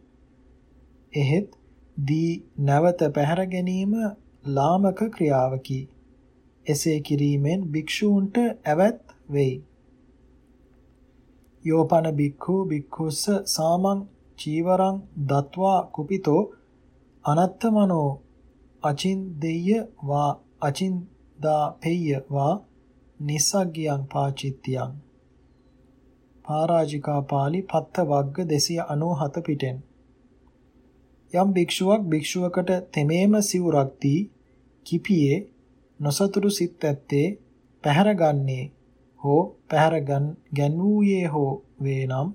A: එහෙත් දී නැවත පැහැර ගැනීම ලාමක ක්‍රියාවකි. එසේ කිරීමෙන් භික්ෂූන්ට ඇවැත් වෙයි. යෝපන බික්ඛු බික්ඛුස්ස සාමං චීවරං දත්වා කුපිතෝ අනත්තමනෝ අචින් දෙය්‍ය වා අචින් දා පෙය්‍ය වා නිස්සග්ගියං පාචිත්‍යං පරාජිකා පාළි පත්ත වග්ග 297 පිටෙන් යම් භික්ෂුවක් භික්ෂුවකට තෙමේම සිවුරක් දී කිපියේ නොසතුරු සිත් ඇත්තේ පැහැරගන්නේ හෝ පැහැර ගැන්වූයේ හෝ වේනම්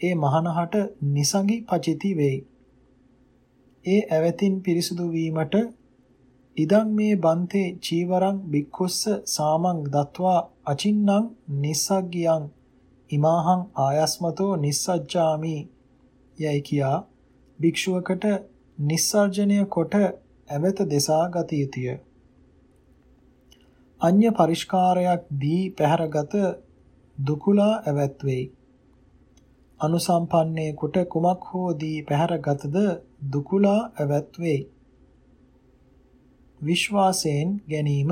A: ඒ මහනහට නිසඟි පචිති වෙයි. ඒ ඇවතින් පිරිසුදු වීමට ඉදං මේ බන්තේ චීවරං බික්ඛුස්ස සාමං දත්වා අචින්නම් නිස්සග්ගියං ඉමාහං ආයස්මතෝ නිස්සජ්ජාමි යයි කියා භික්ෂුවකට නිස්සර්ජනය කොට ඇවත දෙසා ගත යුතුය. අඤ්‍ය පරිස්කාරයක් දී පැහැරගත දුකුලා ඇවැත් වෙයි. අනුසම්පන්නේ කොට කුමක් හෝ දී පැහැරගතද දුකුලා ඇවැත් වෙයි. විශ්වාසයෙන් ගැනීම.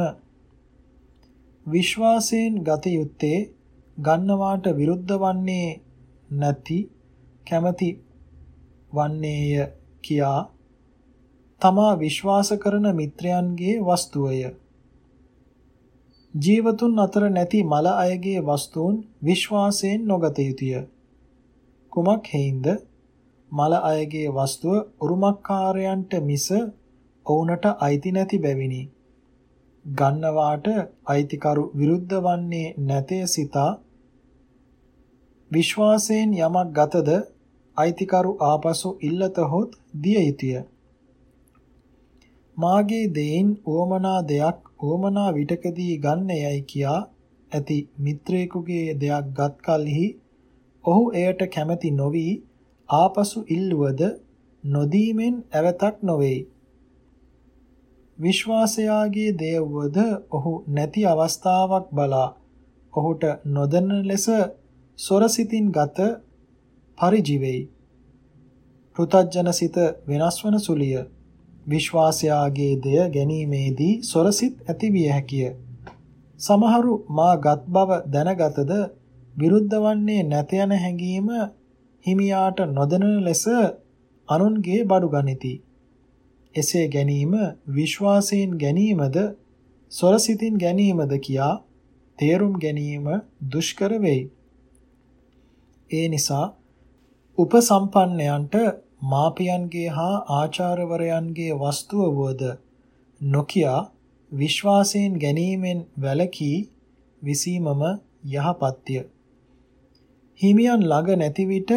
A: විශ්වාසයෙන් ගත යුත්තේ ගන්නවාට විරුද්ධ වන්නේ නැති කැමැති වන්නේය කියා තමා විශ්වාස කරන මිත්‍රයන්ගේ වස්තුවය. ජීවතුන් අතර නැති මල අයගේ වස්තුන් විශ්වාසයෙන් නොගත යුතුය. කුමක් හේින්ද? මල අයගේ වස්තුව උරුමකාරයන්ට මිස ඔවුනට අයිති නැති බැවිනි. ගන්නවාට අයිතිකරු විරුද්ධ වන්නේ නැතේ සිතා විශ්වාසයෙන් යමක් ගතද අයිතිකරු ආපසු ඉල්ලතහොත් දිය යුතුය. මාගේ දෙයින් ඕමනා දෙයක් ඕමනා විටකදී ගන්න යයි කියා ඇති මිත්‍රයෙකුගේ දෙයක් ගත් කලෙහි ඔහු එයට කැමැති නොවි ආපසු ඉල්ලුවද නොදීමෙන් ඇවතක් නොවේයි. විශ්වාසයාගේ දේවවද ඔහු නැති අවස්ථාවක් බලා ඔහුට නොදන්න ලෙස සොරසිතින් ගත පරිජිවෙයි. පෘතජනසිත වෙනස් වන සුලිය විශ්වාසයාගේ දෙය ගැනීමේදී සොරසිත ඇතිවිය හැකිය. සමහරු මා ගත් බව දැනගතද විරුද්ධ වන්නේ නැත යන හැඟීම හිමියාට නොදැනෙන ලෙස අනුන්ගේ බඩු ගනිති. එසේ ගැනීම විශ්වාසයෙන් ගැනීමද සොරසිතින් ගැනීමද කියා තේරුම් ගැනීම දුෂ්කර වෙයි. ඒ නිසා උපසම්පන්නයන්ට මාපියන්ගේ හා ආචාර්යවරයන්ගේ වස්තුව වුවද නොකියා විශ්වාසයෙන් ගැනීමෙන් වැළකී විසීමම යහපත්ය. හිමියන් ළඟ නැති විට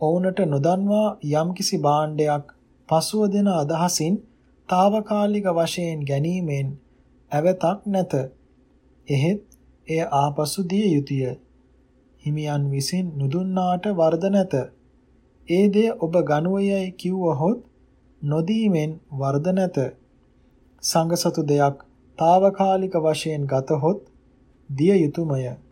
A: ඔවුන්ට නොදන්වා යම්කිසි භාණ්ඩයක් පසුව දෙන අදහසින් తాවකාලික වශයෙන් ගැනීමෙන් ඇවතක් නැත. එහෙත් එය ආපසු දිය යුතුය. හිමියන් විසින් නුදුන්නාට වරද නැත. ඒ දේ ඔබ ගනුවයයි කිව්වහොත් නොදීමෙන් වරද නැත. සංගසතු දෙයක් తాවකාලික වශයෙන් ගතහොත් දිය යුතුයමය.